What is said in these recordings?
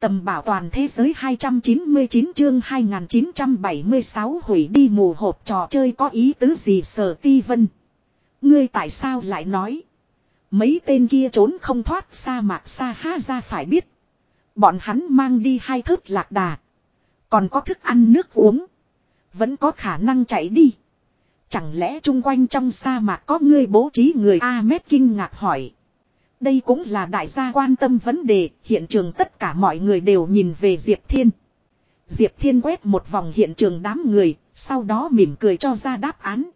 Tầm bảo toàn thế giới 299 chương 2976 hủy đi mù hộp trò chơi có ý tứ gì sở ti vân. Ngươi tại sao lại nói. Mấy tên kia trốn không thoát sa mạc sa ha ra phải biết. Bọn hắn mang đi hai thớt lạc đà. Còn có thức ăn nước uống. Vẫn có khả năng chạy đi. Chẳng lẽ chung quanh trong sa mạc có ngươi bố trí người Ahmed kinh ngạc hỏi. Đây cũng là đại gia quan tâm vấn đề, hiện trường tất cả mọi người đều nhìn về Diệp Thiên. Diệp Thiên quét một vòng hiện trường đám người, sau đó mỉm cười cho ra đáp án.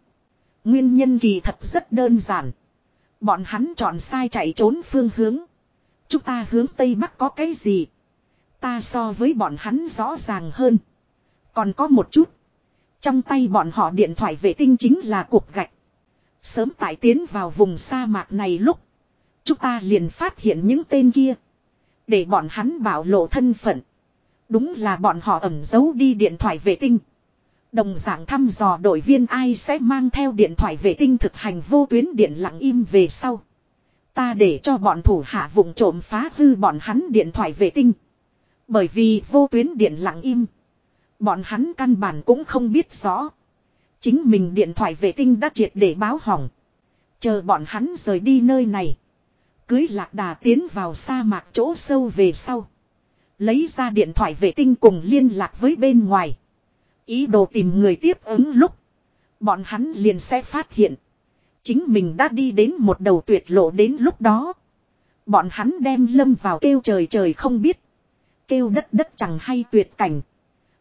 Nguyên nhân kỳ thật rất đơn giản. Bọn hắn chọn sai chạy trốn phương hướng. Chúng ta hướng Tây Bắc có cái gì? Ta so với bọn hắn rõ ràng hơn. Còn có một chút. Trong tay bọn họ điện thoại vệ tinh chính là cục gạch. Sớm tại tiến vào vùng sa mạc này lúc. Chúng ta liền phát hiện những tên kia. Để bọn hắn bảo lộ thân phận. Đúng là bọn họ ẩn giấu đi điện thoại vệ tinh. Đồng dạng thăm dò đội viên ai sẽ mang theo điện thoại vệ tinh thực hành vô tuyến điện lặng im về sau. Ta để cho bọn thủ hạ vùng trộm phá hư bọn hắn điện thoại vệ tinh. Bởi vì vô tuyến điện lặng im. Bọn hắn căn bản cũng không biết rõ. Chính mình điện thoại vệ tinh đã triệt để báo hỏng. Chờ bọn hắn rời đi nơi này. Cưới lạc đà tiến vào sa mạc chỗ sâu về sau. Lấy ra điện thoại vệ tinh cùng liên lạc với bên ngoài. Ý đồ tìm người tiếp ứng lúc. Bọn hắn liền sẽ phát hiện. Chính mình đã đi đến một đầu tuyệt lộ đến lúc đó. Bọn hắn đem lâm vào kêu trời trời không biết. Kêu đất đất chẳng hay tuyệt cảnh.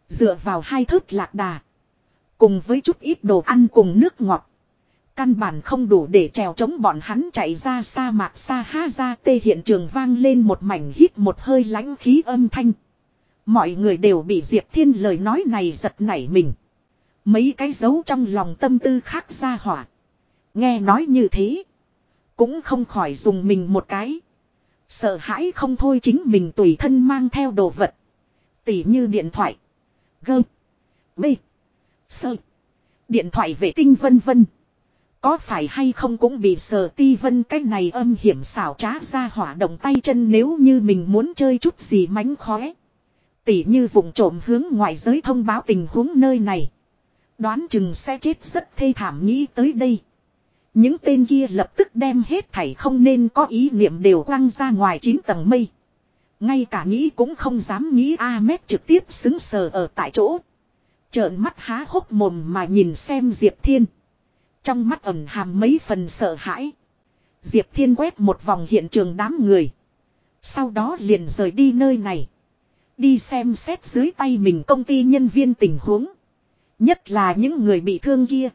Dựa vào hai thớt lạc đà. Cùng với chút ít đồ ăn cùng nước ngọt. Căn bản không đủ để trèo chống bọn hắn chạy ra sa mạc sa ha ra tê hiện trường vang lên một mảnh hít một hơi lãnh khí âm thanh. Mọi người đều bị Diệp Thiên lời nói này giật nảy mình. Mấy cái dấu trong lòng tâm tư khác ra hỏa. Nghe nói như thế. Cũng không khỏi dùng mình một cái. Sợ hãi không thôi chính mình tùy thân mang theo đồ vật. Tỉ như điện thoại. Gơ. Bê. Sơ. Điện thoại vệ tinh vân vân. Có phải hay không cũng bị sờ ti vân cái này âm hiểm xảo trá ra hỏa động tay chân nếu như mình muốn chơi chút gì mánh khóe. Tỉ như vùng trộm hướng ngoại giới thông báo tình huống nơi này. Đoán chừng sẽ chết rất thê thảm nghĩ tới đây. Những tên kia lập tức đem hết thảy không nên có ý niệm đều quăng ra ngoài chín tầng mây. Ngay cả nghĩ cũng không dám nghĩ Ahmed trực tiếp xứng sờ ở tại chỗ. Trợn mắt há hốc mồm mà nhìn xem Diệp Thiên. Trong mắt ẩn hàm mấy phần sợ hãi. Diệp Thiên quét một vòng hiện trường đám người. Sau đó liền rời đi nơi này. Đi xem xét dưới tay mình công ty nhân viên tình huống. Nhất là những người bị thương kia.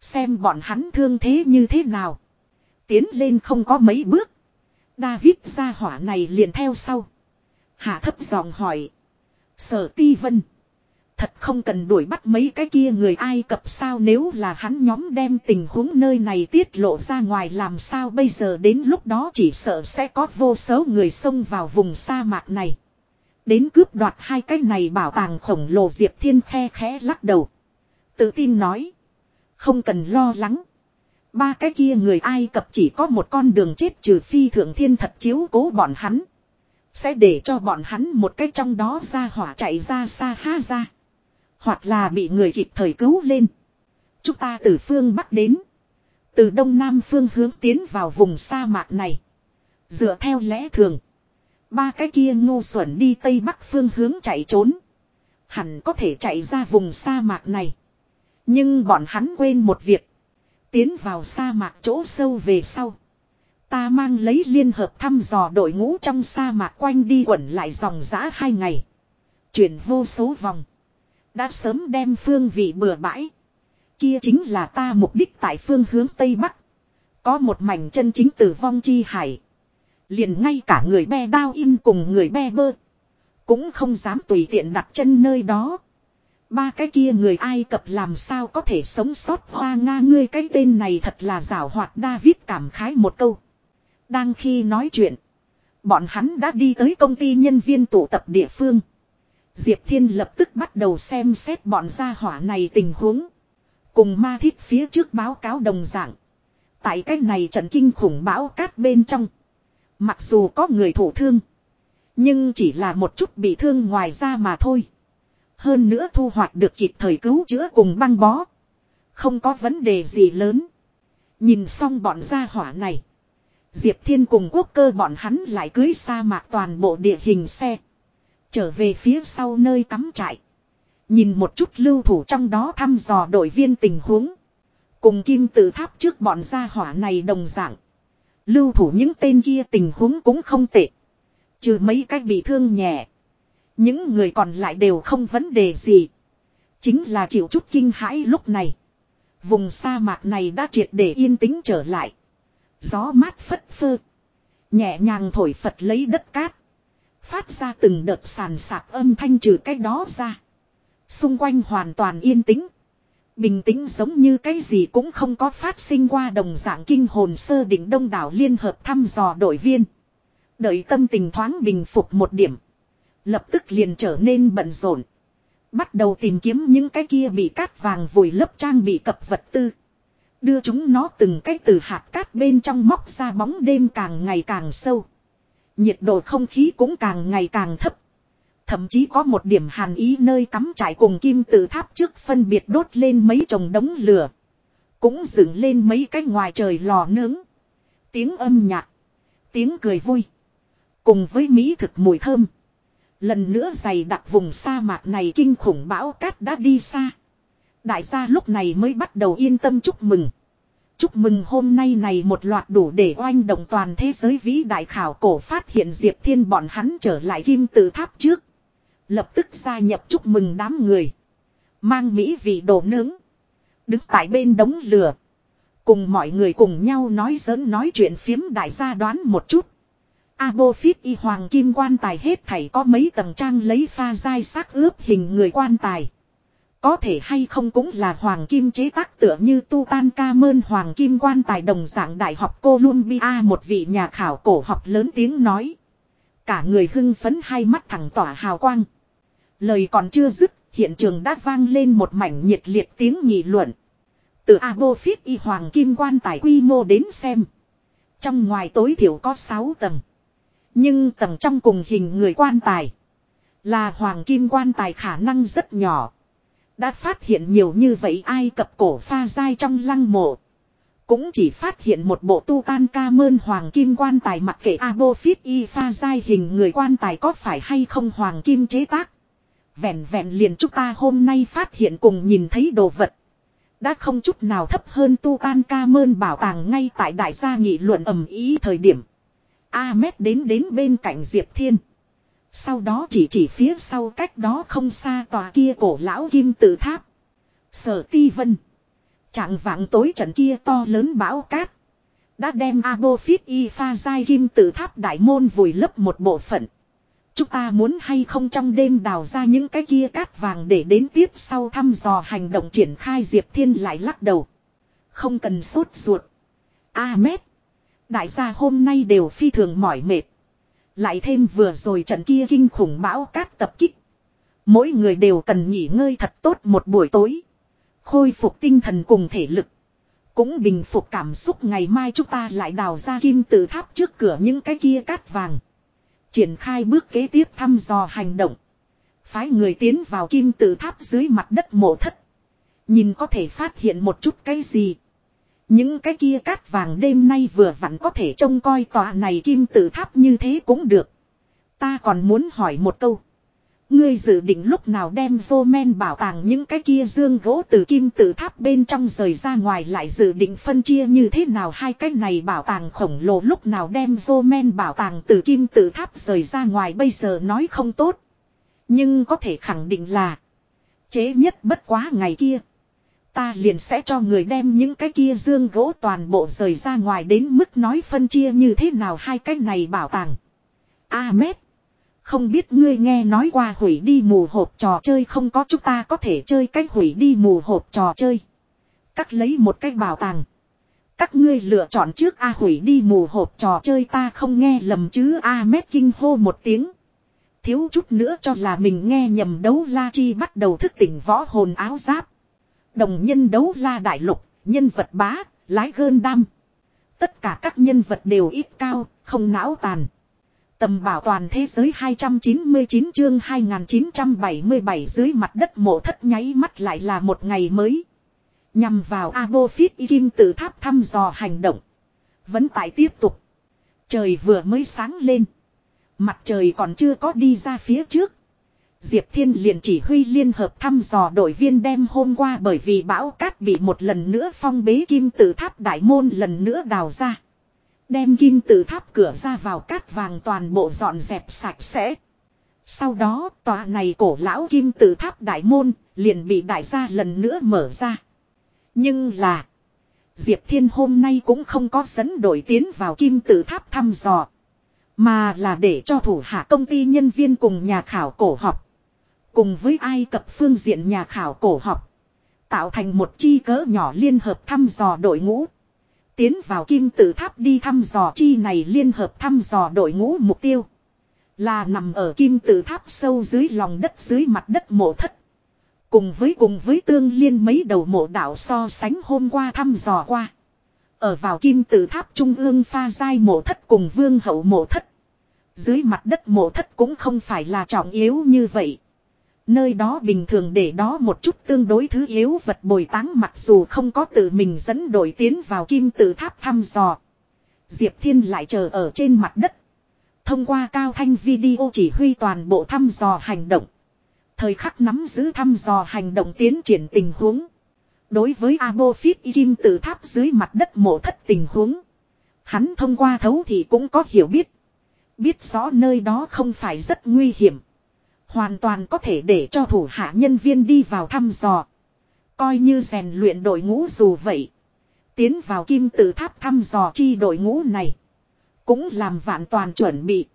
Xem bọn hắn thương thế như thế nào. Tiến lên không có mấy bước. David ra hỏa này liền theo sau. Hạ thấp giọng hỏi. Sở ti vân. Thật không cần đuổi bắt mấy cái kia người Ai Cập sao nếu là hắn nhóm đem tình huống nơi này tiết lộ ra ngoài làm sao bây giờ đến lúc đó chỉ sợ sẽ có vô số người xông vào vùng sa mạc này. Đến cướp đoạt hai cái này bảo tàng khổng lồ Diệp Thiên khe khẽ lắc đầu. Tự tin nói. Không cần lo lắng. Ba cái kia người Ai Cập chỉ có một con đường chết trừ phi thượng thiên thật chiếu cố bọn hắn. Sẽ để cho bọn hắn một cái trong đó ra hỏa chạy ra xa ha ra. Hoặc là bị người kịp thời cứu lên. Chúng ta từ phương Bắc đến. Từ đông nam phương hướng tiến vào vùng sa mạc này. Dựa theo lẽ thường. Ba cái kia ngu xuẩn đi tây bắc phương hướng chạy trốn. Hẳn có thể chạy ra vùng sa mạc này. Nhưng bọn hắn quên một việc. Tiến vào sa mạc chỗ sâu về sau. Ta mang lấy liên hợp thăm dò đội ngũ trong sa mạc quanh đi quẩn lại dòng giã hai ngày. Chuyển vô số vòng. Đã sớm đem phương vị bừa bãi. Kia chính là ta mục đích tại phương hướng Tây Bắc. Có một mảnh chân chính tử vong chi hải. Liền ngay cả người be đao in cùng người be bơ. Cũng không dám tùy tiện đặt chân nơi đó. Ba cái kia người Ai Cập làm sao có thể sống sót hoa nga, ngươi cái tên này thật là rảo hoạt David cảm khái một câu. Đang khi nói chuyện. Bọn hắn đã đi tới công ty nhân viên tụ tập địa phương. Diệp Thiên lập tức bắt đầu xem xét bọn gia hỏa này tình huống. Cùng ma thiết phía trước báo cáo đồng dạng. Tại cách này trận kinh khủng bão cát bên trong. Mặc dù có người thổ thương. Nhưng chỉ là một chút bị thương ngoài ra mà thôi. Hơn nữa thu hoạch được kịp thời cứu chữa cùng băng bó. Không có vấn đề gì lớn. Nhìn xong bọn gia hỏa này. Diệp Thiên cùng quốc cơ bọn hắn lại cưới sa mạc toàn bộ địa hình xe. Trở về phía sau nơi cắm trại. Nhìn một chút lưu thủ trong đó thăm dò đội viên tình huống. Cùng kim tự tháp trước bọn gia hỏa này đồng dạng. Lưu thủ những tên kia tình huống cũng không tệ. Trừ mấy cách bị thương nhẹ. Những người còn lại đều không vấn đề gì. Chính là chịu chút kinh hãi lúc này. Vùng sa mạc này đã triệt để yên tĩnh trở lại. Gió mát phất phơ. Nhẹ nhàng thổi phật lấy đất cát. Phát ra từng đợt sàn sạc âm thanh trừ cái đó ra. Xung quanh hoàn toàn yên tĩnh. Bình tĩnh giống như cái gì cũng không có phát sinh qua đồng dạng kinh hồn sơ đỉnh đông đảo liên hợp thăm dò đội viên. Đợi tâm tình thoáng bình phục một điểm. Lập tức liền trở nên bận rộn. Bắt đầu tìm kiếm những cái kia bị cát vàng vùi lấp trang bị cập vật tư. Đưa chúng nó từng cái từ hạt cát bên trong móc ra bóng đêm càng ngày càng sâu. Nhiệt độ không khí cũng càng ngày càng thấp. Thậm chí có một điểm hàn ý nơi cắm trải cùng kim tự tháp trước phân biệt đốt lên mấy chồng đống lửa. Cũng dựng lên mấy cái ngoài trời lò nướng. Tiếng âm nhạc. Tiếng cười vui. Cùng với mỹ thực mùi thơm. Lần nữa dày đặc vùng sa mạc này kinh khủng bão cát đã đi xa. Đại gia lúc này mới bắt đầu yên tâm chúc mừng. Chúc mừng hôm nay này một loạt đủ để oanh động toàn thế giới vĩ đại khảo cổ phát hiện Diệp Thiên bọn hắn trở lại kim tự tháp trước. Lập tức gia nhập chúc mừng đám người. Mang mỹ vị đồ nướng. Đứng tại bên đống lửa. Cùng mọi người cùng nhau nói giỡn nói chuyện phiếm đại gia đoán một chút. Abofit y hoàng kim quan tài hết thảy có mấy tầng trang lấy pha dai xác ướp hình người quan tài. Có thể hay không cũng là hoàng kim chế tác tựa như tu tan ca mơn hoàng kim quan tài đồng dạng đại học Columbia một vị nhà khảo cổ học lớn tiếng nói. Cả người hưng phấn hai mắt thẳng tỏa hào quang. Lời còn chưa dứt, hiện trường đã vang lên một mảnh nhiệt liệt tiếng nghị luận. Từ Abofit y hoàng kim quan tài quy mô đến xem. Trong ngoài tối thiểu có 6 tầng. Nhưng tầng trong cùng hình người quan tài. Là hoàng kim quan tài khả năng rất nhỏ. Đã phát hiện nhiều như vậy ai cập cổ pha dai trong lăng mộ. Cũng chỉ phát hiện một bộ tu tan ca mơn hoàng kim quan tài mặc kệ phít y pha dai hình người quan tài có phải hay không hoàng kim chế tác. Vẹn vẹn liền chúng ta hôm nay phát hiện cùng nhìn thấy đồ vật. Đã không chút nào thấp hơn tu tan ca mơn bảo tàng ngay tại đại gia nghị luận ầm ý thời điểm. Ahmed đến đến bên cạnh Diệp Thiên. Sau đó chỉ chỉ phía sau cách đó không xa tòa kia cổ lão kim tự tháp. Sở ti vân. Trạng vạng tối trận kia to lớn bão cát. Đã đem Abofit y pha giai kim tự tháp đại môn vùi lấp một bộ phận. Chúng ta muốn hay không trong đêm đào ra những cái kia cát vàng để đến tiếp sau thăm dò hành động triển khai Diệp Thiên lại lắc đầu. Không cần sốt ruột. Ahmed. Đại gia hôm nay đều phi thường mỏi mệt. Lại thêm vừa rồi trận kia kinh khủng bão cát tập kích. Mỗi người đều cần nghỉ ngơi thật tốt một buổi tối. Khôi phục tinh thần cùng thể lực. Cũng bình phục cảm xúc ngày mai chúng ta lại đào ra kim tự tháp trước cửa những cái kia cát vàng. Triển khai bước kế tiếp thăm dò hành động. Phái người tiến vào kim tự tháp dưới mặt đất mộ thất. Nhìn có thể phát hiện một chút cái gì. Những cái kia cát vàng đêm nay vừa vặn có thể trông coi tòa này kim tự tháp như thế cũng được. Ta còn muốn hỏi một câu. Ngươi dự định lúc nào đem vô men bảo tàng những cái kia dương gỗ từ kim tự tháp bên trong rời ra ngoài lại dự định phân chia như thế nào hai cái này bảo tàng khổng lồ lúc nào đem vô men bảo tàng từ kim tự tháp rời ra ngoài bây giờ nói không tốt. Nhưng có thể khẳng định là, chế nhất bất quá ngày kia. Ta liền sẽ cho người đem những cái kia dương gỗ toàn bộ rời ra ngoài đến mức nói phân chia như thế nào hai cái này bảo tàng. Ahmed. Không biết ngươi nghe nói qua hủy đi mù hộp trò chơi không có chúng ta có thể chơi cách hủy đi mù hộp trò chơi. Cắt lấy một cái bảo tàng. Các ngươi lựa chọn trước A hủy đi mù hộp trò chơi, ta không nghe lầm chứ Ahmed kinh hô một tiếng. Thiếu chút nữa cho là mình nghe nhầm đấu la chi bắt đầu thức tỉnh võ hồn áo giáp. Đồng nhân đấu la đại lục, nhân vật bá, lái gơn đam. Tất cả các nhân vật đều ít cao, không não tàn. Tầm bảo toàn thế giới 299 chương 2977 dưới mặt đất mộ thất nháy mắt lại là một ngày mới. Nhằm vào Abofit Kim tự tháp thăm dò hành động. Vẫn tại tiếp tục. Trời vừa mới sáng lên. Mặt trời còn chưa có đi ra phía trước. Diệp Thiên liền chỉ huy liên hợp thăm dò đội viên đem hôm qua bởi vì bão cát bị một lần nữa phong bế kim tự tháp đại môn lần nữa đào ra. Đem kim tự tháp cửa ra vào cát vàng toàn bộ dọn dẹp sạch sẽ. Sau đó, tòa này cổ lão kim tự tháp đại môn liền bị đại gia lần nữa mở ra. Nhưng là, Diệp Thiên hôm nay cũng không có dẫn đội tiến vào kim tự tháp thăm dò. Mà là để cho thủ hạ công ty nhân viên cùng nhà khảo cổ học. Cùng với Ai Cập phương diện nhà khảo cổ học. Tạo thành một chi cỡ nhỏ liên hợp thăm dò đội ngũ. Tiến vào kim tự tháp đi thăm dò chi này liên hợp thăm dò đội ngũ mục tiêu. Là nằm ở kim tự tháp sâu dưới lòng đất dưới mặt đất mộ thất. Cùng với cùng với tương liên mấy đầu mộ đảo so sánh hôm qua thăm dò qua. Ở vào kim tự tháp trung ương pha giai mộ thất cùng vương hậu mộ thất. Dưới mặt đất mộ thất cũng không phải là trọng yếu như vậy. Nơi đó bình thường để đó một chút tương đối thứ yếu vật bồi táng mặc dù không có tự mình dẫn đội tiến vào kim tự tháp thăm dò. Diệp Thiên lại chờ ở trên mặt đất. Thông qua cao thanh video chỉ huy toàn bộ thăm dò hành động. Thời khắc nắm giữ thăm dò hành động tiến triển tình huống. Đối với Abofit kim tự tháp dưới mặt đất mộ thất tình huống. Hắn thông qua thấu thì cũng có hiểu biết. Biết rõ nơi đó không phải rất nguy hiểm. Hoàn toàn có thể để cho thủ hạ nhân viên đi vào thăm dò. Coi như rèn luyện đội ngũ dù vậy. Tiến vào kim tự tháp thăm dò chi đội ngũ này. Cũng làm vạn toàn chuẩn bị.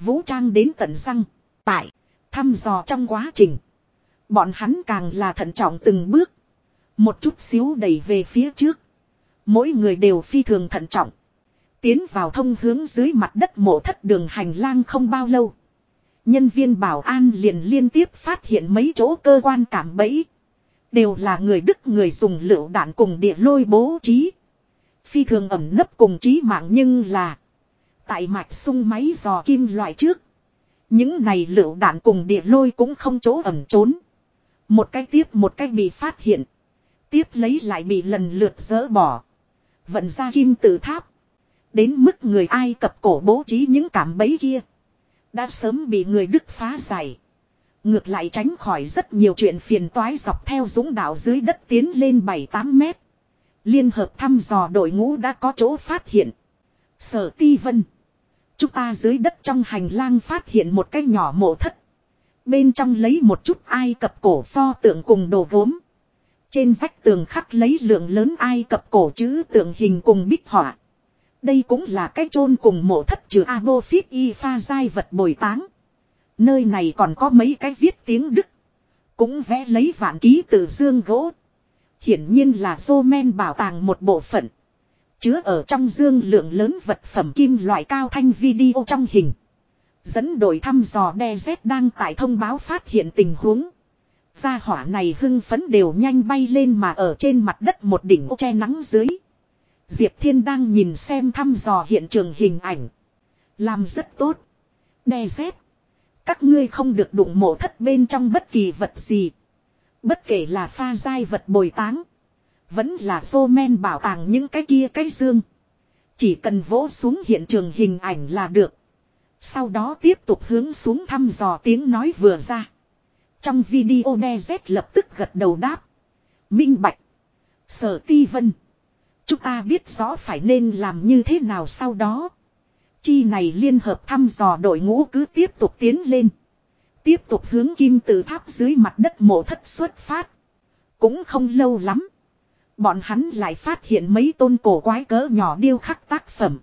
Vũ trang đến tận răng. Tại. Thăm dò trong quá trình. Bọn hắn càng là thận trọng từng bước. Một chút xíu đẩy về phía trước. Mỗi người đều phi thường thận trọng. Tiến vào thông hướng dưới mặt đất mộ thất đường hành lang không bao lâu. Nhân viên bảo an liền liên tiếp phát hiện mấy chỗ cơ quan cảm bẫy. Đều là người Đức, người dùng lựu đạn cùng địa lôi bố trí. Phi thường ẩm nấp cùng trí mạng nhưng là. Tại mạch sung máy dò kim loại trước. Những này lựu đạn cùng địa lôi cũng không chỗ ẩm trốn. Một cái tiếp một cái bị phát hiện. Tiếp lấy lại bị lần lượt dỡ bỏ. Vận ra kim tự tháp. Đến mức người Ai Cập cổ bố trí những cảm bấy kia. Đã sớm bị người Đức phá giải. Ngược lại tránh khỏi rất nhiều chuyện phiền toái dọc theo dũng đạo dưới đất tiến lên 7-8 mét. Liên hợp thăm dò đội ngũ đã có chỗ phát hiện. Sở ti vân. Chúng ta dưới đất trong hành lang phát hiện một cái nhỏ mộ thất. Bên trong lấy một chút ai cập cổ pho tượng cùng đồ gốm. Trên vách tường khắc lấy lượng lớn ai cập cổ chữ tượng hình cùng bích họa. Đây cũng là cái chôn cùng mộ thất trừ Abofit y pha giai vật bồi táng. Nơi này còn có mấy cái viết tiếng Đức. Cũng vẽ lấy vạn ký từ dương gỗ. Hiển nhiên là dô men bảo tàng một bộ phận. Chứa ở trong dương lượng lớn vật phẩm kim loại cao thanh video trong hình. Dẫn đội thăm dò đe z đang tại thông báo phát hiện tình huống. Gia hỏa này hưng phấn đều nhanh bay lên mà ở trên mặt đất một đỉnh ô che nắng dưới. Diệp Thiên đang nhìn xem thăm dò hiện trường hình ảnh. Làm rất tốt. Đe dép. Các ngươi không được đụng mộ thất bên trong bất kỳ vật gì. Bất kể là pha giai vật bồi táng. Vẫn là vô men bảo tàng những cái kia cái dương. Chỉ cần vỗ xuống hiện trường hình ảnh là được. Sau đó tiếp tục hướng xuống thăm dò tiếng nói vừa ra. Trong video DZ lập tức gật đầu đáp. Minh Bạch. Sở Ti Vân. Chúng ta biết rõ phải nên làm như thế nào sau đó. Chi này liên hợp thăm dò đội ngũ cứ tiếp tục tiến lên. Tiếp tục hướng kim tự tháp dưới mặt đất mộ thất xuất phát. Cũng không lâu lắm. Bọn hắn lại phát hiện mấy tôn cổ quái cỡ nhỏ điêu khắc tác phẩm.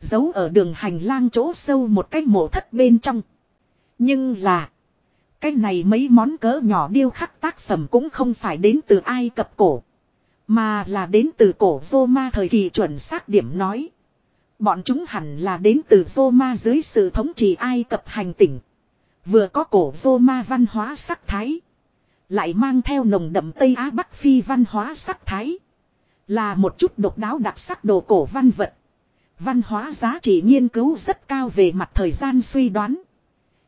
Giấu ở đường hành lang chỗ sâu một cái mộ thất bên trong. Nhưng là. Cái này mấy món cỡ nhỏ điêu khắc tác phẩm cũng không phải đến từ Ai Cập cổ. Mà là đến từ cổ Vô Ma thời kỳ chuẩn xác điểm nói. Bọn chúng hẳn là đến từ Vô Ma dưới sự thống trị Ai Cập hành tỉnh. Vừa có cổ Vô Ma văn hóa sắc thái. Lại mang theo nồng đậm Tây Á Bắc Phi văn hóa sắc thái. Là một chút độc đáo đặc sắc đồ cổ văn vật. Văn hóa giá trị nghiên cứu rất cao về mặt thời gian suy đoán.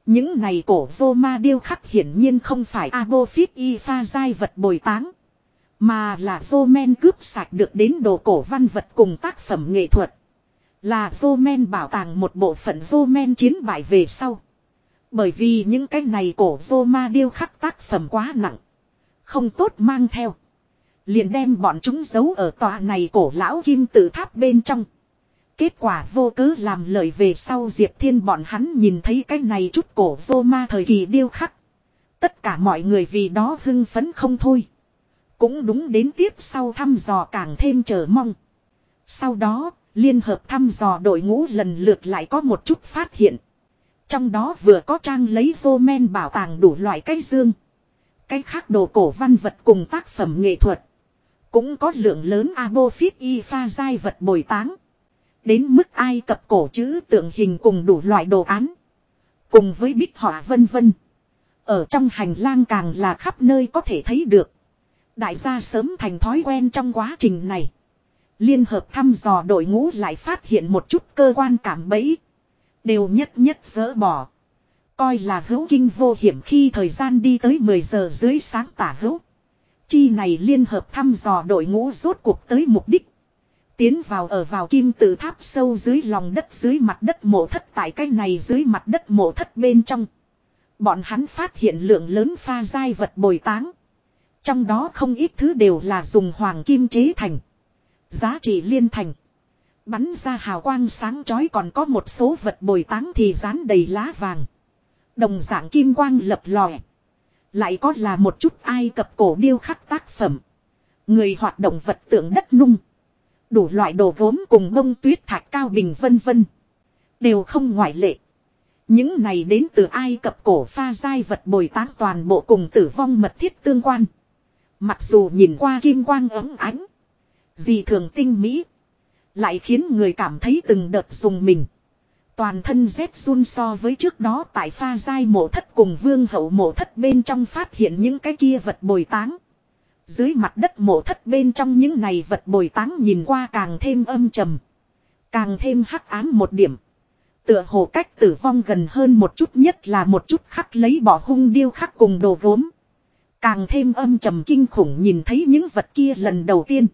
Những này cổ vô ma điêu khắc hiển nhiên không phải Abofit y pha giai vật bồi táng. Mà là vô men cướp sạch được đến đồ cổ văn vật cùng tác phẩm nghệ thuật. Là vô men bảo tàng một bộ phận vô men chiến bại về sau. Bởi vì những cái này cổ vô ma điêu khắc tác phẩm quá nặng. Không tốt mang theo. Liền đem bọn chúng giấu ở tòa này cổ lão kim tự tháp bên trong. Kết quả vô cớ làm lời về sau Diệp Thiên bọn hắn nhìn thấy cái này chút cổ vô ma thời kỳ điêu khắc. Tất cả mọi người vì đó hưng phấn không thôi. Cũng đúng đến tiếp sau thăm dò càng thêm chờ mong. Sau đó, liên hợp thăm dò đội ngũ lần lượt lại có một chút phát hiện. Trong đó vừa có trang lấy vô men bảo tàng đủ loại cây dương. Cái khác đồ cổ văn vật cùng tác phẩm nghệ thuật. Cũng có lượng lớn abofit y pha giai vật bồi táng. Đến mức ai cập cổ chữ tượng hình cùng đủ loại đồ án. Cùng với bích họa vân vân. Ở trong hành lang càng là khắp nơi có thể thấy được. Đại gia sớm thành thói quen trong quá trình này. Liên hợp thăm dò đội ngũ lại phát hiện một chút cơ quan cảm bẫy. Đều nhất nhất dỡ bỏ. Coi là hữu kinh vô hiểm khi thời gian đi tới 10 giờ dưới sáng tả hữu. Chi này liên hợp thăm dò đội ngũ rốt cuộc tới mục đích. Tiến vào ở vào kim tự tháp sâu dưới lòng đất dưới mặt đất mộ thất tại cái này dưới mặt đất mộ thất bên trong. Bọn hắn phát hiện lượng lớn pha dai vật bồi táng. Trong đó không ít thứ đều là dùng hoàng kim chế thành. Giá trị liên thành. Bắn ra hào quang sáng chói còn có một số vật bồi táng thì dán đầy lá vàng. Đồng dạng kim quang lập lòe. Lại có là một chút ai cập cổ điêu khắc tác phẩm. Người hoạt động vật tượng đất nung. Đủ loại đồ gốm cùng bông tuyết thạch cao bình vân vân. Đều không ngoại lệ. Những này đến từ Ai Cập cổ pha giai vật bồi táng toàn bộ cùng tử vong mật thiết tương quan. Mặc dù nhìn qua kim quang ấm ánh. Gì thường tinh mỹ. Lại khiến người cảm thấy từng đợt dùng mình. Toàn thân rét run so với trước đó tại pha giai mộ thất cùng vương hậu mộ thất bên trong phát hiện những cái kia vật bồi táng. Dưới mặt đất mộ thất bên trong những này vật bồi táng nhìn qua càng thêm âm trầm. Càng thêm hắc ám một điểm. Tựa hồ cách tử vong gần hơn một chút nhất là một chút khắc lấy bỏ hung điêu khắc cùng đồ gốm. Càng thêm âm trầm kinh khủng nhìn thấy những vật kia lần đầu tiên.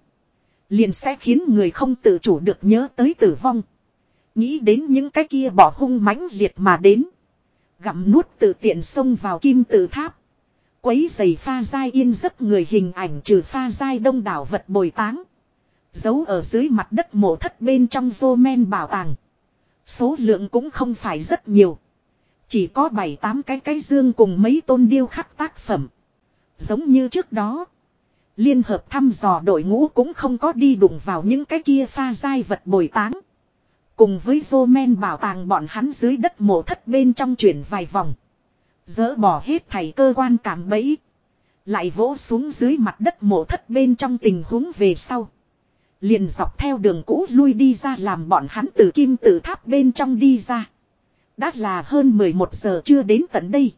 Liền sẽ khiến người không tự chủ được nhớ tới tử vong. Nghĩ đến những cái kia bỏ hung mãnh liệt mà đến. Gặm nuốt tự tiện xông vào kim tự tháp. Quấy giày pha dai yên giấc người hình ảnh trừ pha dai đông đảo vật bồi táng. Giấu ở dưới mặt đất mộ thất bên trong vô men bảo tàng. Số lượng cũng không phải rất nhiều. Chỉ có 7-8 cái cái dương cùng mấy tôn điêu khắc tác phẩm. Giống như trước đó. Liên hợp thăm dò đội ngũ cũng không có đi đụng vào những cái kia pha dai vật bồi táng. Cùng với vô men bảo tàng bọn hắn dưới đất mộ thất bên trong chuyển vài vòng. Dỡ bỏ hết thầy cơ quan cảm bẫy. Lại vỗ xuống dưới mặt đất mộ thất bên trong tình huống về sau. Liền dọc theo đường cũ lui đi ra làm bọn hắn từ kim tự tháp bên trong đi ra. Đã là hơn 11 giờ chưa đến tận đây.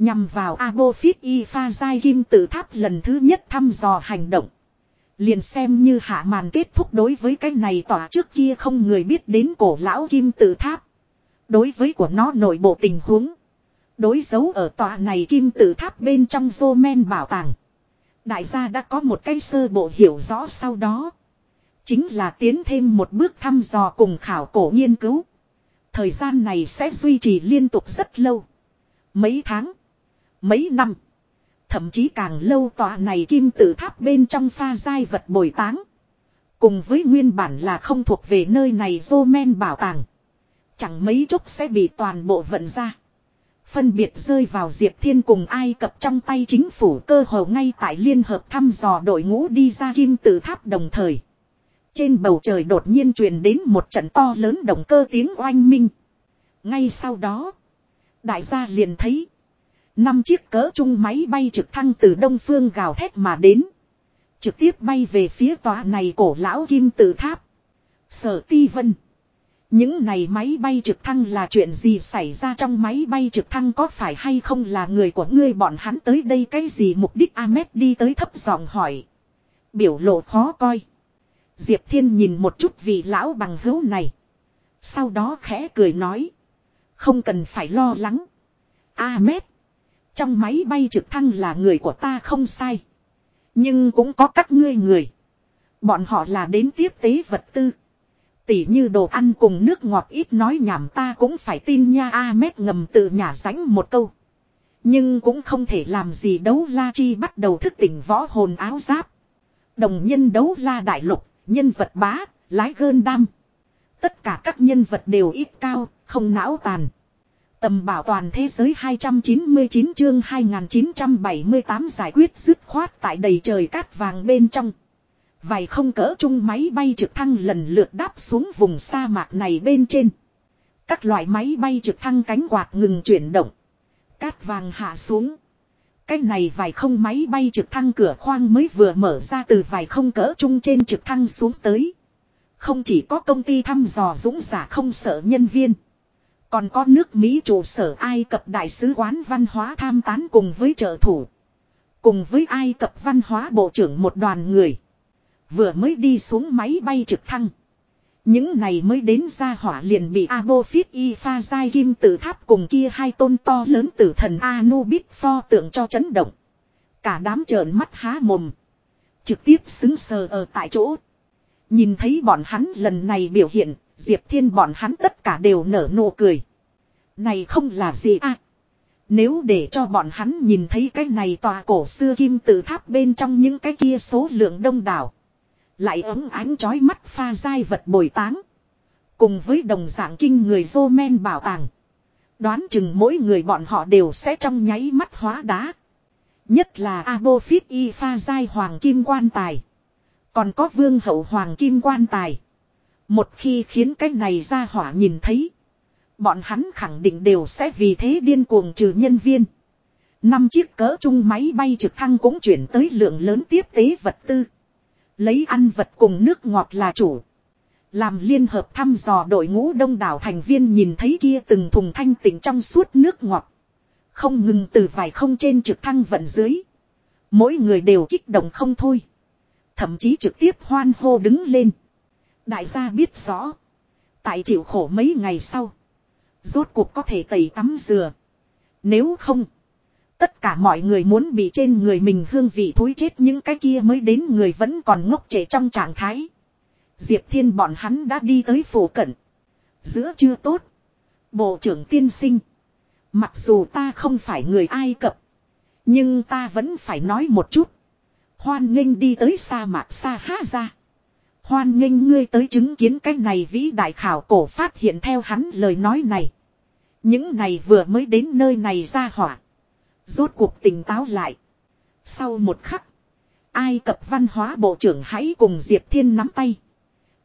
Nhằm vào Abofit y pha giai kim tự tháp lần thứ nhất thăm dò hành động. Liền xem như hạ màn kết thúc đối với cái này tỏa trước kia không người biết đến cổ lão kim tự tháp. Đối với của nó nội bộ tình huống. Đối dấu ở tòa này kim tự tháp bên trong vô men bảo tàng. Đại gia đã có một cái sơ bộ hiểu rõ sau đó. Chính là tiến thêm một bước thăm dò cùng khảo cổ nghiên cứu. Thời gian này sẽ duy trì liên tục rất lâu. Mấy tháng. Mấy năm. Thậm chí càng lâu tòa này kim tự tháp bên trong pha giai vật bồi táng. Cùng với nguyên bản là không thuộc về nơi này dô men bảo tàng. Chẳng mấy chốc sẽ bị toàn bộ vận ra. Phân biệt rơi vào Diệp Thiên cùng Ai Cập trong tay chính phủ cơ hồ ngay tại liên hợp thăm dò đội ngũ đi ra kim tự tháp đồng thời. Trên bầu trời đột nhiên truyền đến một trận to lớn động cơ tiếng oanh minh. Ngay sau đó, đại gia liền thấy năm chiếc cỡ chung máy bay trực thăng từ đông phương gào thét mà đến. Trực tiếp bay về phía tòa này cổ lão kim tự tháp. Sở ti vân. Những này máy bay trực thăng là chuyện gì xảy ra trong máy bay trực thăng có phải hay không là người của ngươi bọn hắn tới đây cái gì mục đích Ahmed đi tới thấp giọng hỏi. Biểu lộ khó coi. Diệp Thiên nhìn một chút vị lão bằng hữu này. Sau đó khẽ cười nói. Không cần phải lo lắng. Ahmed. Trong máy bay trực thăng là người của ta không sai. Nhưng cũng có các ngươi người. Bọn họ là đến tiếp tế vật tư. Tỉ như đồ ăn cùng nước ngọt ít nói nhảm ta cũng phải tin nha Ahmed ngầm tự nhả ránh một câu. Nhưng cũng không thể làm gì đấu la chi bắt đầu thức tỉnh võ hồn áo giáp. Đồng nhân đấu la đại lục, nhân vật bá, lái gơn đam. Tất cả các nhân vật đều ít cao, không não tàn. Tầm bảo toàn thế giới 299 chương 2978 giải quyết dứt khoát tại đầy trời cát vàng bên trong. Vài không cỡ chung máy bay trực thăng lần lượt đáp xuống vùng sa mạc này bên trên. Các loại máy bay trực thăng cánh quạt ngừng chuyển động. Cát vàng hạ xuống. Cái này vài không máy bay trực thăng cửa khoang mới vừa mở ra từ vài không cỡ chung trên trực thăng xuống tới. Không chỉ có công ty thăm dò dũng giả không sợ nhân viên. Còn có nước Mỹ trụ sở Ai Cập Đại sứ quán văn hóa tham tán cùng với trợ thủ. Cùng với Ai Cập văn hóa bộ trưởng một đoàn người. Vừa mới đi xuống máy bay trực thăng. Những này mới đến ra hỏa liền bị Abofit y pha giai kim tử tháp cùng kia hai tôn to lớn tử thần Anubis pho tượng cho chấn động. Cả đám trợn mắt há mồm. Trực tiếp xứng sờ ở tại chỗ. Nhìn thấy bọn hắn lần này biểu hiện, Diệp Thiên bọn hắn tất cả đều nở nụ cười. Này không là gì à. Nếu để cho bọn hắn nhìn thấy cái này tòa cổ xưa kim tự tháp bên trong những cái kia số lượng đông đảo. Lại ấm ánh chói mắt pha dai vật bồi táng. Cùng với đồng dạng kinh người vô men bảo tàng. Đoán chừng mỗi người bọn họ đều sẽ trong nháy mắt hóa đá. Nhất là Abofit y pha dai hoàng kim quan tài. Còn có vương hậu hoàng kim quan tài. Một khi khiến cái này ra hỏa nhìn thấy. Bọn hắn khẳng định đều sẽ vì thế điên cuồng trừ nhân viên. Năm chiếc cỡ chung máy bay trực thăng cũng chuyển tới lượng lớn tiếp tế vật tư. Lấy ăn vật cùng nước ngọt là chủ. Làm liên hợp thăm dò đội ngũ đông đảo thành viên nhìn thấy kia từng thùng thanh tỉnh trong suốt nước ngọt. Không ngừng từ vài không trên trực thăng vận dưới. Mỗi người đều kích động không thôi. Thậm chí trực tiếp hoan hô đứng lên. Đại gia biết rõ. Tại chịu khổ mấy ngày sau. Rốt cuộc có thể tẩy tắm dừa. Nếu không. Tất cả mọi người muốn bị trên người mình hương vị thối chết những cái kia mới đến người vẫn còn ngốc trẻ trong trạng thái. Diệp Thiên bọn hắn đã đi tới phủ cận. Giữa chưa tốt. Bộ trưởng tiên sinh. Mặc dù ta không phải người Ai Cập. Nhưng ta vẫn phải nói một chút. Hoan nghênh đi tới sa mạc sa ha ra. Hoan nghênh ngươi tới chứng kiến cái này vĩ đại khảo cổ phát hiện theo hắn lời nói này. Những này vừa mới đến nơi này ra hỏa. Rốt cuộc tỉnh táo lại. Sau một khắc. Ai cập văn hóa bộ trưởng hãy cùng Diệp Thiên nắm tay.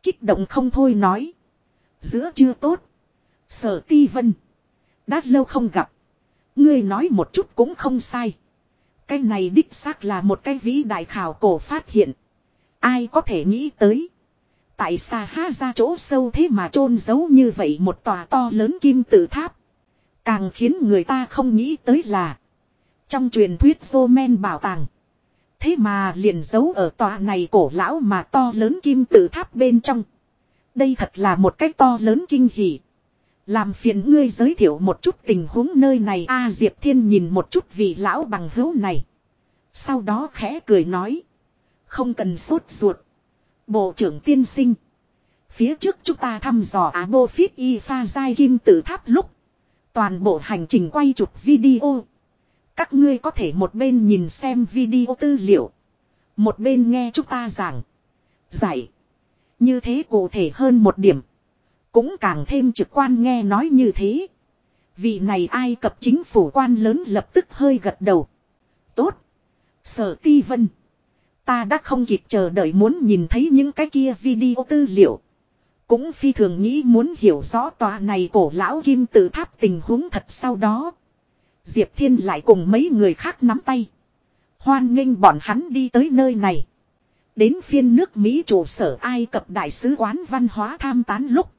Kích động không thôi nói. Giữa chưa tốt. Sở ti vân. Đã lâu không gặp. Ngươi nói một chút cũng không sai. Cái này đích xác là một cái vĩ đại khảo cổ phát hiện. Ai có thể nghĩ tới. Tại sao ha ra chỗ sâu thế mà chôn giấu như vậy một tòa to lớn kim tự tháp. Càng khiến người ta không nghĩ tới là. Trong truyền thuyết vô men bảo tàng. Thế mà liền giấu ở tòa này cổ lão mà to lớn kim tự tháp bên trong. Đây thật là một cách to lớn kinh hỉ. Làm phiền ngươi giới thiệu một chút tình huống nơi này a Diệp Thiên nhìn một chút vị lão bằng hữu này. Sau đó khẽ cười nói. Không cần sốt ruột. Bộ trưởng tiên sinh. Phía trước chúng ta thăm dò Á Bô Phít Y Pha Giai Kim Tử Tháp lúc. Toàn bộ hành trình quay chụp video. Các ngươi có thể một bên nhìn xem video tư liệu. Một bên nghe chúng ta giảng. Giải. Như thế cụ thể hơn một điểm. Cũng càng thêm trực quan nghe nói như thế. Vị này ai cập chính phủ quan lớn lập tức hơi gật đầu. Tốt. Sở ti vân. Ta đã không kịp chờ đợi muốn nhìn thấy những cái kia video tư liệu. Cũng phi thường nghĩ muốn hiểu rõ tòa này cổ lão kim tự tháp tình huống thật sau đó. Diệp Thiên lại cùng mấy người khác nắm tay. Hoan nghênh bọn hắn đi tới nơi này. Đến phiên nước Mỹ trụ sở Ai Cập Đại sứ quán văn hóa tham tán lúc.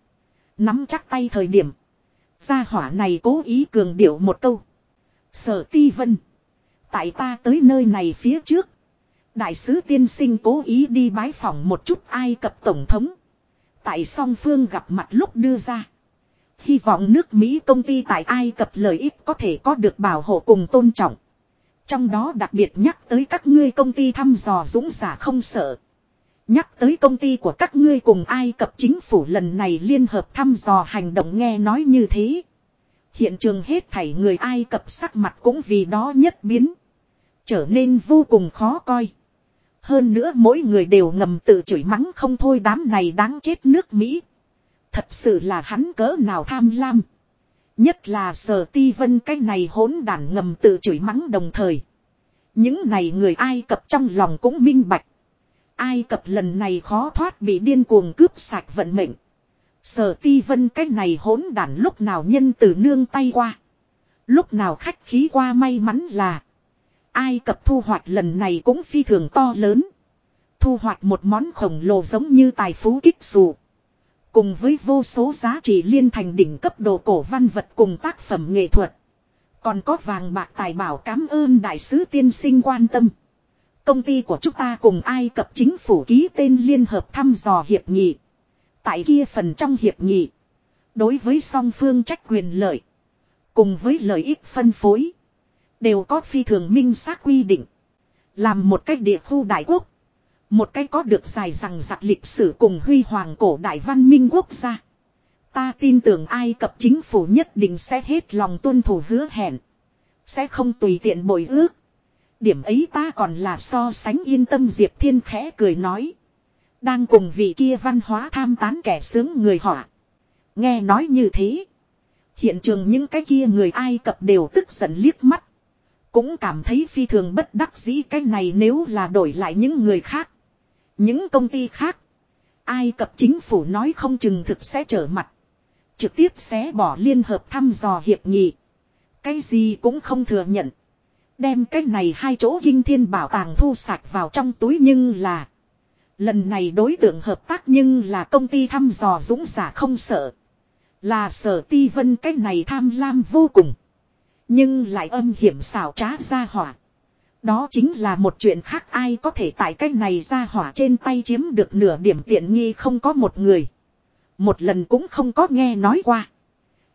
Nắm chắc tay thời điểm. Gia hỏa này cố ý cường điệu một câu. Sở ti vân. Tại ta tới nơi này phía trước. Đại sứ tiên sinh cố ý đi bái phỏng một chút Ai Cập Tổng thống. Tại song phương gặp mặt lúc đưa ra. Hy vọng nước Mỹ công ty tại Ai Cập lợi ích có thể có được bảo hộ cùng tôn trọng. Trong đó đặc biệt nhắc tới các ngươi công ty thăm dò dũng giả không sợ. Nhắc tới công ty của các ngươi cùng Ai Cập chính phủ lần này liên hợp thăm dò hành động nghe nói như thế. Hiện trường hết thảy người Ai Cập sắc mặt cũng vì đó nhất biến. Trở nên vô cùng khó coi. Hơn nữa mỗi người đều ngầm tự chửi mắng không thôi đám này đáng chết nước Mỹ. Thật sự là hắn cỡ nào tham lam. Nhất là sở ti vân cái này hỗn đản ngầm tự chửi mắng đồng thời. Những này người Ai Cập trong lòng cũng minh bạch. Ai Cập lần này khó thoát bị điên cuồng cướp sạch vận mệnh. Sở ti vân cái này hỗn đản lúc nào nhân từ nương tay qua. Lúc nào khách khí qua may mắn là. Ai Cập thu hoạch lần này cũng phi thường to lớn. Thu hoạch một món khổng lồ giống như tài phú kích dù. Cùng với vô số giá trị liên thành đỉnh cấp đồ cổ văn vật cùng tác phẩm nghệ thuật. Còn có vàng bạc tài bảo cảm ơn đại sứ tiên sinh quan tâm. Công ty của chúng ta cùng Ai Cập chính phủ ký tên liên hợp thăm dò hiệp nghị. Tại kia phần trong hiệp nghị. Đối với song phương trách quyền lợi. Cùng với lợi ích phân phối. Đều có phi thường minh xác quy định. Làm một cách địa khu đại quốc. Một cách có được dài rằng giặc lịch sử cùng huy hoàng cổ đại văn minh quốc gia. Ta tin tưởng Ai Cập chính phủ nhất định sẽ hết lòng tuân thủ hứa hẹn. Sẽ không tùy tiện bồi ước. Điểm ấy ta còn là so sánh yên tâm Diệp Thiên khẽ cười nói. Đang cùng vị kia văn hóa tham tán kẻ sướng người họ. Nghe nói như thế. Hiện trường những cái kia người Ai Cập đều tức giận liếc mắt. Cũng cảm thấy phi thường bất đắc dĩ cái này nếu là đổi lại những người khác. Những công ty khác. Ai cập chính phủ nói không chừng thực sẽ trở mặt. Trực tiếp xé bỏ liên hợp thăm dò hiệp nghị. Cái gì cũng không thừa nhận. Đem cái này hai chỗ kinh thiên bảo tàng thu sạch vào trong túi nhưng là. Lần này đối tượng hợp tác nhưng là công ty thăm dò dũng giả không sợ. Là sở ti vân cái này tham lam vô cùng. Nhưng lại âm hiểm xảo trá ra hỏa. Đó chính là một chuyện khác ai có thể tại cái này ra hỏa trên tay chiếm được nửa điểm tiện nghi không có một người. Một lần cũng không có nghe nói qua.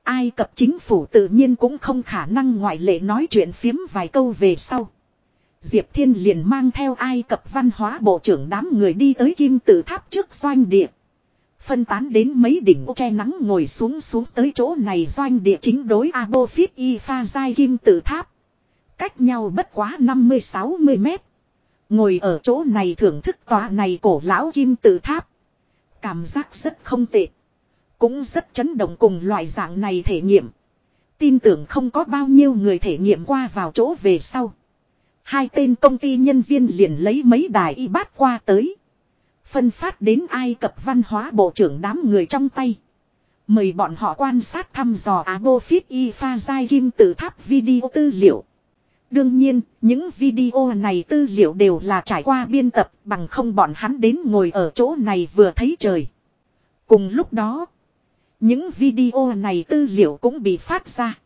Ai cập chính phủ tự nhiên cũng không khả năng ngoại lệ nói chuyện phiếm vài câu về sau. Diệp Thiên liền mang theo ai cập văn hóa bộ trưởng đám người đi tới kim tự tháp trước doanh địa. Phân tán đến mấy đỉnh che nắng ngồi xuống xuống tới chỗ này doanh địa chính đối Abofit Y pha giai kim tự tháp. Cách nhau bất quá 50-60 mét. Ngồi ở chỗ này thưởng thức tòa này cổ lão kim tự tháp. Cảm giác rất không tệ. Cũng rất chấn động cùng loại dạng này thể nghiệm. Tin tưởng không có bao nhiêu người thể nghiệm qua vào chỗ về sau. Hai tên công ty nhân viên liền lấy mấy đài y bát qua tới. Phân phát đến Ai Cập văn hóa bộ trưởng đám người trong tay. Mời bọn họ quan sát thăm dò Abofit Y pha giai kim tự tháp video tư liệu. Đương nhiên, những video này tư liệu đều là trải qua biên tập bằng không bọn hắn đến ngồi ở chỗ này vừa thấy trời. Cùng lúc đó, những video này tư liệu cũng bị phát ra.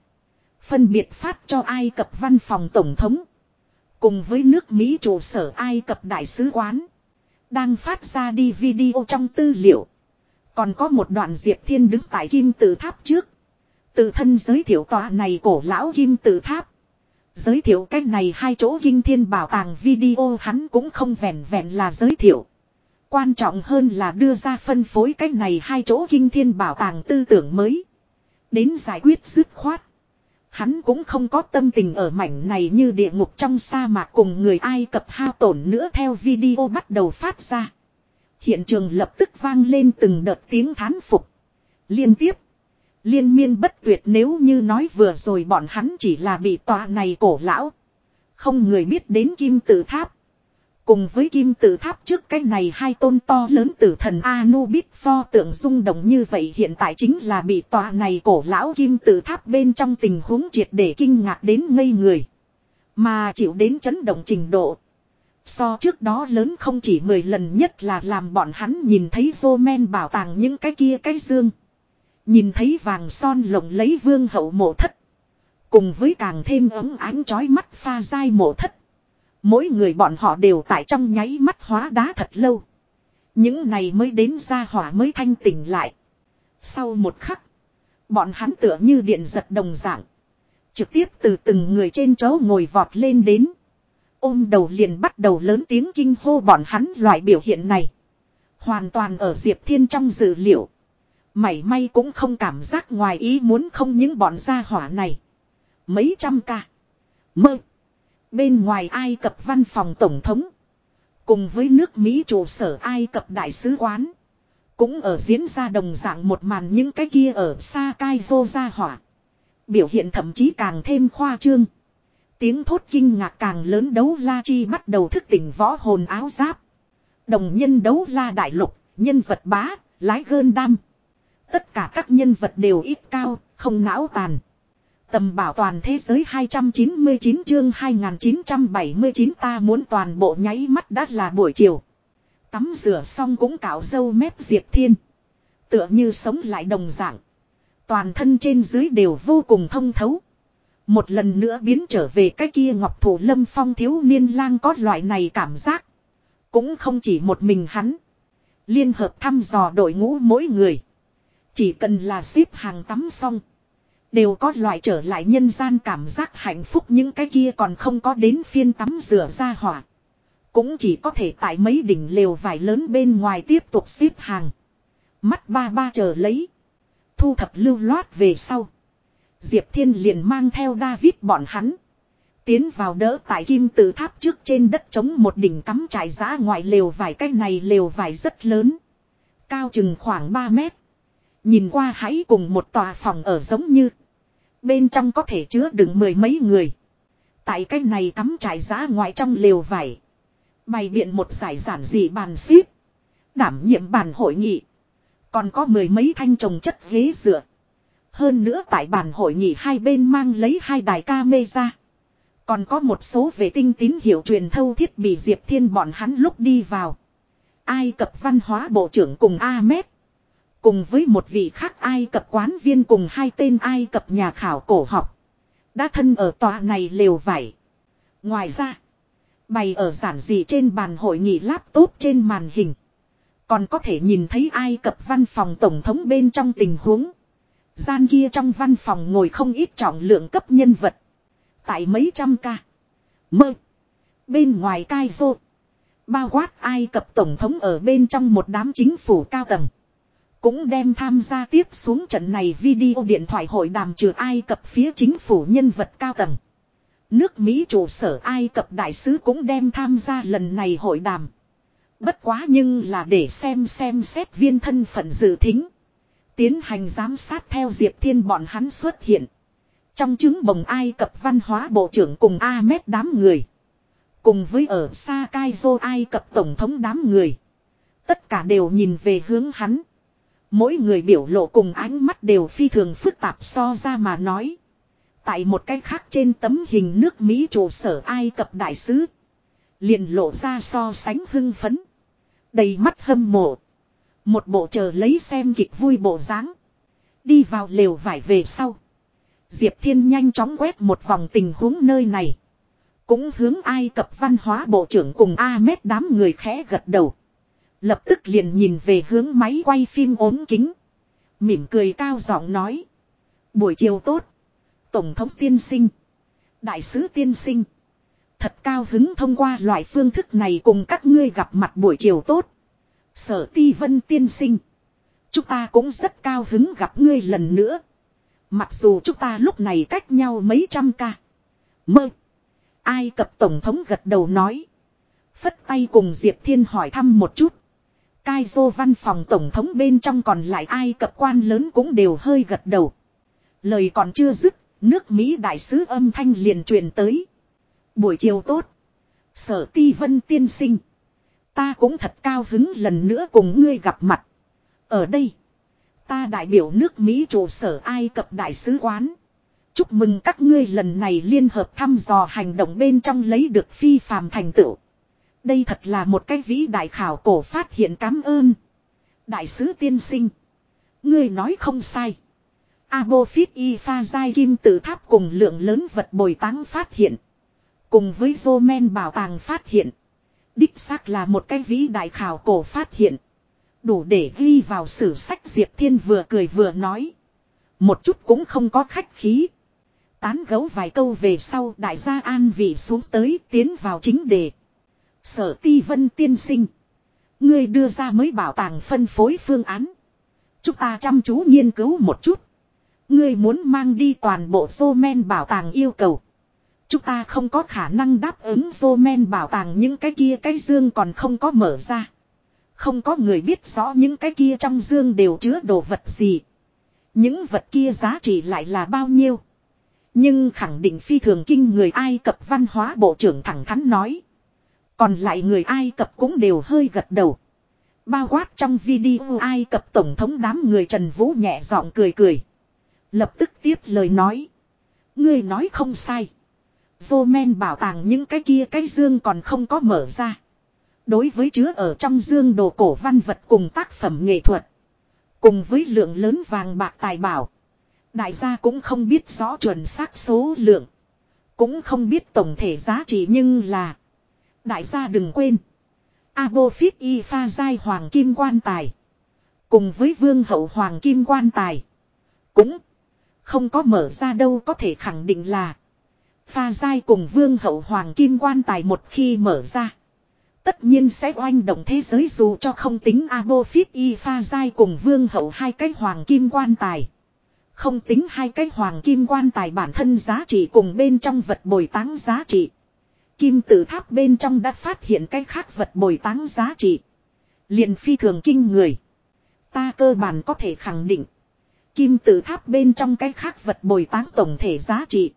Phân biệt phát cho Ai Cập văn phòng tổng thống. Cùng với nước Mỹ trụ sở Ai Cập đại sứ quán. Đang phát ra đi video trong tư liệu. Còn có một đoạn Diệp Thiên đứng tại kim tự tháp trước. Tự thân giới thiệu tòa này cổ lão kim tự tháp. Giới thiệu cách này hai chỗ kinh thiên bảo tàng video hắn cũng không vẹn vẹn là giới thiệu. Quan trọng hơn là đưa ra phân phối cách này hai chỗ kinh thiên bảo tàng tư tưởng mới. Đến giải quyết dứt khoát. Hắn cũng không có tâm tình ở mảnh này như địa ngục trong sa mạc cùng người Ai Cập hao tổn nữa theo video bắt đầu phát ra. Hiện trường lập tức vang lên từng đợt tiếng thán phục. Liên tiếp. Liên miên bất tuyệt nếu như nói vừa rồi bọn hắn chỉ là bị tòa này cổ lão. Không người biết đến kim tự tháp. Cùng với kim tự tháp trước cái này hai tôn to lớn tử thần Anubis pho tượng rung động như vậy hiện tại chính là bị tòa này cổ lão kim tự tháp bên trong tình huống triệt để kinh ngạc đến ngây người. Mà chịu đến chấn động trình độ. So trước đó lớn không chỉ 10 lần nhất là làm bọn hắn nhìn thấy vô men bảo tàng những cái kia cái dương. Nhìn thấy vàng son lộng lấy vương hậu mộ thất. Cùng với càng thêm ấm ánh chói mắt pha dai mộ thất. Mỗi người bọn họ đều tại trong nháy mắt hóa đá thật lâu. Những này mới đến ra hỏa mới thanh tỉnh lại. Sau một khắc. Bọn hắn tựa như điện giật đồng dạng. Trực tiếp từ từng người trên chỗ ngồi vọt lên đến. Ôm đầu liền bắt đầu lớn tiếng kinh hô bọn hắn loại biểu hiện này. Hoàn toàn ở Diệp Thiên trong dự liệu. Mảy may cũng không cảm giác ngoài ý muốn không những bọn gia hỏa này. Mấy trăm ca. Mơ. Bên ngoài Ai Cập văn phòng tổng thống. Cùng với nước Mỹ trụ sở Ai Cập đại sứ quán. Cũng ở diễn ra đồng dạng một màn những cái kia ở xa cai vô ra hỏa. Biểu hiện thậm chí càng thêm khoa trương. Tiếng thốt kinh ngạc càng lớn đấu la chi bắt đầu thức tỉnh võ hồn áo giáp. Đồng nhân đấu la đại lục, nhân vật bá, lái gơn đam. Tất cả các nhân vật đều ít cao, không não tàn. Tầm bảo toàn thế giới 299 chương 2979 ta muốn toàn bộ nháy mắt đã là buổi chiều. Tắm rửa xong cũng cạo dâu mép Diệp Thiên. Tựa như sống lại đồng dạng. Toàn thân trên dưới đều vô cùng thông thấu. Một lần nữa biến trở về cái kia ngọc thủ lâm phong thiếu niên lang có loại này cảm giác. Cũng không chỉ một mình hắn. Liên hợp thăm dò đội ngũ mỗi người. Chỉ cần là xếp hàng tắm xong. Đều có loại trở lại nhân gian cảm giác hạnh phúc, những cái kia còn không có đến phiên tắm rửa ra hỏa. Cũng chỉ có thể tại mấy đỉnh lều vải lớn bên ngoài tiếp tục xếp hàng. Mắt ba ba chờ lấy. Thu thập lưu loát về sau. Diệp Thiên liền mang theo David bọn hắn. Tiến vào đỡ tại kim tự tháp trước trên đất chống một đỉnh cắm trải giã ngoài lều vải cái này lều vải rất lớn. Cao chừng khoảng 3 mét. Nhìn qua hãy cùng một tòa phòng ở giống như. Bên trong có thể chứa đựng mười mấy người. Tại cái này cắm trải giá ngoài trong lều vải. Bày biện một giải giản dị bàn xếp. Đảm nhiệm bàn hội nghị. Còn có mười mấy thanh trồng chất ghế dựa. Hơn nữa tại bàn hội nghị hai bên mang lấy hai đài ca mê ra. Còn có một số vệ tinh tín hiệu truyền thâu thiết bị Diệp Thiên bọn hắn lúc đi vào. Ai cập văn hóa bộ trưởng cùng Ahmed. Cùng với một vị khác Ai Cập quán viên cùng hai tên Ai Cập nhà khảo cổ học. Đã thân ở tòa này lều vải. Ngoài ra. Bày ở giản dị trên bàn hội nghị laptop trên màn hình. Còn có thể nhìn thấy Ai Cập văn phòng tổng thống bên trong tình huống. Gian kia trong văn phòng ngồi không ít trọng lượng cấp nhân vật. Tại mấy trăm ca. Mơ. Bên ngoài cai vô. Bao quát Ai Cập Tổng thống ở bên trong một đám chính phủ cao tầng. Cũng đem tham gia tiếp xuống trận này video điện thoại hội đàm trừ Ai Cập phía chính phủ nhân vật cao tầng. Nước Mỹ trụ sở Ai Cập đại sứ cũng đem tham gia lần này hội đàm. Bất quá nhưng là để xem xem xét viên thân phận dự thính. Tiến hành giám sát theo Diệp Thiên bọn hắn xuất hiện. Trong chứng bồng Ai Cập văn hóa bộ trưởng cùng Ahmed đám người. Cùng với ở xa cai vô Ai Cập tổng thống đám người. Tất cả đều nhìn về hướng hắn. Mỗi người biểu lộ cùng ánh mắt đều phi thường phức tạp so ra mà nói. Tại một cái khác trên tấm hình nước Mỹ trụ sở Ai Cập đại sứ. Liền lộ ra so sánh hưng phấn. Đầy mắt hâm mộ. Một bộ chờ lấy xem kịch vui bộ dáng Đi vào lều vải về sau. Diệp Thiên nhanh chóng quét một vòng tình huống nơi này. Cũng hướng Ai Cập văn hóa bộ trưởng cùng Ahmed đám người khẽ gật đầu. Lập tức liền nhìn về hướng máy quay phim ốm kính. Mỉm cười cao giọng nói. Buổi chiều tốt. Tổng thống tiên sinh. Đại sứ tiên sinh. Thật cao hứng thông qua loại phương thức này cùng các ngươi gặp mặt buổi chiều tốt. Sở ti vân tiên sinh. Chúng ta cũng rất cao hứng gặp ngươi lần nữa. Mặc dù chúng ta lúc này cách nhau mấy trăm ca. Mơ. Ai cập tổng thống gật đầu nói. Phất tay cùng Diệp Thiên hỏi thăm một chút. Cai dô văn phòng tổng thống bên trong còn lại ai cập quan lớn cũng đều hơi gật đầu. Lời còn chưa dứt, nước Mỹ đại sứ âm thanh liền truyền tới. Buổi chiều tốt. Sở ti vân tiên sinh. Ta cũng thật cao hứng lần nữa cùng ngươi gặp mặt. Ở đây. Ta đại biểu nước Mỹ trụ sở Ai Cập đại sứ quán. Chúc mừng các ngươi lần này liên hợp thăm dò hành động bên trong lấy được phi phàm thành tựu. Đây thật là một cái vĩ đại khảo cổ phát hiện cảm ơn. Đại sứ tiên sinh. Ngươi nói không sai. Abofit y pha giai kim tự tháp cùng lượng lớn vật bồi táng phát hiện. Cùng với vô men bảo tàng phát hiện. Đích xác là một cái vĩ đại khảo cổ phát hiện. Đủ để ghi vào sử sách Diệp Thiên vừa cười vừa nói. Một chút cũng không có khách khí. Tán gấu vài câu về sau đại gia an vị xuống tới tiến vào chính đề. Sở ti vân tiên sinh. Ngươi đưa ra mới bảo tàng phân phối phương án. Chúng ta chăm chú nghiên cứu một chút. Ngươi muốn mang đi toàn bộ dô men bảo tàng yêu cầu. Chúng ta không có khả năng đáp ứng dô men bảo tàng những cái kia, cái dương còn không có mở ra. Không có người biết rõ những cái kia trong dương đều chứa đồ vật gì. Những vật kia giá trị lại là bao nhiêu. Nhưng khẳng định phi thường kinh người Ai Cập văn hóa bộ trưởng thẳng thắn nói. Còn lại người Ai Cập cũng đều hơi gật đầu. Bao quát trong video Ai Cập Tổng thống đám người Trần Vũ nhẹ giọng cười cười. Lập tức tiếp lời nói. Ngươi nói không sai. Vô men bảo tàng những cái kia cái dương còn không có mở ra. Đối với chứa ở trong dương đồ cổ văn vật cùng tác phẩm nghệ thuật. Cùng với lượng lớn vàng bạc tài bảo. Đại gia cũng không biết rõ chuẩn xác số lượng. Cũng không biết tổng thể giá trị nhưng là. Đại gia đừng quên. Abofit y pha giai hoàng kim quan tài. Cùng với vương hậu hoàng kim quan tài. Cũng không có mở ra đâu có thể khẳng định là. Pha giai cùng vương hậu hoàng kim quan tài một khi mở ra. Tất nhiên sẽ oanh động thế giới dù cho không tính Abofit y pha giai cùng vương hậu hai cái hoàng kim quan tài. Không tính hai cái hoàng kim quan tài bản thân giá trị cùng bên trong vật bồi táng giá trị. Kim tự tháp bên trong đã phát hiện cái khác vật bồi táng giá trị. liền phi thường kinh người. Ta cơ bản có thể khẳng định. Kim tự tháp bên trong cái khác vật bồi táng tổng thể giá trị.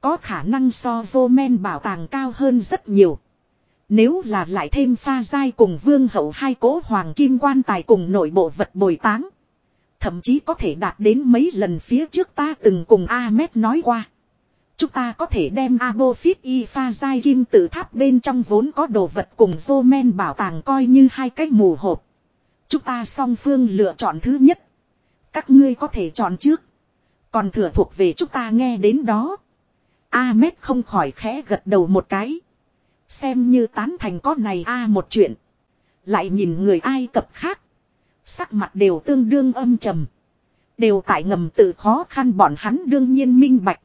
Có khả năng so vô men bảo tàng cao hơn rất nhiều. Nếu là lại thêm pha giai cùng vương hậu hai cố hoàng kim quan tài cùng nội bộ vật bồi táng. Thậm chí có thể đạt đến mấy lần phía trước ta từng cùng Ahmed nói qua. Chúng ta có thể đem Abofit y pha giai kim tự tháp bên trong vốn có đồ vật cùng vô men bảo tàng coi như hai cái mù hộp. Chúng ta song phương lựa chọn thứ nhất. Các ngươi có thể chọn trước. Còn thừa thuộc về chúng ta nghe đến đó. Ahmed không khỏi khẽ gật đầu một cái. Xem như tán thành có này a một chuyện. Lại nhìn người Ai Cập khác. Sắc mặt đều tương đương âm trầm. Đều tại ngầm tự khó khăn bọn hắn đương nhiên minh bạch.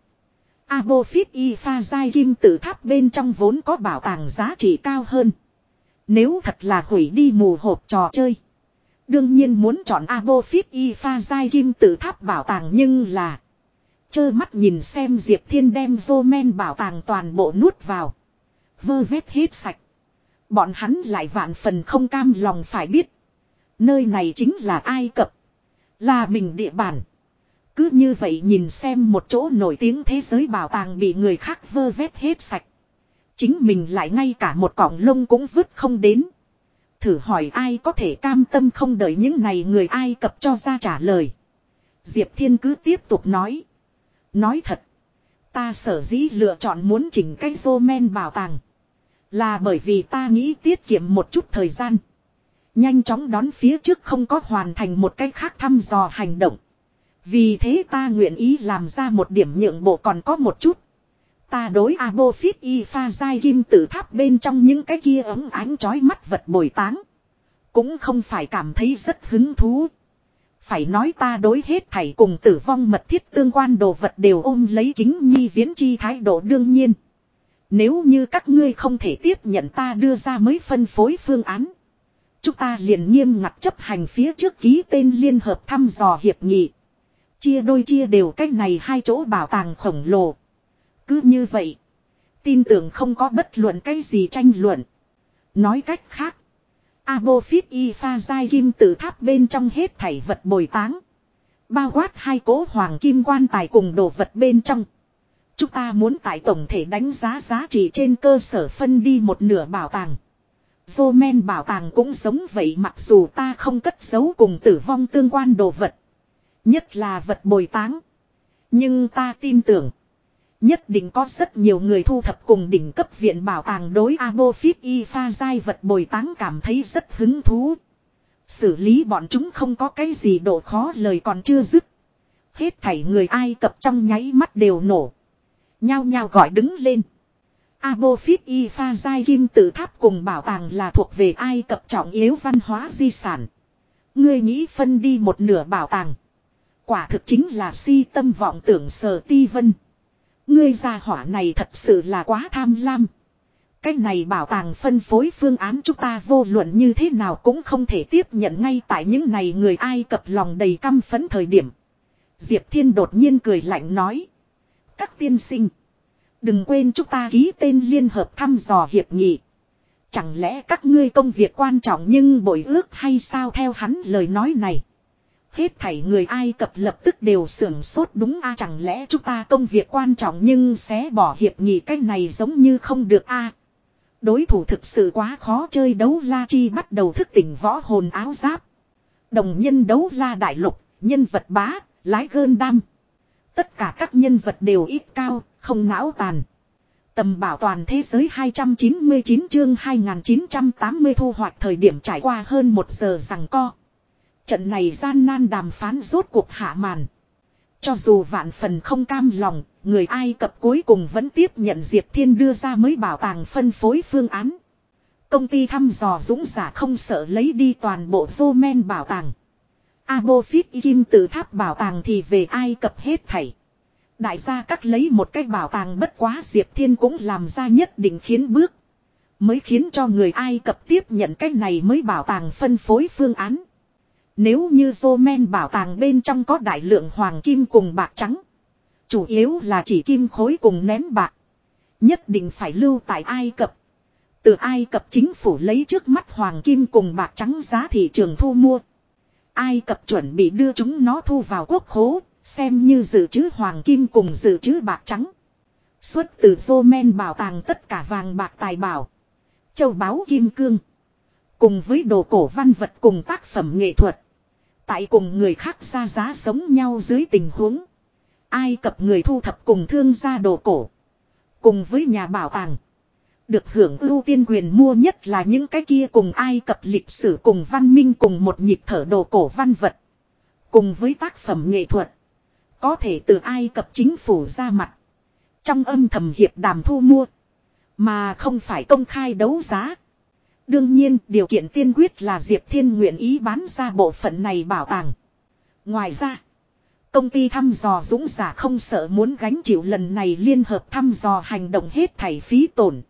Abofit y pha giai kim tự tháp bên trong vốn có bảo tàng giá trị cao hơn. Nếu thật là hủy đi mù hộp trò chơi. Đương nhiên muốn chọn Abofit y pha giai kim tự tháp bảo tàng nhưng là. Chơ mắt nhìn xem Diệp Thiên đem vô men bảo tàng toàn bộ nuốt vào. Vơ vét hết sạch. Bọn hắn lại vạn phần không cam lòng phải biết. Nơi này chính là Ai Cập. Là mình địa bàn. Cứ như vậy nhìn xem một chỗ nổi tiếng thế giới bảo tàng bị người khác vơ vét hết sạch. Chính mình lại ngay cả một cọng lông cũng vứt không đến. Thử hỏi ai có thể cam tâm không đợi những này người ai cập cho ra trả lời. Diệp Thiên cứ tiếp tục nói. Nói thật. Ta sở dĩ lựa chọn muốn chỉnh cách vô men bảo tàng. Là bởi vì ta nghĩ tiết kiệm một chút thời gian. Nhanh chóng đón phía trước không có hoàn thành một cách khác thăm dò hành động. Vì thế ta nguyện ý làm ra một điểm nhượng bộ còn có một chút. Ta đối Abofit y pha dai kim tử tháp bên trong những cái kia ấm ánh chói mắt vật bồi táng. Cũng không phải cảm thấy rất hứng thú. Phải nói ta đối hết thảy cùng tử vong mật thiết tương quan đồ vật đều ôm lấy kính nhi viễn chi thái độ đương nhiên. Nếu như các ngươi không thể tiếp nhận ta đưa ra mới phân phối phương án. Chúng ta liền nghiêm ngặt chấp hành phía trước ký tên liên hợp thăm dò hiệp nghị. Chia đôi chia đều cách này hai chỗ bảo tàng khổng lồ. Cứ như vậy. Tin tưởng không có bất luận cái gì tranh luận. Nói cách khác. Abofit y pha giai kim tự tháp bên trong hết thảy vật bồi táng. Bao quát hai cố hoàng kim quan tài cùng đồ vật bên trong. Chúng ta muốn tại tổng thể đánh giá giá trị trên cơ sở phân đi một nửa bảo tàng. Vô men bảo tàng cũng giống vậy, mặc dù ta không cất giấu cùng tử vong tương quan đồ vật. Nhất là vật bồi táng. Nhưng ta tin tưởng. Nhất định có rất nhiều người thu thập cùng đỉnh cấp viện bảo tàng đối Abofit y pha giai vật bồi táng cảm thấy rất hứng thú. Xử lý bọn chúng không có cái gì độ khó lời còn chưa dứt. Hết thảy người Ai Cập trong nháy mắt đều nổ. Nhao nhao gọi đứng lên. Abofit y pha giai kim tự tháp cùng bảo tàng là thuộc về Ai Cập trọng yếu văn hóa di sản. Ngươi nghĩ phân đi một nửa bảo tàng. Quả thực chính là si tâm vọng tưởng sở ti vân. Ngươi gia hỏa này thật sự là quá tham lam. Cái này bảo tàng phân phối phương án chúng ta vô luận như thế nào cũng không thể tiếp nhận ngay tại những này người ai cập lòng đầy căm phấn thời điểm. Diệp Thiên đột nhiên cười lạnh nói. Các tiên sinh. Đừng quên chúng ta ký tên liên hợp thăm dò hiệp nghị. Chẳng lẽ các ngươi công việc quan trọng nhưng bội ước hay sao theo hắn lời nói này. Hết thảy người Ai Cập lập tức đều sưởng sốt đúng a chẳng lẽ chúng ta công việc quan trọng nhưng sẽ bỏ hiệp nghị cái này giống như không được a Đối thủ thực sự quá khó chơi đấu la chi bắt đầu thức tỉnh võ hồn áo giáp. Đồng nhân đấu la đại lục, nhân vật bá, lái gơn đam. Tất cả các nhân vật đều ít cao, không não tàn. Tầm bảo toàn thế giới 299 chương 2980 thu hoạch thời điểm trải qua hơn một giờ rằng co. Trận này gian nan đàm phán rốt cuộc hạ màn. Cho dù vạn phần không cam lòng, người Ai Cập cuối cùng vẫn tiếp nhận Diệp Thiên đưa ra mới bảo tàng phân phối phương án. Công ty thăm dò dũng giả không sợ lấy đi toàn bộ vô men bảo tàng. Abofit Kim từ tháp bảo tàng thì về Ai Cập hết thảy. Đại gia cắt lấy một cái bảo tàng bất quá Diệp Thiên cũng làm ra nhất định khiến bước. Mới khiến cho người Ai Cập tiếp nhận cái này mới bảo tàng phân phối phương án. Nếu như men bảo tàng bên trong có đại lượng hoàng kim cùng bạc trắng. Chủ yếu là chỉ kim khối cùng nén bạc. Nhất định phải lưu tại Ai Cập. Từ Ai Cập chính phủ lấy trước mắt hoàng kim cùng bạc trắng giá thị trường thu mua. Ai Cập chuẩn bị đưa chúng nó thu vào quốc khố, xem như dự trữ hoàng kim cùng dự trữ bạc trắng. Xuất từ men bảo tàng tất cả vàng bạc tài bảo. Châu báu kim cương. Cùng với đồ cổ văn vật cùng tác phẩm nghệ thuật. Tại cùng người khác ra giá sống nhau dưới tình huống. Ai cập người thu thập cùng thương gia đồ cổ. Cùng với nhà bảo tàng. Được hưởng ưu tiên quyền mua nhất là những cái kia cùng Ai Cập lịch sử cùng văn minh cùng một nhịp thở đồ cổ văn vật. Cùng với tác phẩm nghệ thuật. Có thể từ Ai Cập chính phủ ra mặt. Trong âm thầm hiệp đàm thu mua. Mà không phải công khai đấu giá. Đương nhiên, điều kiện tiên quyết là Diệp Thiên nguyện ý bán ra bộ phận này bảo tàng. Ngoài ra, công ty thăm dò dũng giả không sợ muốn gánh chịu lần này liên hợp thăm dò hành động hết thảy phí tổn.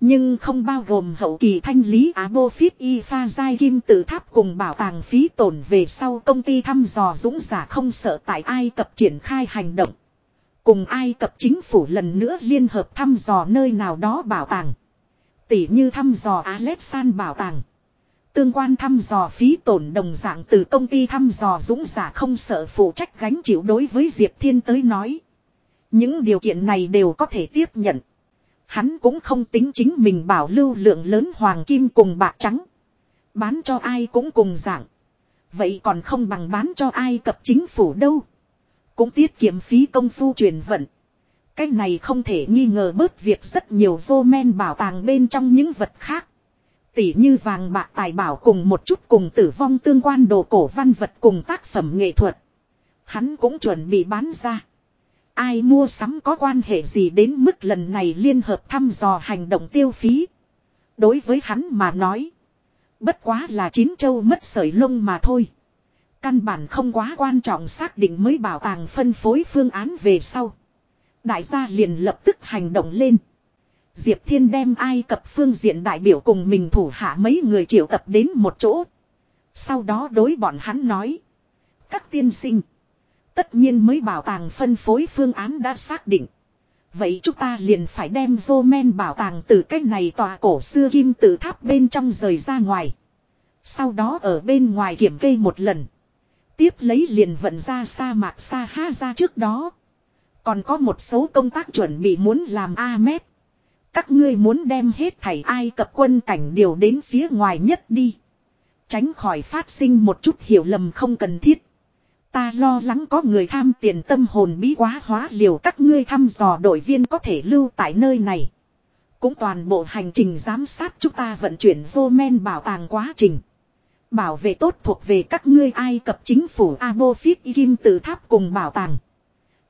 Nhưng không bao gồm hậu kỳ thanh lý Á Bô Phít Y Pha Giai Kim Tự Tháp cùng bảo tàng phí tổn về sau công ty thăm dò dũng giả không sợ tại Ai Cập triển khai hành động. Cùng Ai Cập chính phủ lần nữa liên hợp thăm dò nơi nào đó bảo tàng. Tỷ như thăm dò Alexan bảo tàng. Tương quan thăm dò phí tổn đồng dạng từ công ty thăm dò dũng giả không sợ phụ trách gánh chịu đối với Diệp Thiên tới nói. Những điều kiện này đều có thể tiếp nhận. Hắn cũng không tính chính mình bảo lưu lượng lớn hoàng kim cùng bạc trắng. Bán cho ai cũng cùng dạng. Vậy còn không bằng bán cho ai cập chính phủ đâu. Cũng tiết kiệm phí công phu truyền vận. Cái này không thể nghi ngờ bớt việc rất nhiều vô men bảo tàng bên trong những vật khác. Tỉ như vàng bạc tài bảo cùng một chút cùng tử vong tương quan đồ cổ văn vật cùng tác phẩm nghệ thuật. Hắn cũng chuẩn bị bán ra. Ai mua sắm có quan hệ gì đến mức lần này liên hợp thăm dò hành động tiêu phí. Đối với hắn mà nói. Bất quá là chín châu mất sợi lông mà thôi. Căn bản không quá quan trọng xác định mới bảo tàng phân phối phương án về sau. Đại gia liền lập tức hành động lên. Diệp Thiên đem Ai Cập phương diện đại biểu cùng mình thủ hạ mấy người triệu tập đến một chỗ. Sau đó đối bọn hắn nói. Các tiên sinh. Tất nhiên mới bảo tàng phân phối phương án đã xác định. Vậy chúng ta liền phải đem vô men bảo tàng từ cách này tòa cổ xưa kim tự tháp bên trong rời ra ngoài. Sau đó ở bên ngoài kiểm kê một lần. Tiếp lấy liền vận ra sa mạc sa ha ra trước đó. Còn có một số công tác chuẩn bị muốn làm A-mét. Các ngươi muốn đem hết thảy ai cập quân cảnh điều đến phía ngoài nhất đi. Tránh khỏi phát sinh một chút hiểu lầm không cần thiết. Ta lo lắng có người tham tiền tâm hồn bí quá hóa liều các ngươi thăm dò đội viên có thể lưu tại nơi này. Cũng toàn bộ hành trình giám sát chúng ta vận chuyển vô men bảo tàng quá trình. Bảo vệ tốt thuộc về các ngươi Ai Cập chính phủ Abofit Kim tự tháp cùng bảo tàng.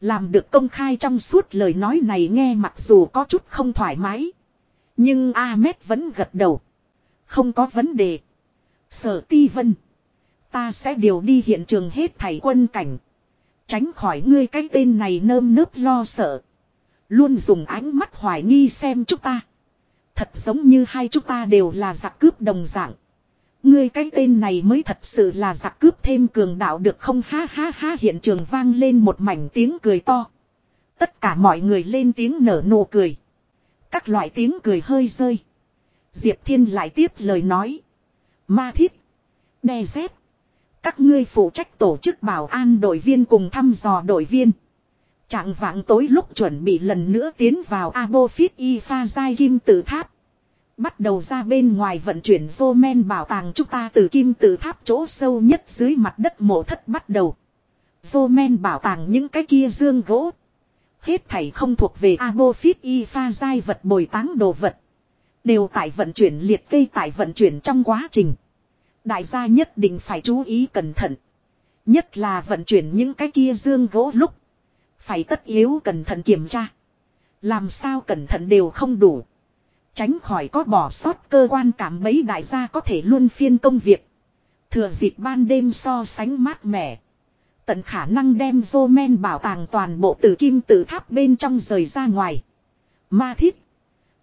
Làm được công khai trong suốt lời nói này nghe mặc dù có chút không thoải mái. Nhưng Ahmed vẫn gật đầu. Không có vấn đề. Sở ti vân. Ta sẽ điều đi hiện trường hết thảy quân cảnh. Tránh khỏi ngươi cái tên này nơm nớp lo sợ. Luôn dùng ánh mắt hoài nghi xem chúng ta. Thật giống như hai chúng ta đều là giặc cướp đồng dạng. Ngươi cái tên này mới thật sự là giặc cướp thêm cường đạo được không ha ha ha, hiện trường vang lên một mảnh tiếng cười to. Tất cả mọi người lên tiếng nở nụ cười. Các loại tiếng cười hơi rơi. Diệp Thiên lại tiếp lời nói. Ma thiết. Đe dép. Các ngươi phụ trách tổ chức bảo an đội viên cùng thăm dò đội viên. Trạng vạng tối lúc chuẩn bị lần nữa tiến vào Abofit Y Pha Giai Kim Tự Tháp. Bắt đầu ra bên ngoài vận chuyển vô men bảo tàng chúng ta từ kim tự tháp chỗ sâu nhất dưới mặt đất mộ thất bắt đầu. Vô men bảo tàng những cái kia dương gỗ. Hết thảy không thuộc về Abofit Y Pha Giai vật bồi táng đồ vật. Đều tại vận chuyển liệt kê tại vận chuyển trong quá trình. Đại gia nhất định phải chú ý cẩn thận. Nhất là vận chuyển những cái kia dương gỗ lúc. Phải tất yếu cẩn thận kiểm tra. Làm sao cẩn thận đều không đủ. Tránh khỏi có bỏ sót cơ quan cảm mấy đại gia có thể luôn phiên công việc. Thừa dịp ban đêm so sánh mát mẻ. Tận khả năng đem vô men bảo tàng toàn bộ từ kim tự tháp bên trong rời ra ngoài. Ma thiết.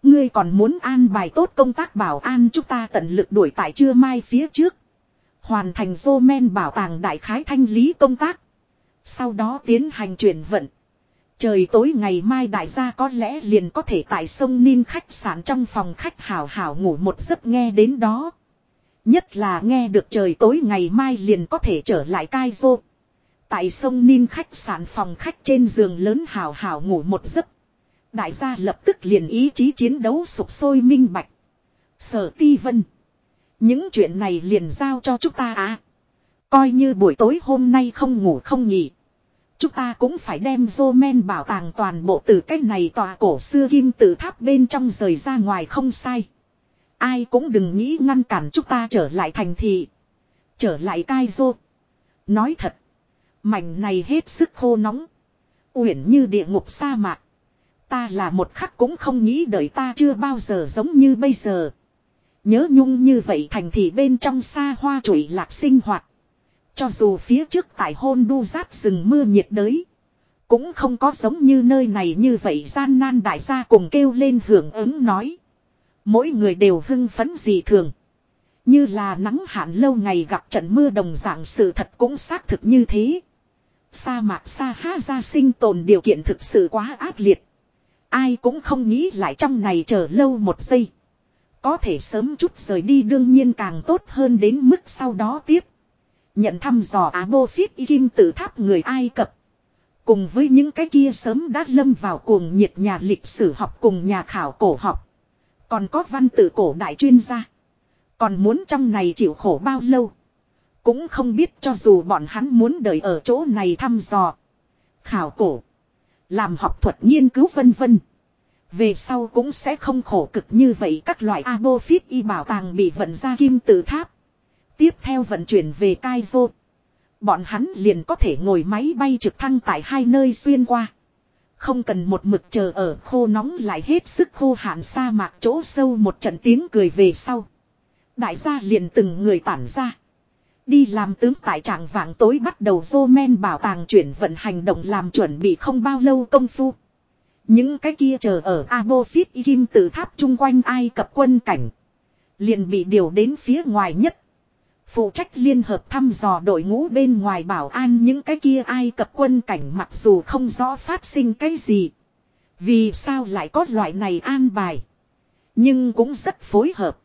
Ngươi còn muốn an bài tốt công tác bảo an chúng ta tận lực đuổi tại trưa mai phía trước. Hoàn thành vô men bảo tàng đại khái thanh lý công tác. Sau đó tiến hành chuyển vận. Trời tối ngày mai đại gia có lẽ liền có thể tại sông Ninh khách sạn trong phòng khách hào hào ngủ một giấc nghe đến đó. Nhất là nghe được trời tối ngày mai liền có thể trở lại cai rô. Tại sông Ninh khách sạn phòng khách trên giường lớn hào hào ngủ một giấc. Đại gia lập tức liền ý chí chiến đấu sục sôi minh bạch. Sở ti vân. Những chuyện này liền giao cho chúng ta à. Coi như buổi tối hôm nay không ngủ không nghỉ. Chúng ta cũng phải đem vô men bảo tàng toàn bộ từ cách này tòa cổ xưa kim tự tháp bên trong rời ra ngoài không sai. Ai cũng đừng nghĩ ngăn cản chúng ta trở lại thành thị. Trở lại cai vô. Nói thật. Mảnh này hết sức khô nóng. Uyển như địa ngục sa mạc. Ta là một khắc cũng không nghĩ đợi ta chưa bao giờ giống như bây giờ. Nhớ nhung như vậy thành thị bên trong xa hoa trụi lạc sinh hoạt. Cho dù phía trước tại hôn đu rát rừng mưa nhiệt đới. Cũng không có giống như nơi này như vậy gian nan đại gia cùng kêu lên hưởng ứng nói. Mỗi người đều hưng phấn dị thường. Như là nắng hạn lâu ngày gặp trận mưa đồng dạng sự thật cũng xác thực như thế. Sa mạc sa ha ra sinh tồn điều kiện thực sự quá ác liệt. Ai cũng không nghĩ lại trong này chờ lâu một giây. Có thể sớm chút rời đi đương nhiên càng tốt hơn đến mức sau đó tiếp. Nhận thăm dò Á Bô Phít Y Kim tự tháp người Ai Cập. Cùng với những cái kia sớm đã lâm vào cuồng nhiệt nhà lịch sử học cùng nhà khảo cổ học. Còn có văn tự cổ đại chuyên gia. Còn muốn trong này chịu khổ bao lâu. Cũng không biết cho dù bọn hắn muốn đợi ở chỗ này thăm dò. Khảo cổ. Làm học thuật nghiên cứu vân vân. Về sau cũng sẽ không khổ cực như vậy các loại Abofit y bảo tàng bị vận ra kim tự tháp. Tiếp theo vận chuyển về Kaizo. Bọn hắn liền có thể ngồi máy bay trực thăng tại hai nơi xuyên qua. Không cần một mực chờ ở khô nóng lại hết sức khô hạn sa mạc chỗ sâu một trận tiếng cười về sau. Đại gia liền từng người tản ra. Đi làm tướng tại trạng vàng tối bắt đầu vô men bảo tàng chuyển vận hành động làm chuẩn bị không bao lâu công phu. Những cái kia chờ ở Abofit Kim tự tháp chung quanh Ai Cập quân cảnh. Liền bị điều đến phía ngoài nhất. Phụ trách liên hợp thăm dò đội ngũ bên ngoài bảo an những cái kia ai cập quân cảnh mặc dù không rõ phát sinh cái gì. Vì sao lại có loại này an bài. Nhưng cũng rất phối hợp.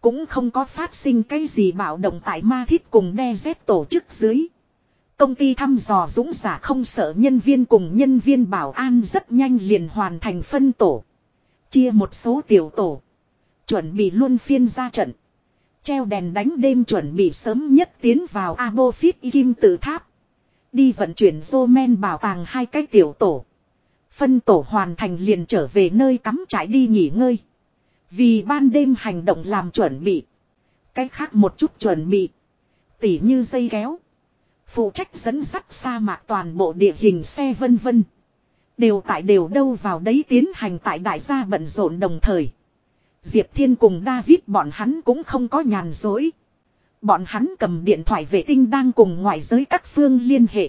Cũng không có phát sinh cái gì bạo động tại ma thiết cùng đe dép tổ chức dưới. Công ty thăm dò dũng giả không sợ nhân viên cùng nhân viên bảo an rất nhanh liền hoàn thành phân tổ. Chia một số tiểu tổ. Chuẩn bị luôn phiên ra trận. Treo đèn đánh đêm chuẩn bị sớm nhất tiến vào Abofit Kim tự tháp. Đi vận chuyển Zomen bảo tàng hai cái tiểu tổ. Phân tổ hoàn thành liền trở về nơi cắm trại đi nghỉ ngơi. Vì ban đêm hành động làm chuẩn bị. Cách khác một chút chuẩn bị. Tỉ như dây kéo. Phụ trách dẫn sắt sa mạc toàn bộ địa hình xe vân vân. Đều tại đều đâu vào đấy tiến hành tại đại gia bận rộn đồng thời. Diệp Thiên cùng David bọn hắn cũng không có nhàn dối. Bọn hắn cầm điện thoại vệ tinh đang cùng ngoại giới các phương liên hệ.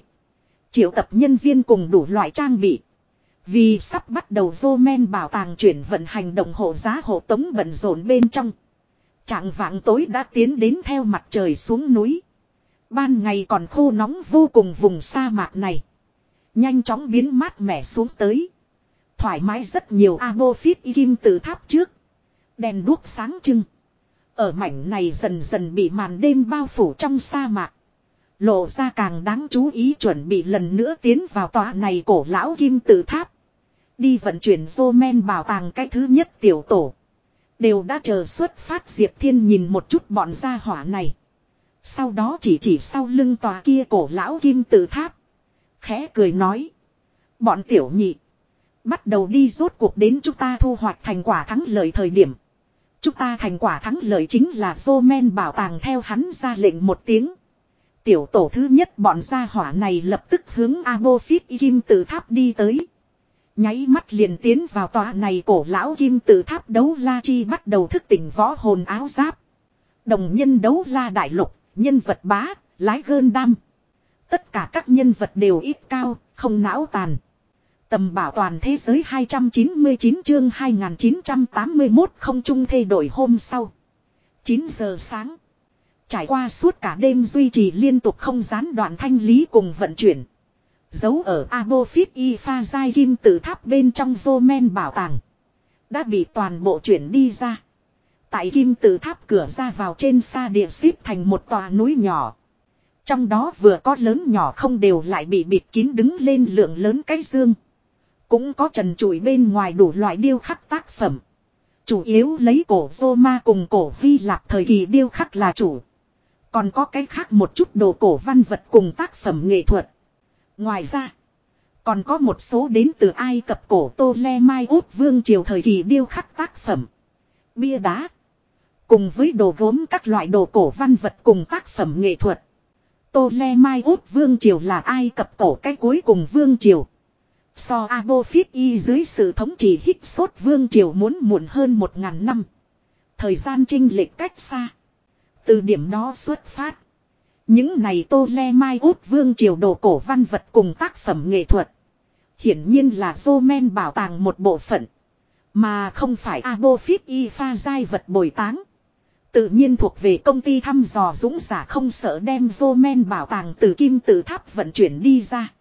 Triệu tập nhân viên cùng đủ loại trang bị. Vì sắp bắt đầu vô men bảo tàng chuyển vận hành động hộ giá hộ tống bận rộn bên trong. Trạng vạng tối đã tiến đến theo mặt trời xuống núi. Ban ngày còn khô nóng vô cùng vùng sa mạc này. Nhanh chóng biến mát mẻ xuống tới. Thoải mái rất nhiều Abofit kim từ tháp trước. Đèn đuốc sáng trưng. Ở mảnh này dần dần bị màn đêm bao phủ trong sa mạc. Lộ ra càng đáng chú ý chuẩn bị lần nữa tiến vào tòa này cổ lão kim tự tháp. Đi vận chuyển vô men bảo tàng cái thứ nhất tiểu tổ. Đều đã chờ xuất phát Diệp Thiên nhìn một chút bọn gia hỏa này. Sau đó chỉ chỉ sau lưng tòa kia cổ lão kim tự tháp. Khẽ cười nói. Bọn tiểu nhị. Bắt đầu đi rốt cuộc đến chúng ta thu hoạch thành quả thắng lợi thời điểm. Chúng ta thành quả thắng lợi chính là vô men bảo tàng theo hắn ra lệnh một tiếng. Tiểu tổ thứ nhất bọn gia hỏa này lập tức hướng Abofit kim tự tháp đi tới. Nháy mắt liền tiến vào tòa này cổ lão kim tự tháp đấu la chi bắt đầu thức tỉnh võ hồn áo giáp. Đồng nhân đấu la đại lục, nhân vật bá, lái gơn đam. Tất cả các nhân vật đều ít cao, không não tàn. Tầm bảo toàn thế giới 299 chương 2981 không chung thay đổi hôm sau. 9 giờ sáng. Trải qua suốt cả đêm duy trì liên tục không gián đoạn thanh lý cùng vận chuyển. Giấu ở Abofit y pha giai kim tử tháp bên trong vô men bảo tàng. Đã bị toàn bộ chuyển đi ra. Tại kim tự tháp cửa ra vào trên xa địa xếp thành một tòa núi nhỏ. Trong đó vừa có lớn nhỏ không đều lại bị bịt kín đứng lên lượng lớn cái dương. Cũng có trần trụi bên ngoài đủ loại điêu khắc tác phẩm. Chủ yếu lấy cổ Roma cùng cổ Hy Lạp thời kỳ điêu khắc là chủ. Còn có cái khác một chút đồ cổ văn vật cùng tác phẩm nghệ thuật. Ngoài ra, còn có một số đến từ Ai Cập cổ Tô Le Mai Út Vương Triều thời kỳ điêu khắc tác phẩm. Bia đá. Cùng với đồ gốm các loại đồ cổ văn vật cùng tác phẩm nghệ thuật. Tô Le Mai Út Vương Triều là Ai Cập cổ cái cuối cùng Vương Triều. So Abofit y dưới sự thống trị hít sốt Vương Triều muốn muộn hơn một ngàn năm. Thời gian trinh lệch cách xa. Từ điểm đó xuất phát. Những này tô le mai út vương triều đồ cổ văn vật cùng tác phẩm nghệ thuật. Hiển nhiên là dô men bảo tàng một bộ phận. Mà không phải Abofit y pha giai vật bồi táng. Tự nhiên thuộc về công ty thăm dò dũng giả không sợ đem dô men bảo tàng từ kim tự tháp vận chuyển đi ra.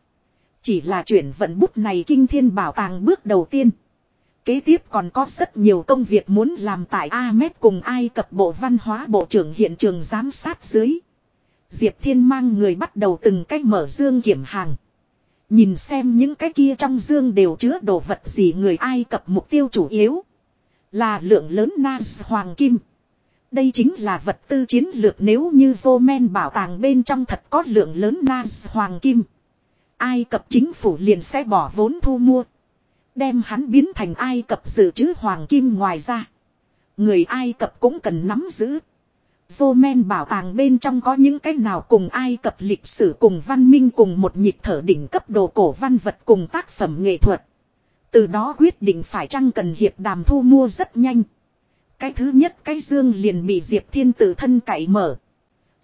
Chỉ là chuyển vận bút này kinh thiên bảo tàng bước đầu tiên. Kế tiếp còn có rất nhiều công việc muốn làm tại Ahmed cùng Ai Cập Bộ Văn hóa Bộ trưởng hiện trường giám sát dưới. Diệp Thiên mang người bắt đầu từng cách mở dương kiểm hàng. Nhìn xem những cái kia trong dương đều chứa đồ vật gì người Ai Cập mục tiêu chủ yếu. Là lượng lớn Nas Hoàng Kim. Đây chính là vật tư chiến lược nếu như Zomen bảo tàng bên trong thật có lượng lớn Nas Hoàng Kim. Ai Cập chính phủ liền sẽ bỏ vốn thu mua. Đem hắn biến thành Ai Cập dự trữ Hoàng Kim ngoài ra. Người Ai Cập cũng cần nắm giữ. Vô men bảo tàng bên trong có những cái nào cùng Ai Cập lịch sử cùng văn minh cùng một nhịp thở đỉnh cấp đồ cổ văn vật cùng tác phẩm nghệ thuật. Từ đó quyết định phải chăng cần hiệp đàm thu mua rất nhanh. Cái thứ nhất, cái dương liền bị Diệp Thiên tự thân cậy mở.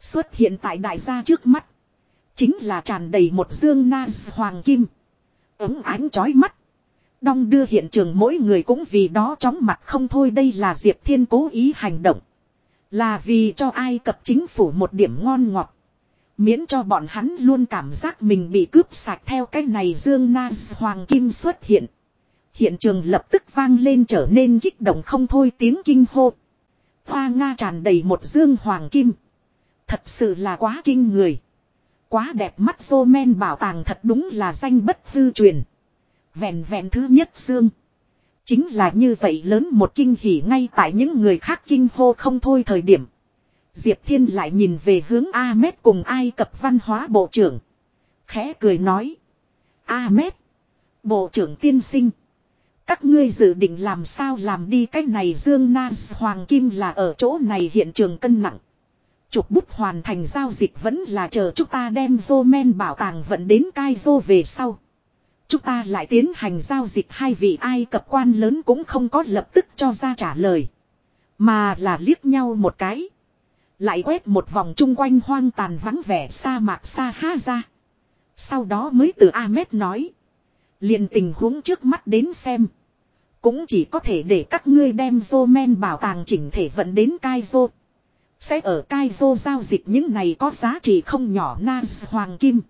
Xuất hiện tại đại gia trước mắt. Chính là tràn đầy một dương na Hoàng Kim. Ứng ánh chói mắt. Đong đưa hiện trường mỗi người cũng vì đó chóng mặt không thôi đây là Diệp Thiên cố ý hành động. Là vì cho ai cập chính phủ một điểm ngon ngọt. Miễn cho bọn hắn luôn cảm giác mình bị cướp sạch theo cái này Dương na Hoàng Kim xuất hiện. Hiện trường lập tức vang lên trở nên kích động không thôi tiếng kinh hô. Hoa Nga tràn đầy một dương hoàng kim. Thật sự là quá kinh người. Quá đẹp mắt dô men bảo tàng thật đúng là danh bất hư truyền. Vẹn vẹn thứ nhất xương, Chính là như vậy lớn một kinh hỉ ngay tại những người khác kinh hô không thôi thời điểm. Diệp Thiên lại nhìn về hướng Ahmed cùng Ai Cập văn hóa bộ trưởng. Khẽ cười nói. Ahmed. Bộ trưởng tiên sinh. Các ngươi dự định làm sao làm đi cái này Dương Nas Hoàng Kim là ở chỗ này hiện trường cân nặng. Chụp bút hoàn thành giao dịch vẫn là chờ chúng ta đem vô men bảo tàng vận đến cai vô về sau. Chúng ta lại tiến hành giao dịch hai vị Ai Cập quan lớn cũng không có lập tức cho ra trả lời. Mà là liếc nhau một cái. Lại quét một vòng chung quanh hoang tàn vắng vẻ sa mạc sa ha ra. Sau đó mới từ Ahmed nói. liền tình huống trước mắt đến xem. Cũng chỉ có thể để các ngươi đem vô men bảo tàng chỉnh thể vận đến Kaizo. Sẽ ở cai vô giao dịch những này có giá trị không nhỏ, Nas Hoàng Kim.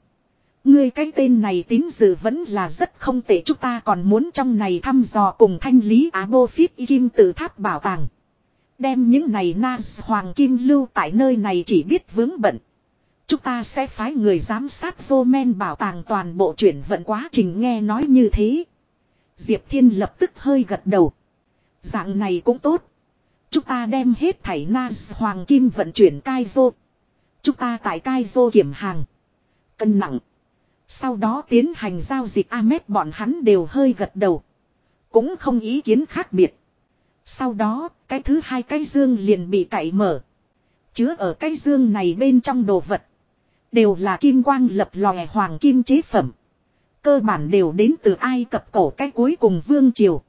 Ngươi cái tên này tín dự vẫn là rất không tệ, chúng ta còn muốn trong này thăm dò cùng thanh lý Á Bô Phít Kim tự tháp bảo tàng. Đem những này Nas Hoàng Kim lưu tại nơi này chỉ biết vướng bận. Chúng ta sẽ phái người giám sát vô men bảo tàng toàn bộ chuyển vận quá trình nghe nói như thế. Diệp Thiên lập tức hơi gật đầu. Dạng này cũng tốt. Chúng ta đem hết thảy Nas Hoàng Kim vận chuyển cai vô. Chúng ta tại cai vô kiểm hàng. Cân nặng. Sau đó tiến hành giao dịch Ahmed bọn hắn đều hơi gật đầu. Cũng không ý kiến khác biệt. Sau đó, cái thứ hai cái dương liền bị cậy mở. Chứa ở cái dương này bên trong đồ vật. Đều là kim quang lập lòe hoàng kim chế phẩm. Cơ bản đều đến từ Ai Cập cổ cái cuối cùng vương triều.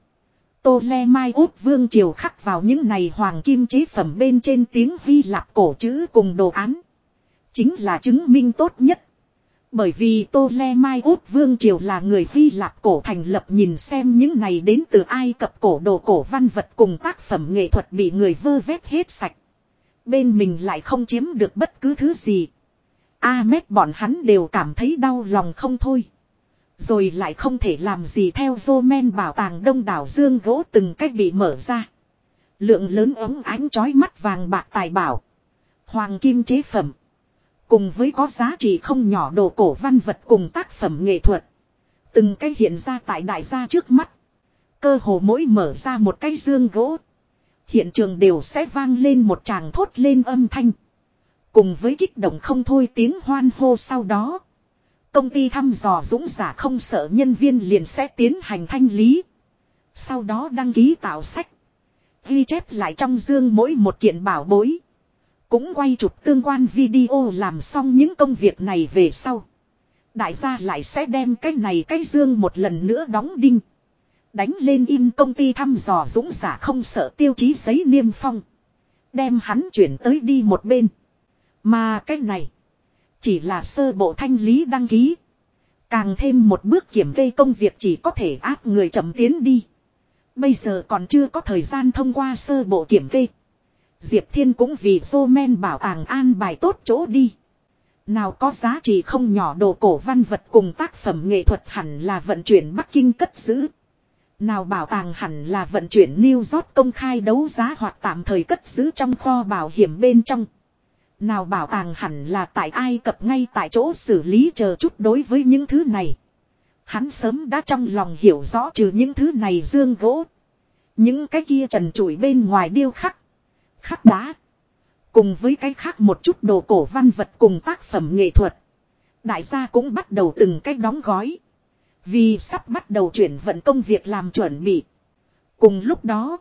Tô Le Mai út vương triều khắc vào những này hoàng kim chế phẩm bên trên tiếng Hy Lạp cổ chữ cùng đồ án. Chính là chứng minh tốt nhất. Bởi vì Tô Le Mai út vương triều là người Hy Lạp cổ thành lập nhìn xem những này đến từ Ai Cập cổ đồ cổ văn vật cùng tác phẩm nghệ thuật bị người vơ vét hết sạch. Bên mình lại không chiếm được bất cứ thứ gì. Ahmed bọn hắn đều cảm thấy đau lòng không thôi. Rồi lại không thể làm gì theo vô men bảo tàng đông đảo dương gỗ từng cách bị mở ra. Lượng lớn ống ánh chói mắt vàng bạc tài bảo. Hoàng kim chế phẩm. Cùng với có giá trị không nhỏ đồ cổ văn vật cùng tác phẩm nghệ thuật. Từng cái hiện ra tại đại gia trước mắt. Cơ hồ mỗi mở ra một cái dương gỗ. Hiện trường đều sẽ vang lên một tràng thốt lên âm thanh. Cùng với kích động không thôi tiếng hoan hô sau đó. Công ty thăm dò dũng giả không sợ nhân viên liền sẽ tiến hành thanh lý. Sau đó đăng ký tạo sách. Ghi chép lại trong dương mỗi một kiện bảo bối. Cũng quay chụp tương quan video làm xong những công việc này về sau. Đại gia lại sẽ đem cái này cái dương một lần nữa đóng đinh. Đánh lên in công ty thăm dò dũng giả không sợ tiêu chí giấy niêm phong. Đem hắn chuyển tới đi một bên. Mà cái này. Chỉ là sơ bộ thanh lý đăng ký. Càng thêm một bước kiểm kê công việc chỉ có thể áp người chậm tiến đi. Bây giờ còn chưa có thời gian thông qua sơ bộ kiểm kê. Diệp Thiên cũng vì vô men bảo tàng an bài tốt chỗ đi. Nào có giá trị không nhỏ đồ cổ văn vật cùng tác phẩm nghệ thuật hẳn là vận chuyển Bắc Kinh cất giữ. Nào bảo tàng hẳn là vận chuyển New York công khai đấu giá hoặc tạm thời cất giữ trong kho bảo hiểm bên trong. Nào bảo tàng hẳn là tại Ai Cập ngay tại chỗ xử lý chờ chút đối với những thứ này. Hắn sớm đã trong lòng hiểu rõ trừ những thứ này dương gỗ. Những cái kia trần trụi bên ngoài điêu khắc. Khắc đá. Cùng với cái khác một chút đồ cổ văn vật cùng tác phẩm nghệ thuật. Đại gia cũng bắt đầu từng cách đóng gói. Vì sắp bắt đầu chuyển vận công việc làm chuẩn bị. Cùng lúc đó.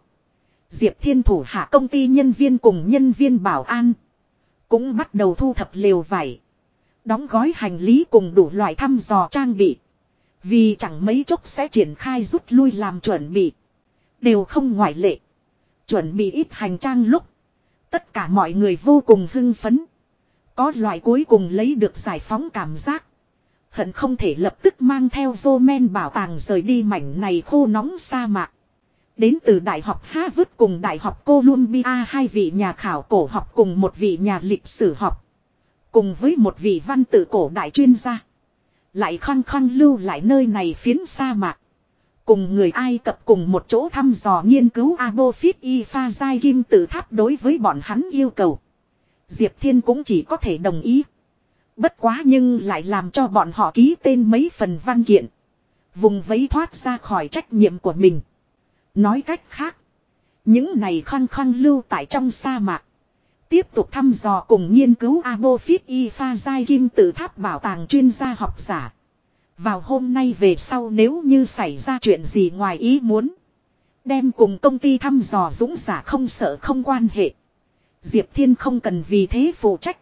Diệp Thiên thủ hạ công ty nhân viên cùng nhân viên bảo an. Cũng bắt đầu thu thập lều vải. Đóng gói hành lý cùng đủ loại thăm dò trang bị. Vì chẳng mấy chốc sẽ triển khai rút lui làm chuẩn bị. Đều không ngoại lệ. Chuẩn bị ít hành trang lúc. Tất cả mọi người vô cùng hưng phấn. Có loại cuối cùng lấy được giải phóng cảm giác. Hận không thể lập tức mang theo vô men bảo tàng rời đi mảnh này khô nóng sa mạc. Đến từ Đại học Harvard cùng Đại học Columbia, hai vị nhà khảo cổ học cùng một vị nhà lịch sử học. Cùng với một vị văn tự cổ đại chuyên gia. Lại khăng khăng lưu lại nơi này phiến sa mạc. Cùng người Ai Cập cùng một chỗ thăm dò nghiên cứu Abofit y pha giai kim tự tháp đối với bọn hắn yêu cầu. Diệp Thiên cũng chỉ có thể đồng ý. Bất quá nhưng lại làm cho bọn họ ký tên mấy phần văn kiện. Vùng vấy thoát ra khỏi trách nhiệm của mình. Nói cách khác. Những này khăng khăng lưu tại trong sa mạc. Tiếp tục thăm dò cùng nghiên cứu Abophit y pha giai kim tự tháp bảo tàng chuyên gia học giả. Vào hôm nay về sau nếu như xảy ra chuyện gì ngoài ý muốn. Đem cùng công ty thăm dò dũng giả không sợ không quan hệ. Diệp Thiên không cần vì thế phụ trách.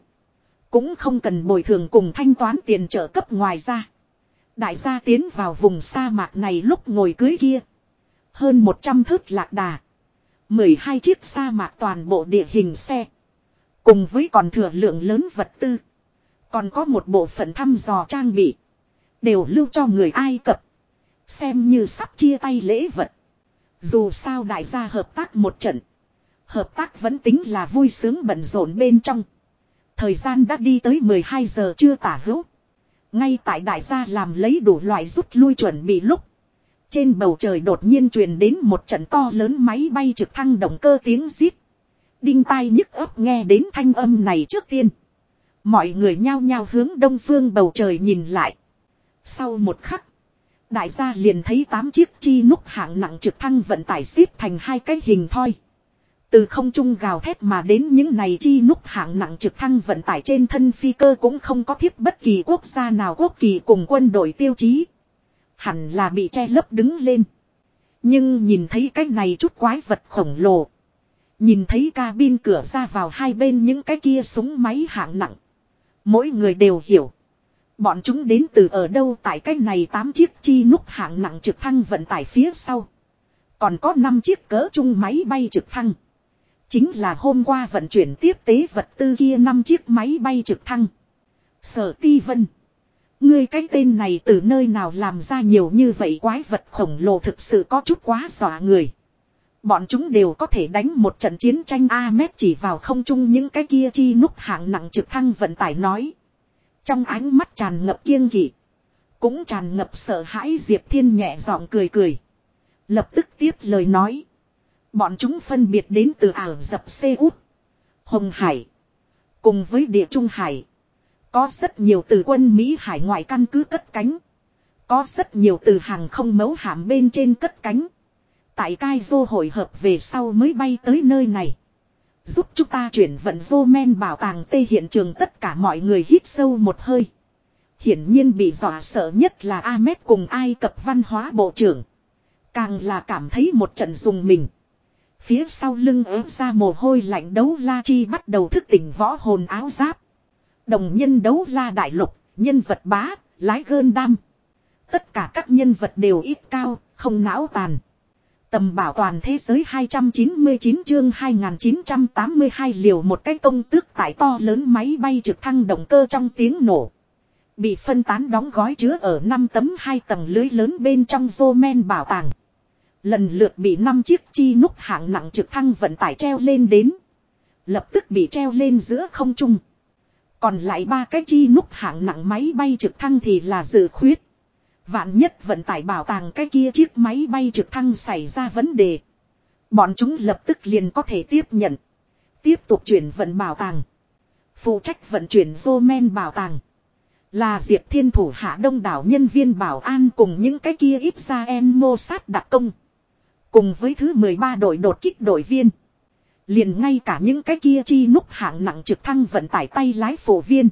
Cũng không cần bồi thường cùng thanh toán tiền trợ cấp ngoài ra. Đại gia tiến vào vùng sa mạc này lúc ngồi cưới kia. Hơn 100 thước lạc đà. 12 chiếc sa mạc toàn bộ địa hình xe. Cùng với còn thừa lượng lớn vật tư. Còn có một bộ phận thăm dò trang bị. Đều lưu cho người Ai Cập. Xem như sắp chia tay lễ vật. Dù sao đại gia hợp tác một trận. Hợp tác vẫn tính là vui sướng bận rộn bên trong. Thời gian đã đi tới 12 giờ chưa tả hữu. Ngay tại đại gia làm lấy đủ loại rút lui chuẩn bị lúc. Trên bầu trời đột nhiên truyền đến một trận to lớn máy bay trực thăng động cơ tiếng rít. Đinh tai nhức ấp nghe đến thanh âm này trước tiên. Mọi người nhao nhao hướng đông phương bầu trời nhìn lại. Sau một khắc. Đại gia liền thấy tám chiếc chi nút hạng nặng trực thăng vận tải xếp thành hai cái hình thoi. Từ không trung gào thét mà đến những này chi nút hạng nặng trực thăng vận tải trên thân phi cơ cũng không có thiết bất kỳ quốc gia nào quốc kỳ cùng quân đội tiêu chí. Hẳn là bị che lấp đứng lên. Nhưng nhìn thấy cái này chút quái vật khổng lồ. Nhìn thấy cabin cửa ra vào hai bên những cái kia súng máy hạng nặng. Mỗi người đều hiểu. Bọn chúng đến từ ở đâu tại cái này tám chiếc chi nút hạng nặng trực thăng vận tải phía sau. Còn có 5 chiếc cỡ chung máy bay trực thăng. Chính là hôm qua vận chuyển tiếp tế vật tư kia 5 chiếc máy bay trực thăng. Sở ti vân. Ngươi cái tên này từ nơi nào làm ra nhiều như vậy quái vật khổng lồ thực sự có chút quá dọa người. Bọn chúng đều có thể đánh một trận chiến tranh A-mét chỉ vào không chung những cái kia chi nút hạng nặng trực thăng vận tải nói. Trong ánh mắt tràn ngập kiêng kỵ. Cũng tràn ngập sợ hãi Diệp Thiên nhẹ giọng cười cười. Lập tức tiếp lời nói. Bọn chúng phân biệt đến từ ảo dập xê út. Hồng Hải. Cùng với địa Trung Hải. Có rất nhiều từ quân Mỹ hải ngoại căn cứ cất cánh. Có rất nhiều từ hàng không mấu hạm bên trên cất cánh. Tại cai vô hội hợp về sau mới bay tới nơi này. Giúp chúng ta chuyển vận vô men bảo tàng tê hiện trường tất cả mọi người hít sâu một hơi. Hiển nhiên bị dọa sợ nhất là Ahmed cùng Ai Cập văn hóa bộ trưởng. Càng là cảm thấy một trận dùng mình. Phía sau lưng ớt ra mồ hôi lạnh đấu la chi bắt đầu thức tỉnh võ hồn áo giáp. Đồng nhân đấu la đại lục, nhân vật bá, lái gơn đam. Tất cả các nhân vật đều ít cao, không não tàn. Tầm bảo toàn thế giới 299 chương 2982 liều một cái công tước tại to lớn máy bay trực thăng động cơ trong tiếng nổ. Bị phân tán đóng gói chứa ở 5 tấm hai tầng lưới lớn bên trong vô men bảo tàng. Lần lượt bị 5 chiếc chi nút hạng nặng trực thăng vận tải treo lên đến. Lập tức bị treo lên giữa không trung. Còn lại ba cái chi nút hạng nặng máy bay trực thăng thì là dự khuyết. Vạn nhất vận tải bảo tàng cái kia chiếc máy bay trực thăng xảy ra vấn đề. Bọn chúng lập tức liền có thể tiếp nhận. Tiếp tục chuyển vận bảo tàng. Phụ trách vận chuyển dô men bảo tàng. Là Diệp Thiên Thủ hạ đông đảo nhân viên bảo an cùng những cái kia ít ra em mô sát đặc công. Cùng với thứ 13 đội đột kích đội viên. Liền ngay cả những cái kia chi núc hạng nặng trực thăng vận tải tay lái phổ viên.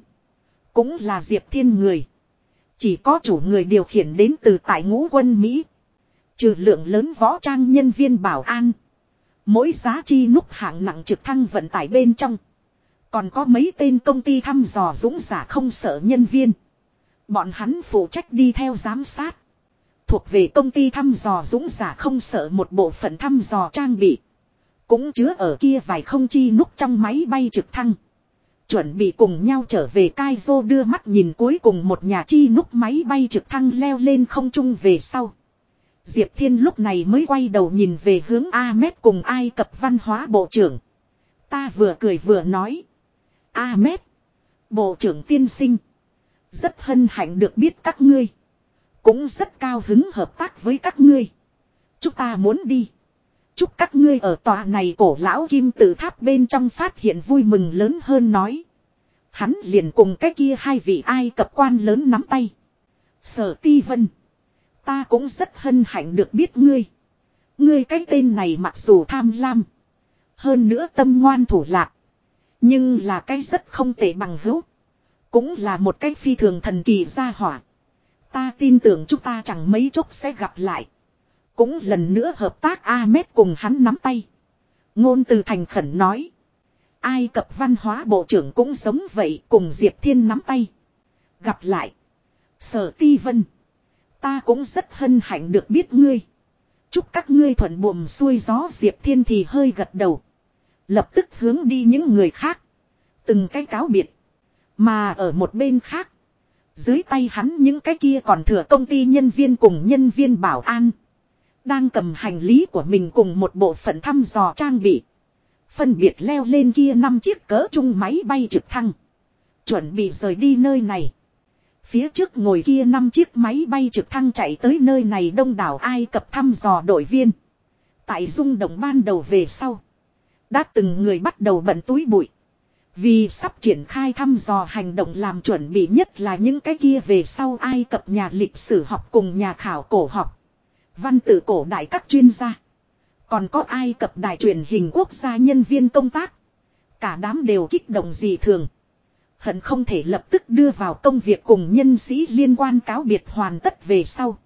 Cũng là Diệp Thiên người. Chỉ có chủ người điều khiển đến từ tại ngũ quân Mỹ. Trừ lượng lớn võ trang nhân viên bảo an. Mỗi giá chi núc hạng nặng trực thăng vận tải bên trong. Còn có mấy tên công ty thăm dò dũng giả không sợ nhân viên. Bọn hắn phụ trách đi theo giám sát. Thuộc về công ty thăm dò dũng giả không sợ một bộ phận thăm dò trang bị. Cũng chứa ở kia vài không chi nút trong máy bay trực thăng. Chuẩn bị cùng nhau trở về Kaizo đưa mắt nhìn cuối cùng một nhà chi nút máy bay trực thăng leo lên không trung về sau. Diệp Thiên lúc này mới quay đầu nhìn về hướng Ahmed cùng Ai Cập văn hóa bộ trưởng. Ta vừa cười vừa nói. Ahmed. Bộ trưởng tiên sinh. Rất hân hạnh được biết các ngươi. Cũng rất cao hứng hợp tác với các ngươi. Chúng ta muốn đi. Chúc các ngươi ở tòa này cổ lão kim tự tháp bên trong phát hiện vui mừng lớn hơn nói. Hắn liền cùng cái kia hai vị ai cập quan lớn nắm tay. Sở ti vân. Ta cũng rất hân hạnh được biết ngươi. Ngươi cái tên này mặc dù tham lam. Hơn nữa tâm ngoan thủ lạc. Nhưng là cái rất không tệ bằng hữu. Cũng là một cái phi thường thần kỳ gia hỏa. Ta tin tưởng chúng ta chẳng mấy chốc sẽ gặp lại. Cũng lần nữa hợp tác Ahmed cùng hắn nắm tay. Ngôn từ thành khẩn nói. Ai cập văn hóa bộ trưởng cũng giống vậy cùng Diệp Thiên nắm tay. Gặp lại. Sở ti vân. Ta cũng rất hân hạnh được biết ngươi. Chúc các ngươi thuận buồm xuôi gió, Diệp Thiên thì hơi gật đầu. Lập tức hướng đi những người khác. Từng cái cáo biệt. Mà ở một bên khác. Dưới tay hắn những cái kia còn thừa công ty nhân viên cùng nhân viên bảo an. Đang cầm hành lý của mình cùng một bộ phận thăm dò trang bị. Phân biệt leo lên kia năm chiếc cỡ chung máy bay trực thăng. Chuẩn bị rời đi nơi này. Phía trước ngồi kia năm chiếc máy bay trực thăng chạy tới nơi này đông đảo Ai Cập thăm dò đội viên. Tại rung động ban đầu về sau. Đã từng người bắt đầu bận túi bụi. Vì sắp triển khai thăm dò hành động làm chuẩn bị nhất là những cái kia về sau Ai Cập nhà lịch sử học cùng nhà khảo cổ học. Văn tự cổ đại các chuyên gia. Còn có Ai Cập đài truyền hình quốc gia nhân viên công tác. Cả đám đều kích động gì thường. Hận không thể lập tức đưa vào công việc cùng nhân sĩ liên quan cáo biệt hoàn tất về sau.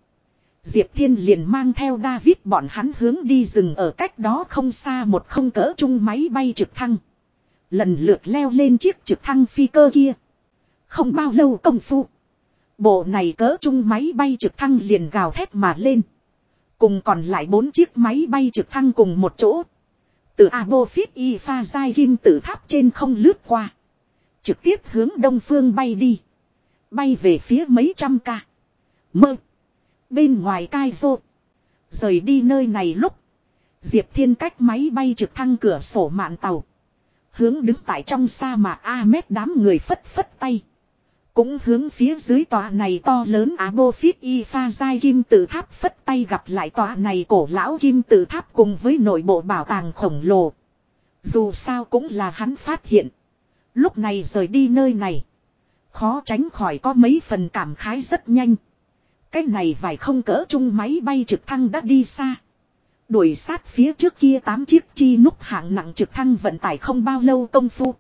Diệp Thiên liền mang theo David bọn hắn hướng đi rừng ở cách đó không xa một không cỡ chung máy bay trực thăng. Lần lượt leo lên chiếc trực thăng phi cơ kia. Không bao lâu công phu. Bộ này cỡ chung máy bay trực thăng liền gào thét mà lên. Cùng còn lại bốn chiếc máy bay trực thăng cùng một chỗ. Từ Abo Fit Y Pha Giai Kim tử tháp trên không lướt qua. Trực tiếp hướng đông phương bay đi. Bay về phía mấy trăm ca. Mơ. Bên ngoài cai vô. Rời đi nơi này lúc. Diệp Thiên cách máy bay trực thăng cửa sổ mạn tàu. Hướng đứng tại trong sa mạc Ahmed đám người phất phất tay. Cũng hướng phía dưới tòa này to lớn Á Bô Phít Y Pha dai Kim Tự Tháp phất tay gặp lại tòa này cổ lão Kim Tự Tháp cùng với nội bộ bảo tàng khổng lồ. Dù sao cũng là hắn phát hiện. Lúc này rời đi nơi này. Khó tránh khỏi có mấy phần cảm khái rất nhanh. Cái này vài không cỡ chung máy bay trực thăng đã đi xa. Đuổi sát phía trước kia tám chiếc chi nút hạng nặng trực thăng vận tải không bao lâu công phu.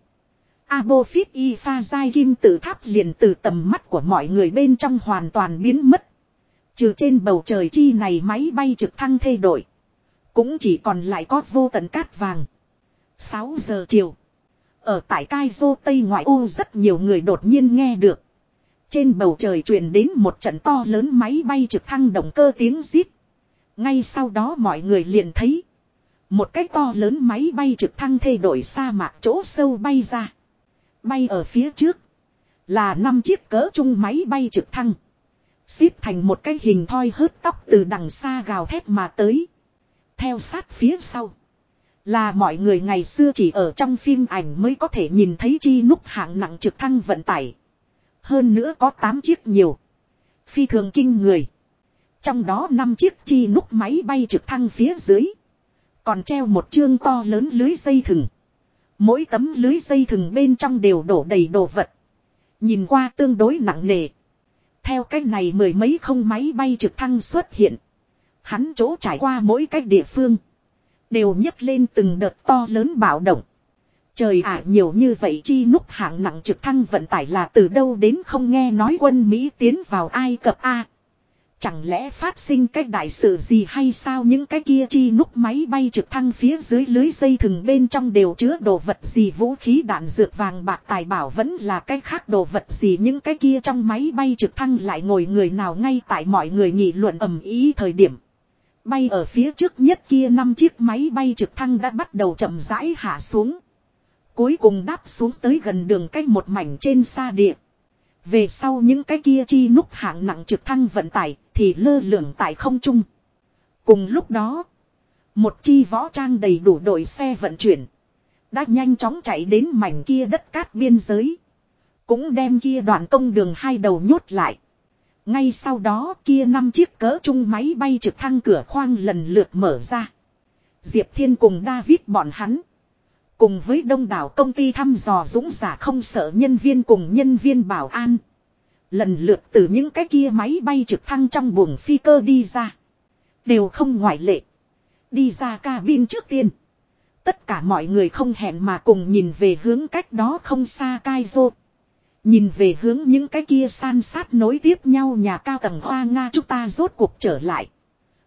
Abofit y pha giai kim tự tháp liền từ tầm mắt của mọi người bên trong hoàn toàn biến mất. Trừ trên bầu trời chi này máy bay trực thăng thay đổi. Cũng chỉ còn lại có vô tận cát vàng. 6 giờ chiều. Ở tại Cairo Tây ngoại ô rất nhiều người đột nhiên nghe được. Trên bầu trời truyền đến một trận to lớn máy bay trực thăng động cơ tiếng rít. Ngay sau đó mọi người liền thấy. Một cái to lớn máy bay trực thăng thay đổi sa mạc chỗ sâu bay ra. Bay ở phía trước. Là năm chiếc cỡ chung máy bay trực thăng. Xếp thành một cái hình thoi hớt tóc từ đằng xa gào thét mà tới. Theo sát phía sau. Là mọi người ngày xưa chỉ ở trong phim ảnh mới có thể nhìn thấy chi nút hạng nặng trực thăng vận tải. Hơn nữa có 8 chiếc nhiều. Phi thường kinh người. Trong đó 5 chiếc chi nút máy bay trực thăng phía dưới. Còn treo một chương to lớn lưới dây thừng. Mỗi tấm lưới dây thừng bên trong đều đổ đầy đồ vật. Nhìn qua tương đối nặng nề. Theo cách này mười mấy không máy bay trực thăng xuất hiện. Hắn chỗ trải qua mỗi cách địa phương. Đều nhấc lên từng đợt to lớn bạo động. Trời ạ, nhiều như vậy chi nút hạng nặng trực thăng vận tải là từ đâu đến không nghe nói quân Mỹ tiến vào Ai Cập A. Chẳng lẽ phát sinh cái đại sự gì hay sao những cái kia chi nút máy bay trực thăng phía dưới lưới dây thừng bên trong đều chứa đồ vật gì vũ khí, đạn, dược, vàng, bạc, tài bảo vẫn là cái khác đồ vật gì những cái kia trong máy bay trực thăng lại ngồi người nào ngay tại mọi người nghị luận ầm ý thời điểm. Bay ở phía trước nhất kia năm chiếc máy bay trực thăng đã bắt đầu chậm rãi hạ xuống. Cuối cùng đáp xuống tới gần đường cách một mảnh trên xa địa. Về sau những cái kia chi nút hạng nặng trực thăng vận tải thì lơ lửng tại không trung. Cùng lúc đó, một chi võ trang đầy đủ đội xe vận chuyển. Đã nhanh chóng chạy đến mảnh kia đất cát biên giới. Cũng đem kia đoạn công đường hai đầu nhốt lại. Ngay sau đó kia năm chiếc cỡ trung máy bay trực thăng cửa khoang lần lượt mở ra. Diệp Thiên cùng David bọn hắn. Cùng với đông đảo công ty thăm dò dũng giả không sợ nhân viên cùng nhân viên bảo an. Lần lượt từ những cái kia máy bay trực thăng trong buồng phi cơ đi ra. Đều không ngoại lệ. Đi ra cabin trước tiên. Tất cả mọi người không hẹn mà cùng nhìn về hướng cách đó không xa Kaizo. Nhìn về hướng những cái kia san sát nối tiếp nhau nhà cao tầng hoa Nga chúng ta rốt cuộc trở lại.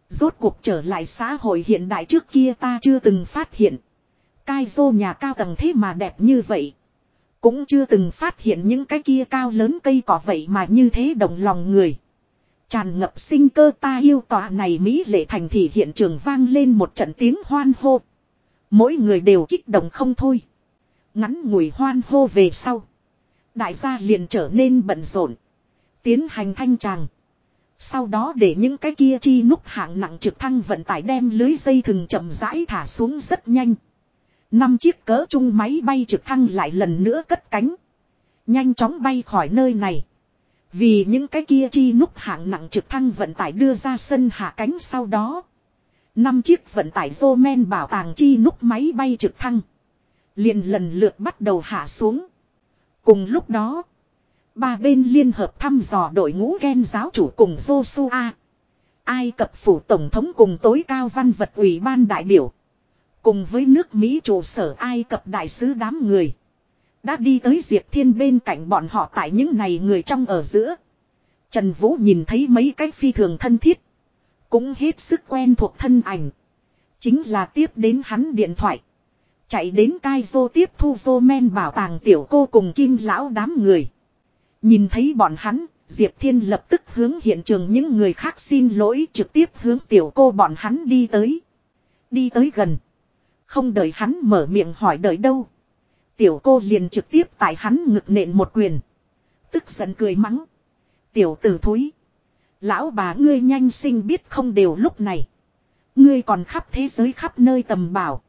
Rốt cuộc trở lại xã hội hiện đại trước kia ta chưa từng phát hiện. Kaizo nhà cao tầng thế mà đẹp như vậy. Cũng chưa từng phát hiện những cái kia cao lớn cây cỏ vậy mà như thế động lòng người. Tràn ngập sinh cơ ta yêu tòa này Mỹ lệ thành thị hiện trường vang lên một trận tiếng hoan hô. Mỗi người đều kích động không thôi. Ngắn ngủi hoan hô về sau. Đại gia liền trở nên bận rộn. Tiến hành thanh tràng. Sau đó để những cái kia chi nút hạng nặng trực thăng vận tải đem lưới dây thừng chậm rãi thả xuống rất nhanh. Năm chiếc cỡ chung máy bay trực thăng lại lần nữa cất cánh. Nhanh chóng bay khỏi nơi này. Vì những cái kia chi nút hạng nặng trực thăng vận tải đưa ra sân hạ cánh sau đó. Năm chiếc vận tải dô men bảo tàng chi nút máy bay trực thăng. liền lần lượt bắt đầu hạ xuống. Cùng lúc đó. Ba bên liên hợp thăm dò đội ngũ ghen giáo chủ cùng Joshua. Ai cập phủ tổng thống cùng tối cao văn vật ủy ban đại biểu. Cùng với nước Mỹ trụ sở Ai Cập đại sứ đám người. Đã đi tới Diệp Thiên bên cạnh bọn họ tại những này người trong ở giữa. Trần Vũ nhìn thấy mấy cái phi thường thân thiết. Cũng hết sức quen thuộc thân ảnh. Chính là tiếp đến hắn điện thoại. Chạy đến cai dô tiếp thu dô men bảo tàng tiểu cô cùng kim lão đám người. Nhìn thấy bọn hắn, Diệp Thiên lập tức hướng hiện trường những người khác xin lỗi trực tiếp hướng tiểu cô bọn hắn đi tới. Đi tới gần. Không đợi hắn mở miệng hỏi đợi đâu. Tiểu cô liền trực tiếp tại hắn ngực nện một quyền. Tức giận cười mắng. Tiểu tử thúi. Lão bà ngươi nhanh sinh biết không đều lúc này. Ngươi còn khắp thế giới khắp nơi tầm bảo.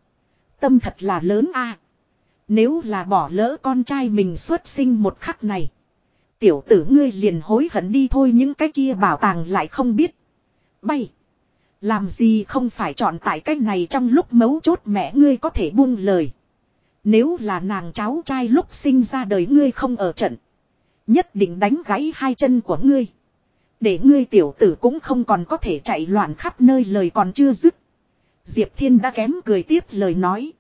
Tâm thật là lớn a. Nếu là bỏ lỡ con trai mình xuất sinh một khắc này. Tiểu tử ngươi liền hối hận đi thôi những cái kia bảo tàng lại không biết. Bay. Làm gì không phải chọn tại cách này trong lúc mấu chốt mẹ ngươi có thể buông lời. Nếu là nàng cháu trai lúc sinh ra đời ngươi không ở trận. Nhất định đánh gãy hai chân của ngươi. Để ngươi tiểu tử cũng không còn có thể chạy loạn khắp nơi lời còn chưa dứt. Diệp Thiên đã kém cười tiếp lời nói.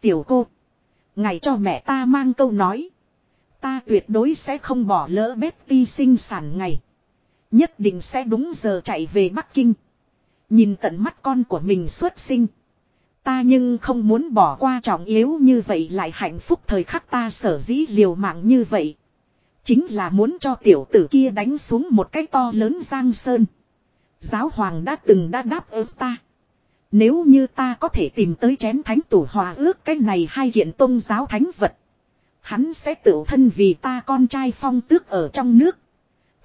Tiểu cô. Ngày cho mẹ ta mang câu nói. Ta tuyệt đối sẽ không bỏ lỡ Betty sinh sản ngày. Nhất định sẽ đúng giờ chạy về Bắc Kinh. Nhìn tận mắt con của mình xuất sinh. Ta nhưng không muốn bỏ qua trọng yếu như vậy lại hạnh phúc thời khắc ta sở dĩ liều mạng như vậy. Chính là muốn cho tiểu tử kia đánh xuống một cái to lớn giang sơn. Giáo hoàng đã từng đã đáp ứng ta. Nếu như ta có thể tìm tới chén thánh tủ hòa ước cái này hai hiện tôn giáo thánh vật. Hắn sẽ tự thân vì ta con trai phong tước ở trong nước.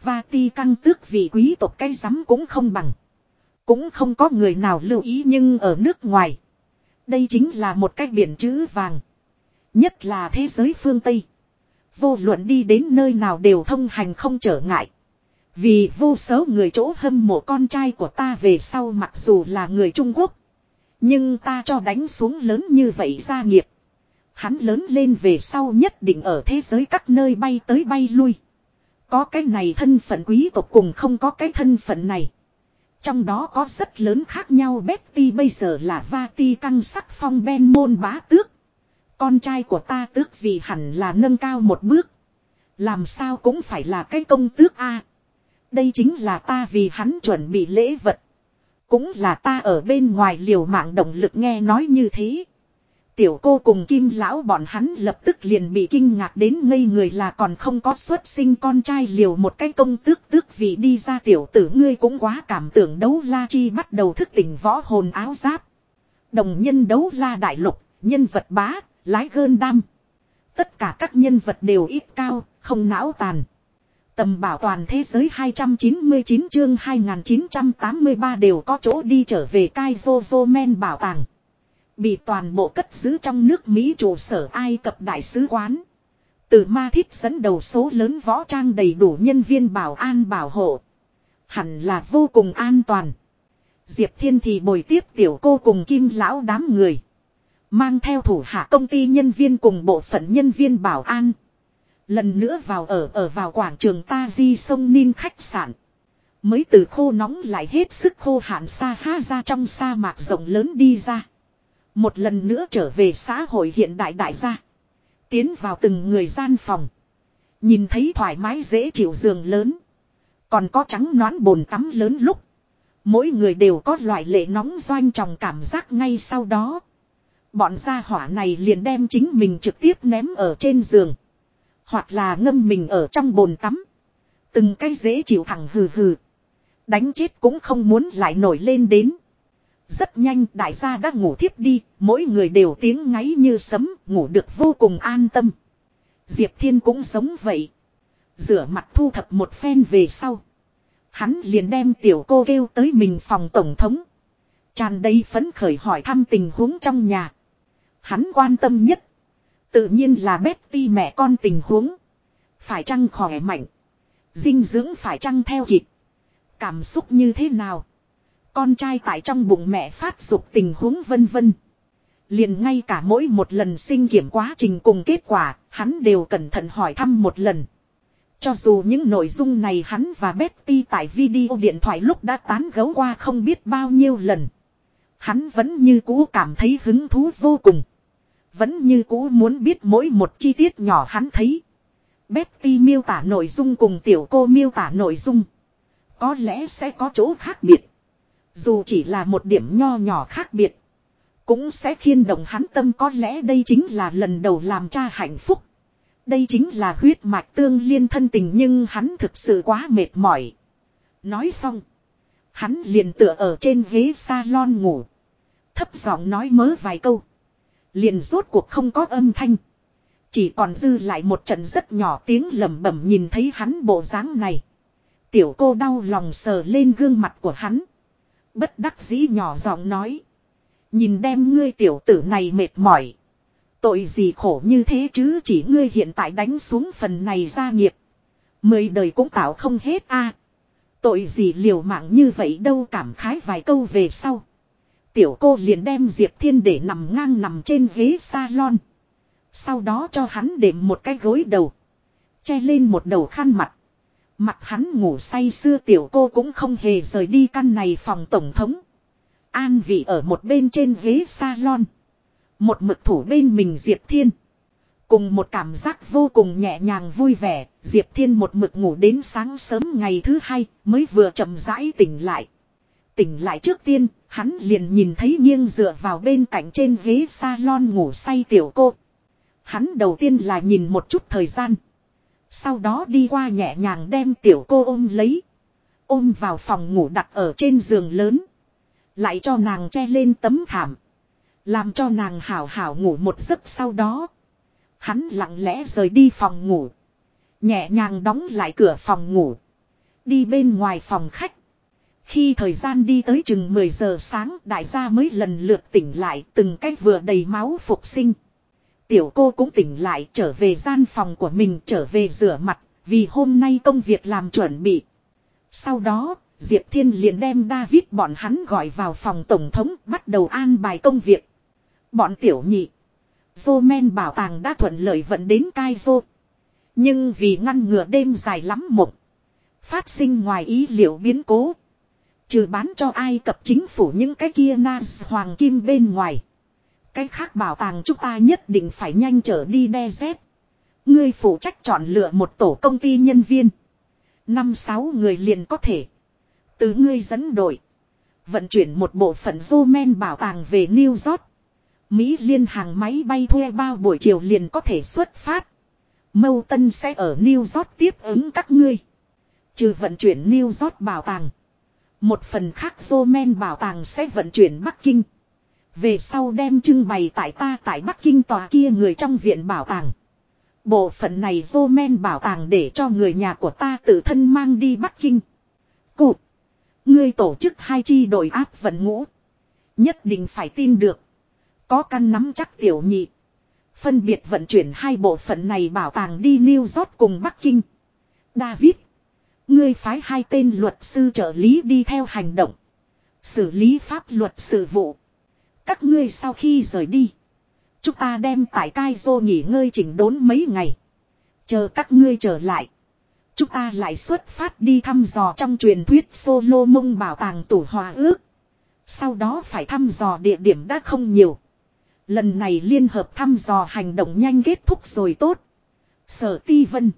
Và ti căng tước vì quý tộc cái rắm cũng không bằng. Cũng không có người nào lưu ý nhưng ở nước ngoài. Đây chính là một cái biển chữ vàng. Nhất là thế giới phương Tây. Vô luận đi đến nơi nào đều thông hành không trở ngại. Vì vô số người chỗ hâm mộ con trai của ta về sau mặc dù là người Trung Quốc. Nhưng ta cho đánh xuống lớn như vậy gia nghiệp. Hắn lớn lên về sau nhất định ở thế giới các nơi bay tới bay lui. Có cái này thân phận quý tộc cùng không có cái thân phận này. Trong đó có rất lớn khác nhau Betty bây giờ là Vati căng sắc phong ben môn bá tước. Con trai của ta tước vì hẳn là nâng cao một bước. Làm sao cũng phải là cái công tước A. Đây chính là ta vì hắn chuẩn bị lễ vật. Cũng là ta ở bên ngoài liều mạng động lực nghe nói như thế. Tiểu cô cùng kim lão bọn hắn lập tức liền bị kinh ngạc đến ngây người là còn không có xuất sinh con trai liều một cái công tước tước vì đi ra tiểu tử ngươi cũng quá cảm tưởng đấu la chi bắt đầu thức tỉnh võ hồn áo giáp. Đồng nhân đấu la đại lục, nhân vật bá, lái gơn đam. Tất cả các nhân vật đều ít cao, không não tàn. Tầm bảo toàn thế giới 299 chương 2983 đều có chỗ đi trở về Kai Men bảo tàng. Bị toàn bộ cất giữ trong nước Mỹ trụ sở Ai Cập Đại sứ quán. Từ ma thiết dẫn đầu số lớn võ trang đầy đủ nhân viên bảo an bảo hộ. Hẳn là vô cùng an toàn. Diệp Thiên thì bồi tiếp tiểu cô cùng kim lão đám người. Mang theo thủ hạ công ty nhân viên cùng bộ phận nhân viên bảo an. Lần nữa vào ở ở vào quảng trường Ta Di sông Ninh khách sạn. Mới từ khô nóng lại hết sức khô hạn xa ha ra trong sa mạc rộng lớn đi ra. Một lần nữa trở về xã hội hiện đại đại gia. Tiến vào từng người gian phòng. Nhìn thấy thoải mái dễ chịu giường lớn. Còn có trắng nón bồn tắm lớn lúc. Mỗi người đều có loại lệ nóng doanh tròng cảm giác ngay sau đó. Bọn gia hỏa này liền đem chính mình trực tiếp ném ở trên giường. Hoặc là ngâm mình ở trong bồn tắm. Từng cái dễ chịu thẳng hừ hừ. Đánh chết cũng không muốn lại nổi lên đến. Rất nhanh đại gia đã ngủ thiếp đi, mỗi người đều tiếng ngáy như sấm, ngủ được vô cùng an tâm. Diệp Thiên cũng sống vậy. Rửa mặt thu thập một phen về sau. Hắn liền đem tiểu cô kêu tới mình phòng tổng thống. Tràn đầy phấn khởi hỏi thăm tình huống trong nhà. Hắn quan tâm nhất. Tự nhiên là Betty mẹ con tình huống. Phải chăng khỏe mạnh. Dinh dưỡng phải chăng theo kịp. Cảm xúc như thế nào. Con trai tại trong bụng mẹ phát dục tình huống vân vân. Liền ngay cả mỗi một lần sinh kiểm quá trình cùng kết quả, hắn đều cẩn thận hỏi thăm một lần. Cho dù những nội dung này hắn và Betty tại video điện thoại lúc đã tán gấu qua không biết bao nhiêu lần. Hắn vẫn như cũ cảm thấy hứng thú vô cùng. Vẫn như cũ muốn biết mỗi một chi tiết nhỏ hắn thấy. Betty miêu tả nội dung cùng tiểu cô miêu tả nội dung. Có lẽ sẽ có chỗ khác biệt. Dù chỉ là một điểm nho nhỏ khác biệt. Cũng sẽ khiên động hắn tâm có lẽ đây chính là lần đầu làm cha hạnh phúc. Đây chính là huyết mạch tương liên thân tình nhưng hắn thực sự quá mệt mỏi. Nói xong. Hắn liền tựa ở trên ghế salon ngủ. Thấp giọng nói mớ vài câu. Liền rốt cuộc không có âm thanh. Chỉ còn dư lại một trận rất nhỏ tiếng lẩm bẩm nhìn thấy hắn bộ dáng này. Tiểu cô đau lòng sờ lên gương mặt của hắn. Bất đắc dĩ nhỏ giọng nói. Nhìn đem ngươi tiểu tử này mệt mỏi. Tội gì khổ như thế chứ chỉ ngươi hiện tại đánh xuống phần này gia nghiệp. Mười đời cũng tạo không hết a. Tội gì liều mạng như vậy đâu cảm khái vài câu về sau. Tiểu cô liền đem Diệp Thiên để nằm ngang nằm trên ghế salon. Sau đó cho hắn đệm một cái gối đầu. Che lên một đầu khăn mặt. Mặt hắn ngủ say xưa tiểu cô cũng không hề rời đi căn này phòng tổng thống. An vị ở một bên trên ghế salon. Một mực thủ bên mình Diệp Thiên. Cùng một cảm giác vô cùng nhẹ nhàng vui vẻ, Diệp Thiên một mực ngủ đến sáng sớm ngày thứ hai mới vừa chậm rãi tỉnh lại. Tỉnh lại trước tiên, hắn liền nhìn thấy nghiêng dựa vào bên cạnh trên ghế salon ngủ say tiểu cô. Hắn đầu tiên là nhìn một chút thời gian. Sau đó đi qua nhẹ nhàng đem tiểu cô ôm lấy. Ôm vào phòng ngủ đặt ở trên giường lớn. Lại cho nàng che lên tấm thảm. Làm cho nàng hảo hảo ngủ một giấc sau đó. Hắn lặng lẽ rời đi phòng ngủ. Nhẹ nhàng đóng lại cửa phòng ngủ. Đi bên ngoài phòng khách. Khi thời gian đi tới chừng 10 giờ sáng, đại gia mới lần lượt tỉnh lại, từng cách vừa đầy máu phục sinh. Tiểu cô cũng tỉnh lại, trở về gian phòng của mình, trở về rửa mặt, vì hôm nay công việc làm chuẩn bị. Sau đó, Diệp Thiên liền đem David bọn hắn gọi vào phòng tổng thống, bắt đầu an bài công việc. Bọn tiểu nhị. Dô men bảo tàng đã thuận lợi vận đến cai dô. Nhưng vì ngăn ngừa đêm dài lắm mộng. Phát sinh ngoài ý liệu biến cố. Trừ bán cho ai cập chính phủ những cái kia Nas hoàng kim bên ngoài. Cái khác bảo tàng chúng ta nhất định phải nhanh trở đi đe dép. Ngươi phụ trách chọn lựa một tổ công ty nhân viên. Năm sáu người liền có thể. Từ ngươi dẫn đội. Vận chuyển một bộ phận vô men bảo tàng về New York. Mỹ liên hàng máy bay thuê bao buổi chiều liền có thể xuất phát. Mâu Tân sẽ ở New York tiếp ứng các ngươi. Trừ vận chuyển New York bảo tàng. Một phần khác vô men bảo tàng sẽ vận chuyển Bắc Kinh. Về sau đem trưng bày tại ta tại Bắc Kinh tòa kia người trong viện bảo tàng. Bộ phận này vô men bảo tàng để cho người nhà của ta tự thân mang đi Bắc Kinh. Cụt. Ngươi tổ chức hai chi đội áp vận ngũ. Nhất định phải tin được. Có căn nắm chắc tiểu nhị. Phân biệt vận chuyển hai bộ phận này bảo tàng đi New York cùng Bắc Kinh. David. Ngươi phái hai tên luật sư trợ lý đi theo hành động. Xử lý pháp luật sự vụ. Các ngươi sau khi rời đi. Chúng ta đem tại cai dô nghỉ ngơi chỉnh đốn mấy ngày. Chờ các ngươi trở lại. Chúng ta lại xuất phát đi thăm dò trong truyền thuyết solo mông bảo tàng tủ hòa ước. Sau đó phải thăm dò địa điểm đã không nhiều. Lần này liên hợp thăm dò hành động nhanh kết thúc rồi tốt. Sở ti vân.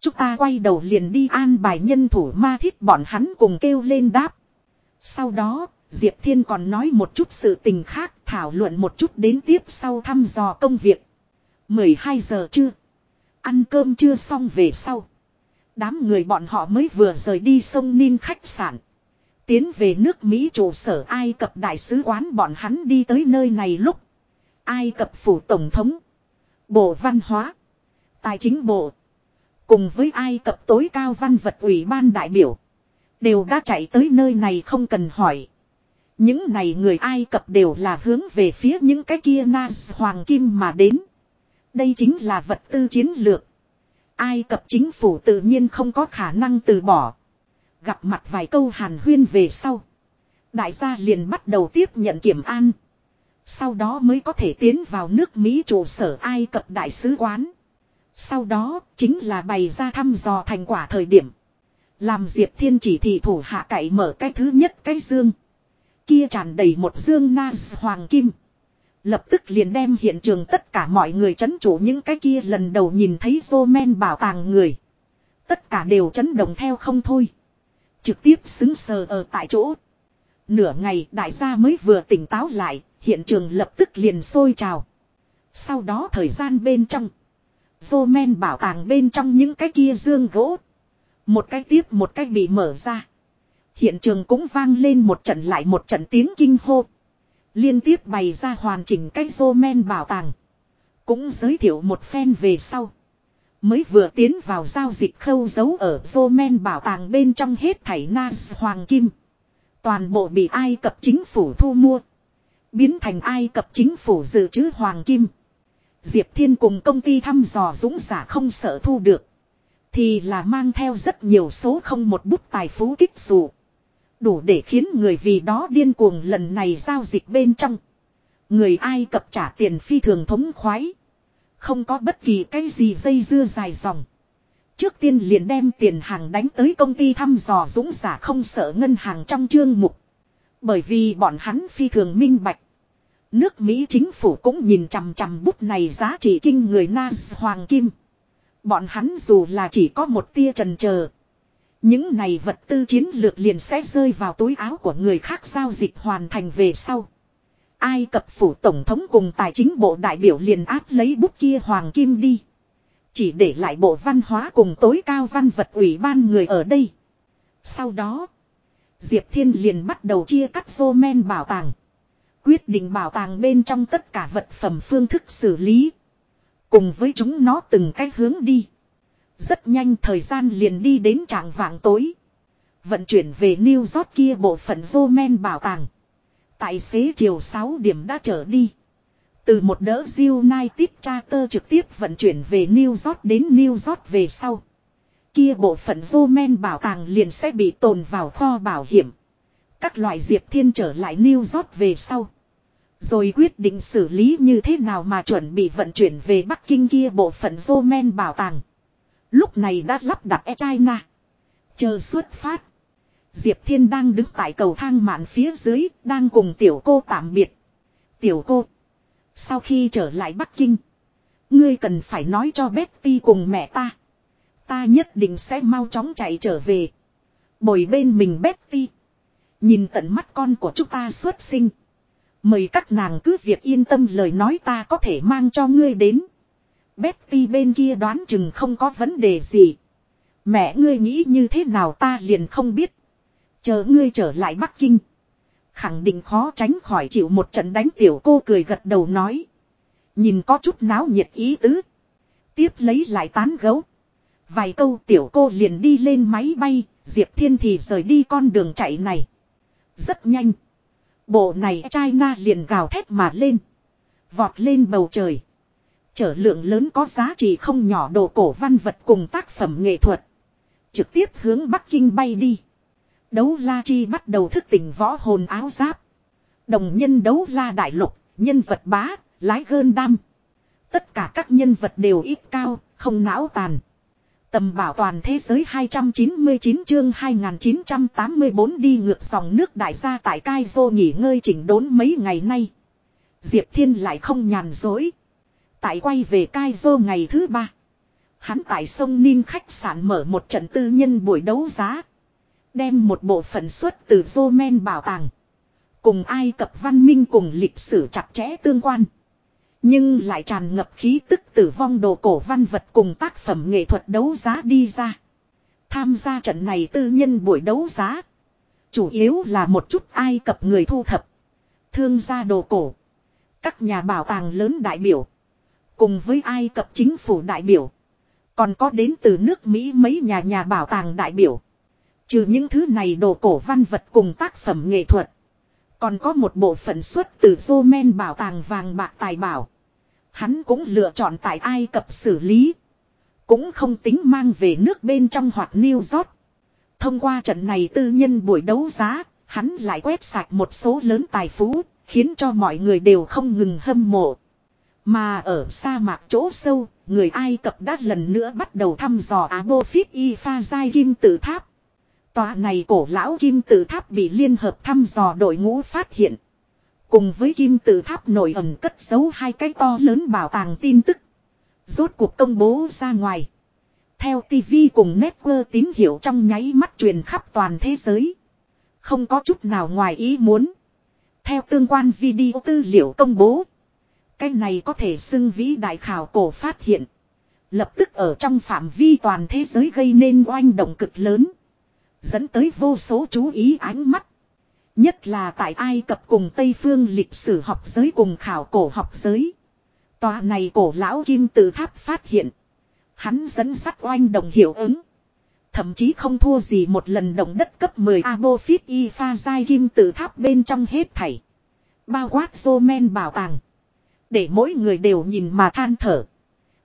Chúng ta quay đầu liền đi an bài nhân thủ ma thiết bọn hắn cùng kêu lên đáp. Sau đó, Diệp Thiên còn nói một chút sự tình khác, thảo luận một chút đến tiếp sau thăm dò công việc. 12 giờ chưa? Ăn cơm chưa xong về sau. Đám người bọn họ mới vừa rời đi sông Ninh khách sạn. tiến về nước Mỹ trụ sở Ai Cập đại sứ quán bọn hắn đi tới nơi này lúc. Ai Cập phủ tổng thống. Bộ văn hóa. Tài chính bộ. Cùng với Ai Cập tối cao văn vật ủy ban đại biểu. Đều đã chạy tới nơi này không cần hỏi. Những này người Ai Cập đều là hướng về phía những cái kia Nas Hoàng Kim mà đến. Đây chính là vật tư chiến lược. Ai Cập chính phủ tự nhiên không có khả năng từ bỏ. Gặp mặt vài câu hàn huyên về sau. Đại gia liền bắt đầu tiếp nhận kiểm an. Sau đó mới có thể tiến vào nước Mỹ trụ sở Ai Cập đại sứ quán. Sau đó chính là bày ra thăm dò thành quả thời điểm. Làm Diệp Thiên chỉ thị thủ hạ cậy mở cái thứ nhất cái dương. Kia tràn đầy một dương na Hoàng Kim. Lập tức liền đem hiện trường tất cả mọi người chấn chủ những cái kia lần đầu nhìn thấy men bảo tàng người. Tất cả đều chấn động theo không thôi. Trực tiếp xứng sờ ở tại chỗ. Nửa ngày đại gia mới vừa tỉnh táo lại, hiện trường lập tức liền sôi trào. Sau đó thời gian bên trong. men bảo tàng bên trong những cái kia dương gỗ. Một cái tiếp một cái bị mở ra. Hiện trường cũng vang lên một trận lại một trận tiếng kinh hô. Liên tiếp bày ra hoàn chỉnh cái men bảo tàng. Cũng giới thiệu một phen về sau. Mới vừa tiến vào giao dịch khâu giấu ở men bảo tàng bên trong hết thảy Nas Hoàng Kim. Toàn bộ bị Ai Cập chính phủ thu mua. Biến thành Ai Cập chính phủ dự trữ Hoàng Kim. Diệp Thiên cùng công ty thăm dò dũng giả không sợ thu được. Thì là mang theo rất nhiều số không một bút tài phú kích dụ. Đủ để khiến người vì đó điên cuồng lần này giao dịch bên trong. Người Ai Cập trả tiền phi thường thống khoái. Không có bất kỳ cái gì dây dưa dài dòng. Trước tiên liền đem tiền hàng đánh tới công ty thăm dò dũng giả không sợ ngân hàng trong chương mục. Bởi vì bọn hắn phi thường minh bạch. Nước Mỹ chính phủ cũng nhìn chằm chằm bút này giá trị kinh người Nas Hoàng Kim. Bọn hắn dù là chỉ có một tia trần chờ những này vật tư chiến lược liền sẽ rơi vào túi áo của người khác giao dịch hoàn thành về sau. Ai cập phủ tổng thống cùng tài chính bộ đại biểu liền áp lấy bút kia hoàng kim đi. Chỉ để lại bộ văn hóa cùng tối cao văn vật ủy ban người ở đây. Sau đó, Diệp Thiên liền bắt đầu chia cắt vô men bảo tàng. Quyết định bảo tàng bên trong tất cả vật phẩm phương thức xử lý. Cùng với chúng nó từng cách hướng đi. Rất nhanh thời gian liền đi đến trạng vạng tối. Vận chuyển về New York kia bộ phận vô men bảo tàng. Tại xế chiều 6 điểm đã trở đi. Từ một đỡ United Charter trực tiếp vận chuyển về New York đến New York về sau. Kia bộ phận men bảo tàng liền sẽ bị tồn vào kho bảo hiểm. Các loại diệp thiên trở lại New York về sau. Rồi quyết định xử lý như thế nào mà chuẩn bị vận chuyển về Bắc Kinh kia bộ phận men bảo tàng. Lúc này đã lắp đặt e China. Chờ xuất phát. Diệp Thiên đang đứng tại cầu thang mạn phía dưới, đang cùng tiểu cô tạm biệt. Tiểu cô. Sau khi trở lại Bắc Kinh. Ngươi cần phải nói cho Betty cùng mẹ ta. Ta nhất định sẽ mau chóng chạy trở về. Bồi bên mình Betty. Nhìn tận mắt con của chúng ta xuất sinh. Mời các nàng cứ việc yên tâm lời nói ta có thể mang cho ngươi đến. Betty bên kia đoán chừng không có vấn đề gì. Mẹ ngươi nghĩ như thế nào ta liền không biết. Chờ ngươi trở lại Bắc Kinh. Khẳng định khó tránh khỏi chịu một trận đánh tiểu cô cười gật đầu nói. Nhìn có chút náo nhiệt ý tứ. Tiếp lấy lại tán gấu. Vài câu tiểu cô liền đi lên máy bay, Diệp Thiên thì rời đi con đường chạy này. Rất nhanh. Bộ này China liền gào thét mà lên. Vọt lên bầu trời. Chở lượng lớn có giá trị không nhỏ đồ cổ văn vật cùng tác phẩm nghệ thuật. Trực tiếp hướng Bắc Kinh bay đi. Đấu la chi bắt đầu thức tỉnh võ hồn áo giáp. Đồng nhân đấu la đại lục, nhân vật bá, lái gơn đam. Tất cả các nhân vật đều ít cao, không não tàn. Tầm bảo toàn thế giới 299 chương 2984 đi ngược dòng nước đại gia tại Cai Dô nghỉ ngơi chỉnh đốn mấy ngày nay. Diệp Thiên lại không nhàn dối. Tại quay về Cai Dô ngày thứ ba. Hắn tại sông Ninh khách sạn mở một trận tư nhân buổi đấu giá. Đem một bộ phận xuất từ vô men bảo tàng. Cùng Ai Cập văn minh cùng lịch sử chặt chẽ tương quan. Nhưng lại tràn ngập khí tức tử vong đồ cổ văn vật cùng tác phẩm nghệ thuật đấu giá đi ra. Tham gia trận này tư nhân buổi đấu giá. Chủ yếu là một chút Ai Cập người thu thập. Thương gia đồ cổ. Các nhà bảo tàng lớn đại biểu. Cùng với Ai Cập chính phủ đại biểu. Còn có đến từ nước Mỹ mấy nhà nhà bảo tàng đại biểu. Trừ những thứ này đồ cổ văn vật cùng tác phẩm nghệ thuật. Còn có một bộ phận xuất từ vô men bảo tàng vàng bạc tài bảo. Hắn cũng lựa chọn tại Ai Cập xử lý. Cũng không tính mang về nước bên trong hoặc New York. Thông qua trận này tư nhân buổi đấu giá, hắn lại quét sạch một số lớn tài phú, khiến cho mọi người đều không ngừng hâm mộ. Mà ở sa mạc chỗ sâu, người Ai Cập đã lần nữa bắt đầu thăm dò Abophit Y Pha Giai Kim Tự Tháp. Tòa này cổ lão Kim Tự Tháp bị liên hợp thăm dò đội ngũ phát hiện. Cùng với Kim Tự Tháp nổi ẩn cất giấu hai cái to lớn bảo tàng tin tức. Rốt cuộc công bố ra ngoài. Theo TV cùng network tín hiệu trong nháy mắt truyền khắp toàn thế giới. Không có chút nào ngoài ý muốn. Theo tương quan video tư liệu công bố. Cái này có thể xưng vĩ đại khảo cổ phát hiện. Lập tức ở trong phạm vi toàn thế giới gây nên oanh động cực lớn. Dẫn tới vô số chú ý ánh mắt. Nhất là tại Ai Cập cùng Tây Phương lịch sử học giới cùng khảo cổ học giới. Tòa này cổ lão kim tự tháp phát hiện. Hắn dẫn sắt oanh động hiệu ứng. Thậm chí không thua gì một lần động đất cấp 10 Abofit y pha giai kim tự tháp bên trong hết thảy. Bao quát men bảo tàng. Để mỗi người đều nhìn mà than thở.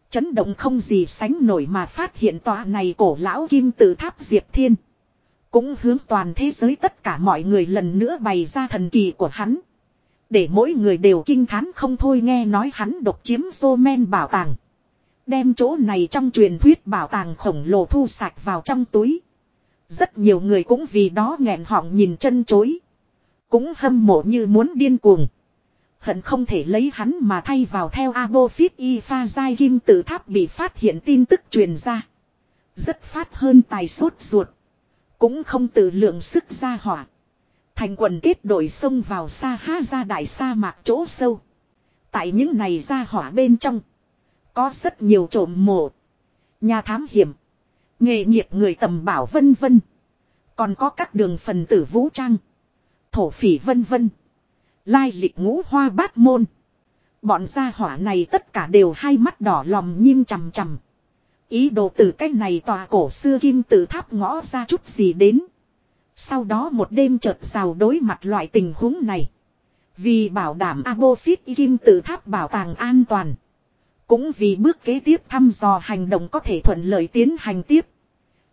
Chấn động không gì sánh nổi mà phát hiện tòa này cổ lão kim tự tháp Diệp Thiên. Cũng hướng toàn thế giới tất cả mọi người lần nữa bày ra thần kỳ của hắn. Để mỗi người đều kinh thán không thôi nghe nói hắn độc chiếm men bảo tàng. Đem chỗ này trong truyền thuyết bảo tàng khổng lồ thu sạch vào trong túi. Rất nhiều người cũng vì đó nghẹn họng nhìn chân chối. Cũng hâm mộ như muốn điên cuồng. Hận không thể lấy hắn mà thay vào theo Abofit y pha giai kim tự tháp bị phát hiện tin tức truyền ra. Rất phát hơn tài sốt ruột. Cũng không tự lượng sức ra hỏa. Thành quần kết đội xông vào xa ha ra đại sa mạc chỗ sâu. Tại những này ra hỏa bên trong. Có rất nhiều trộm mộ. Nhà thám hiểm. Nghề nghiệp người tầm bảo vân vân. Còn có các đường phần tử vũ trang. Thổ phỉ vân vân. Lai lịch ngũ hoa bát môn. Bọn gia hỏa này tất cả đều hai mắt đỏ lòm nhim chằm chằm. Ý đồ từ cách này tòa cổ xưa kim tự tháp ngõ ra chút gì đến. Sau đó một đêm chợt rào đối mặt loại tình huống này. Vì bảo đảm Abofit kim tự tháp bảo tàng an toàn. Cũng vì bước kế tiếp thăm dò hành động có thể thuận lợi tiến hành tiếp.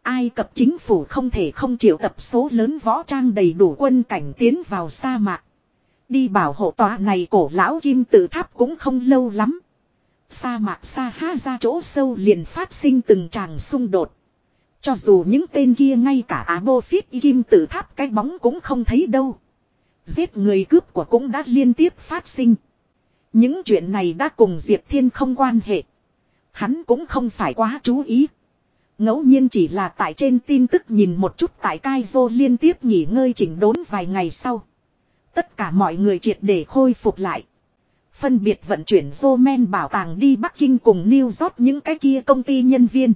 Ai cập chính phủ không thể không chịu tập số lớn võ trang đầy đủ quân cảnh tiến vào sa mạc. Đi bảo hộ tòa này cổ lão kim tự tháp cũng không lâu lắm. Sa mạc sa ha ra chỗ sâu liền phát sinh từng tràng xung đột. Cho dù những tên kia ngay cả Á Bô Phít kim tự tháp cái bóng cũng không thấy đâu. Giết người cướp của cũng đã liên tiếp phát sinh. Những chuyện này đã cùng Diệp Thiên không quan hệ. Hắn cũng không phải quá chú ý. ngẫu nhiên chỉ là tại trên tin tức nhìn một chút tại Cai Vô liên tiếp nghỉ ngơi chỉnh đốn vài ngày sau. Tất cả mọi người triệt để khôi phục lại. Phân biệt vận chuyển vô men bảo tàng đi Bắc Kinh cùng New York những cái kia công ty nhân viên.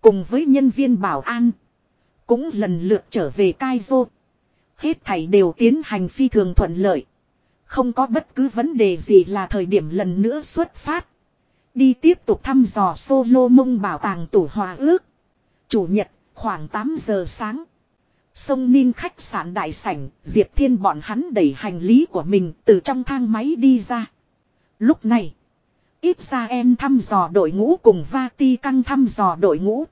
Cùng với nhân viên bảo an. Cũng lần lượt trở về Cai Hết thảy đều tiến hành phi thường thuận lợi. Không có bất cứ vấn đề gì là thời điểm lần nữa xuất phát. Đi tiếp tục thăm dò solo mông bảo tàng tủ hòa ước. Chủ nhật, khoảng 8 giờ sáng. Sông Ninh khách sạn đại sảnh, Diệp Thiên bọn hắn đẩy hành lý của mình từ trong thang máy đi ra. Lúc này, ít ra em thăm dò đội ngũ cùng Vati căng thăm dò đội ngũ.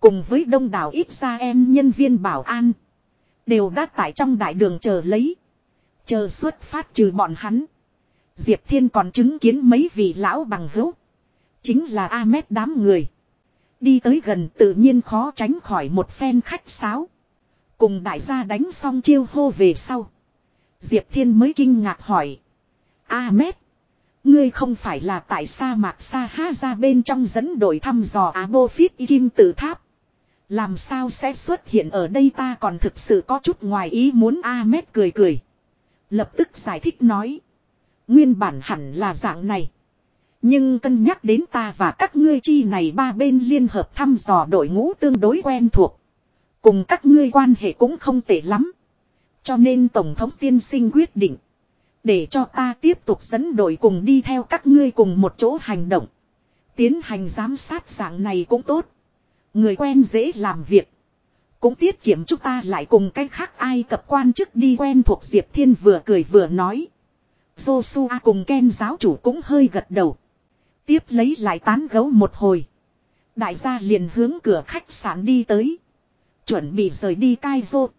Cùng với đông đảo ít ra em nhân viên bảo an. Đều đã tại trong đại đường chờ lấy. Chờ xuất phát trừ bọn hắn. Diệp Thiên còn chứng kiến mấy vị lão bằng hữu. Chính là Ahmed đám người. Đi tới gần tự nhiên khó tránh khỏi một phen khách sáo. Cùng đại gia đánh xong chiêu hô về sau. Diệp Thiên mới kinh ngạc hỏi. A mét. Ngươi không phải là tại sa mạc sa ha ra bên trong dẫn đội thăm dò Á Bô Phít Kim Tự Tháp. Làm sao sẽ xuất hiện ở đây ta còn thực sự có chút ngoài ý muốn A mét cười cười. Lập tức giải thích nói. Nguyên bản hẳn là dạng này. Nhưng cân nhắc đến ta và các ngươi chi này ba bên liên hợp thăm dò đội ngũ tương đối quen thuộc. Cùng các ngươi quan hệ cũng không tệ lắm. Cho nên Tổng thống tiên sinh quyết định. Để cho ta tiếp tục dẫn đội cùng đi theo các ngươi cùng một chỗ hành động. Tiến hành giám sát dạng này cũng tốt. Người quen dễ làm việc. Cũng tiết kiệm chúng ta lại cùng cách khác ai cập quan chức đi quen thuộc Diệp Thiên vừa cười vừa nói. Joshua cùng Ken giáo chủ cũng hơi gật đầu. Tiếp lấy lại tán gấu một hồi. Đại gia liền hướng cửa khách sạn đi tới. Chuẩn bị rời đi cai vô.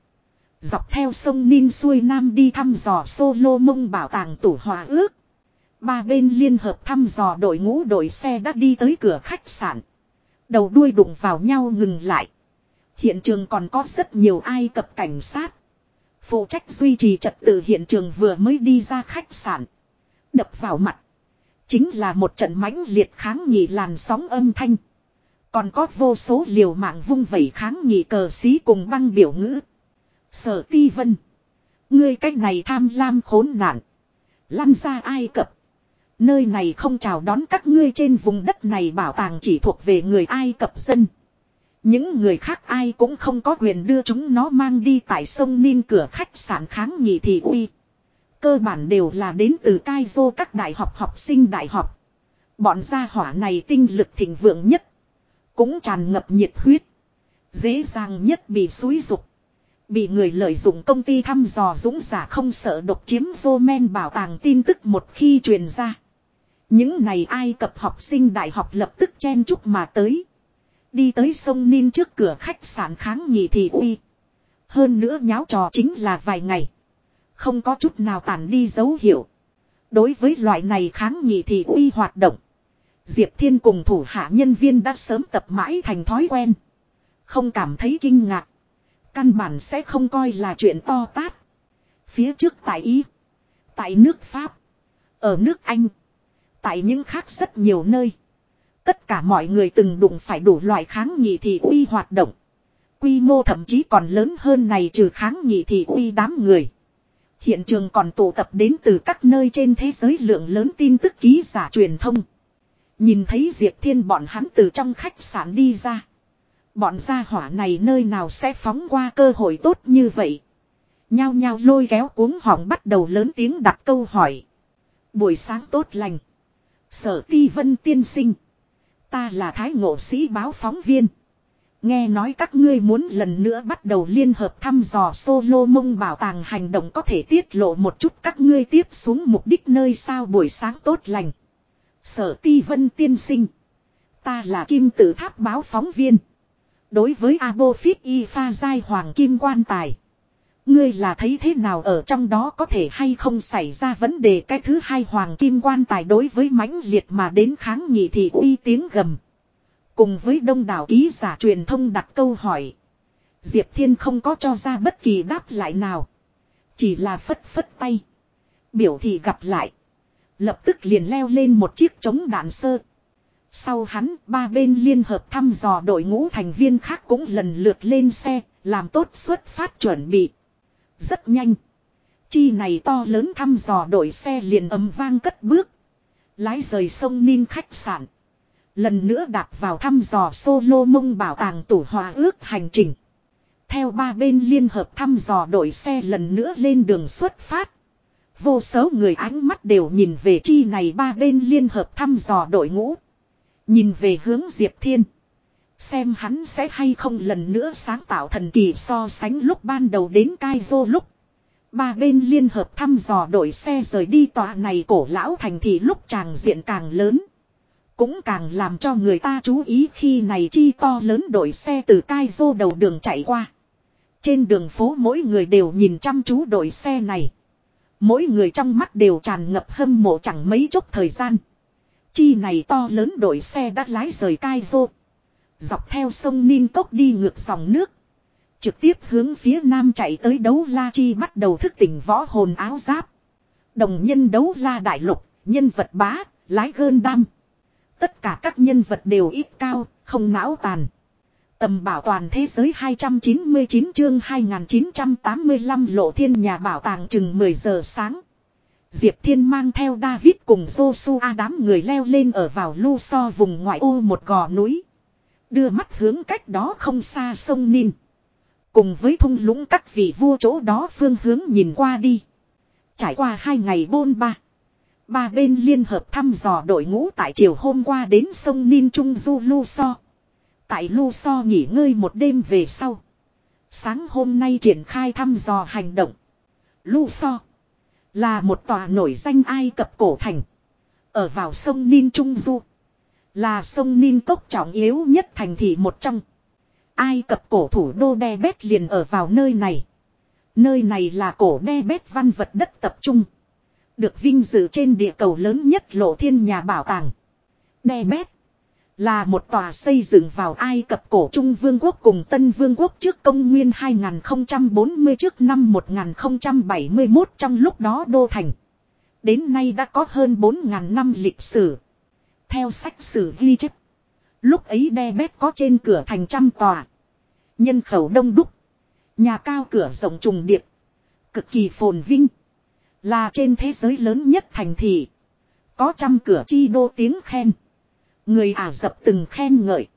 Dọc theo sông Nin xuôi Nam đi thăm dò solo mông bảo tàng tủ hòa ước. Ba bên liên hợp thăm dò đội ngũ đội xe đã đi tới cửa khách sạn. Đầu đuôi đụng vào nhau ngừng lại. Hiện trường còn có rất nhiều ai cập cảnh sát. Phụ trách duy trì trật tự hiện trường vừa mới đi ra khách sạn. Đập vào mặt. Chính là một trận mãnh liệt kháng nghị làn sóng âm thanh. Còn có vô số liều mạng vung vẩy kháng nghị cờ xí cùng băng biểu ngữ. Sở ti vân. Ngươi cách này tham lam khốn nạn. Lăn ra ai cập. Nơi này không chào đón các ngươi trên vùng đất này bảo tàng chỉ thuộc về người Ai Cập dân. Những người khác ai cũng không có quyền đưa chúng nó mang đi tại sông Nin cửa khách sạn kháng nghị thị uy. Cơ bản đều là đến từ cai vô các đại học học sinh đại học. Bọn gia hỏa này tinh lực thịnh vượng nhất. Cũng tràn ngập nhiệt huyết. Dễ dàng nhất bị xúi dục. Bị người lợi dụng công ty thăm dò dũng giả không sợ độc chiếm vô men bảo tàng tin tức một khi truyền ra. Những này Ai Cập học sinh đại học lập tức chen chúc mà tới. Đi tới sông ninh trước cửa khách sạn kháng nghị thị uy. Hơn nữa nháo trò chính là vài ngày. Không có chút nào tàn đi dấu hiệu. Đối với loại này kháng nghị thị uy hoạt động. Diệp Thiên cùng thủ hạ nhân viên đã sớm tập mãi thành thói quen. Không cảm thấy kinh ngạc. Căn bản sẽ không coi là chuyện to tát. Phía trước tại Ý. Tại nước Pháp. Ở nước Anh. Tại những khác rất nhiều nơi. Tất cả mọi người từng đụng phải đủ loại kháng nghị thị uy hoạt động. Quy mô thậm chí còn lớn hơn này trừ kháng nghị thị uy đám người. Hiện trường còn tụ tập đến từ các nơi trên thế giới lượng lớn tin tức ký giả truyền thông. Nhìn thấy Diệp Thiên bọn hắn từ trong khách sạn đi ra. Bọn gia hỏa này nơi nào sẽ phóng qua cơ hội tốt như vậy. Nhao nhao lôi kéo cuống họng bắt đầu lớn tiếng đặt câu hỏi. Buổi sáng tốt lành. Sở ti vân tiên sinh. Ta là thái ngộ sĩ báo phóng viên. Nghe nói các ngươi muốn lần nữa bắt đầu liên hợp thăm dò solo mông bảo tàng hành động có thể tiết lộ một chút các ngươi tiếp xuống mục đích nơi sao buổi sáng tốt lành. Sở ti vân tiên sinh. Ta là kim tử tháp báo phóng viên. Đối với Abofit y pha giai hoàng kim quan tài. Ngươi là thấy thế nào ở trong đó có thể hay không xảy ra vấn đề cái thứ hai hoàng kim quan tài đối với mãnh liệt mà đến kháng nghị thì uy tiếng gầm. Cùng với đông đảo ký giả truyền thông đặt câu hỏi. Diệp Thiên không có cho ra bất kỳ đáp lại nào. Chỉ là phất phất tay. Biểu thị gặp lại. Lập tức liền leo lên một chiếc chống đạn sơ. Sau hắn, ba bên liên hợp thăm dò đội ngũ thành viên khác cũng lần lượt lên xe, làm tốt xuất phát chuẩn bị. Rất nhanh. Chi này to lớn thăm dò đội xe liền ấm vang cất bước. Lái rời sông Nin khách sạn. Lần nữa đạp vào thăm dò solo mông bảo tàng tủ hòa ước hành trình. Theo ba bên liên hợp thăm dò đội xe lần nữa lên đường xuất phát. Vô số người ánh mắt đều nhìn về chi này ba bên liên hợp thăm dò đội ngũ. Nhìn về hướng Diệp Thiên. Xem hắn sẽ hay không lần nữa sáng tạo thần kỳ so sánh lúc ban đầu đến cai vô lúc. Ba bên liên hợp thăm dò đội xe rời đi tòa này cổ lão thành thị lúc tràng diện càng lớn. Cũng càng làm cho người ta chú ý khi này chi to lớn đội xe từ cai vô đầu đường chạy qua. Trên đường phố mỗi người đều nhìn chăm chú đội xe này. Mỗi người trong mắt đều tràn ngập hâm mộ chẳng mấy chốc thời gian. Chi này to lớn đội xe đã lái rời cai vô. Dọc theo sông Ninh Cốc đi ngược dòng nước. Trực tiếp hướng phía nam chạy tới đấu la chi bắt đầu thức tỉnh võ hồn áo giáp. Đồng nhân đấu la đại lục, nhân vật bá, lái gơn đam. Tất cả các nhân vật đều ít cao, không não tàn. Tầm bảo toàn thế giới 299 chương 2985 lộ thiên nhà bảo tàng chừng 10 giờ sáng. Diệp Thiên mang theo David cùng Joshua đám người leo lên ở vào lu so vùng ngoại ô một gò núi. Đưa mắt hướng cách đó không xa sông Nin. Cùng với thung lũng các vị vua chỗ đó phương hướng nhìn qua đi. Trải qua hai ngày bôn ba. Ba bên liên hợp thăm dò đội ngũ tại chiều hôm qua đến sông Nin Trung Du Lu So. Tại Lu So nghỉ ngơi một đêm về sau. Sáng hôm nay triển khai thăm dò hành động. Lu So. Là một tòa nổi danh Ai Cập cổ thành. Ở vào sông Nin Trung Du. Là sông Nin cốc trọng yếu nhất thành thị một trong. Ai Cập cổ thủ đô Đe Bét liền ở vào nơi này. Nơi này là cổ Đe Bét văn vật đất tập trung. Được vinh dự trên địa cầu lớn nhất lộ thiên nhà bảo tàng. Đe Bét. Là một tòa xây dựng vào Ai Cập cổ Trung Vương quốc cùng Tân Vương quốc trước công nguyên 2040 trước năm 1071 trong lúc đó đô thành. Đến nay đã có hơn 4.000 năm lịch sử. Theo sách sử ghi chép. Lúc ấy đe bét có trên cửa thành trăm tòa. Nhân khẩu đông đúc. Nhà cao cửa rộng trùng điệp. Cực kỳ phồn vinh. Là trên thế giới lớn nhất thành thị. Có trăm cửa chi đô tiếng khen. Người Ả Rập từng khen ngợi.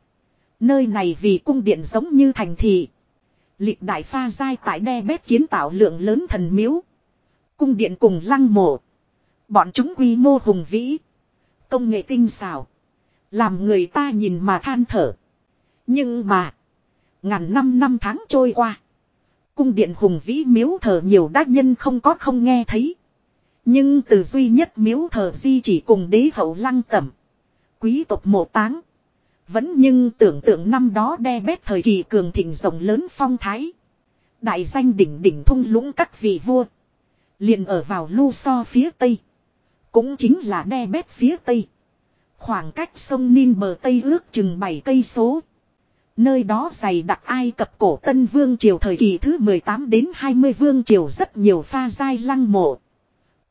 Nơi này vì cung điện giống như thành thị. Lịch đại pha giai tại đe bét kiến tạo lượng lớn thần miếu. Cung điện cùng lăng mộ. Bọn chúng quy mô hùng vĩ. Công nghệ tinh xảo. Làm người ta nhìn mà than thở. Nhưng mà. Ngàn năm năm tháng trôi qua. Cung điện hùng vĩ miếu thờ nhiều đắc nhân không có không nghe thấy. Nhưng từ duy nhất miếu thờ di chỉ cùng đế hậu lăng tẩm. Quý tộc mộ táng. Vẫn nhưng tưởng tượng năm đó đe bét thời kỳ cường thịnh rộng lớn phong thái. Đại danh đỉnh đỉnh thung lũng các vị vua. Liền ở vào lu so phía tây. Cũng chính là đe bét phía tây. Khoảng cách sông Nin bờ tây ước chừng 7 cây số. Nơi đó dày đặc ai cập cổ tân vương triều thời kỳ thứ 18 đến 20 vương triều rất nhiều pha giai lăng mộ.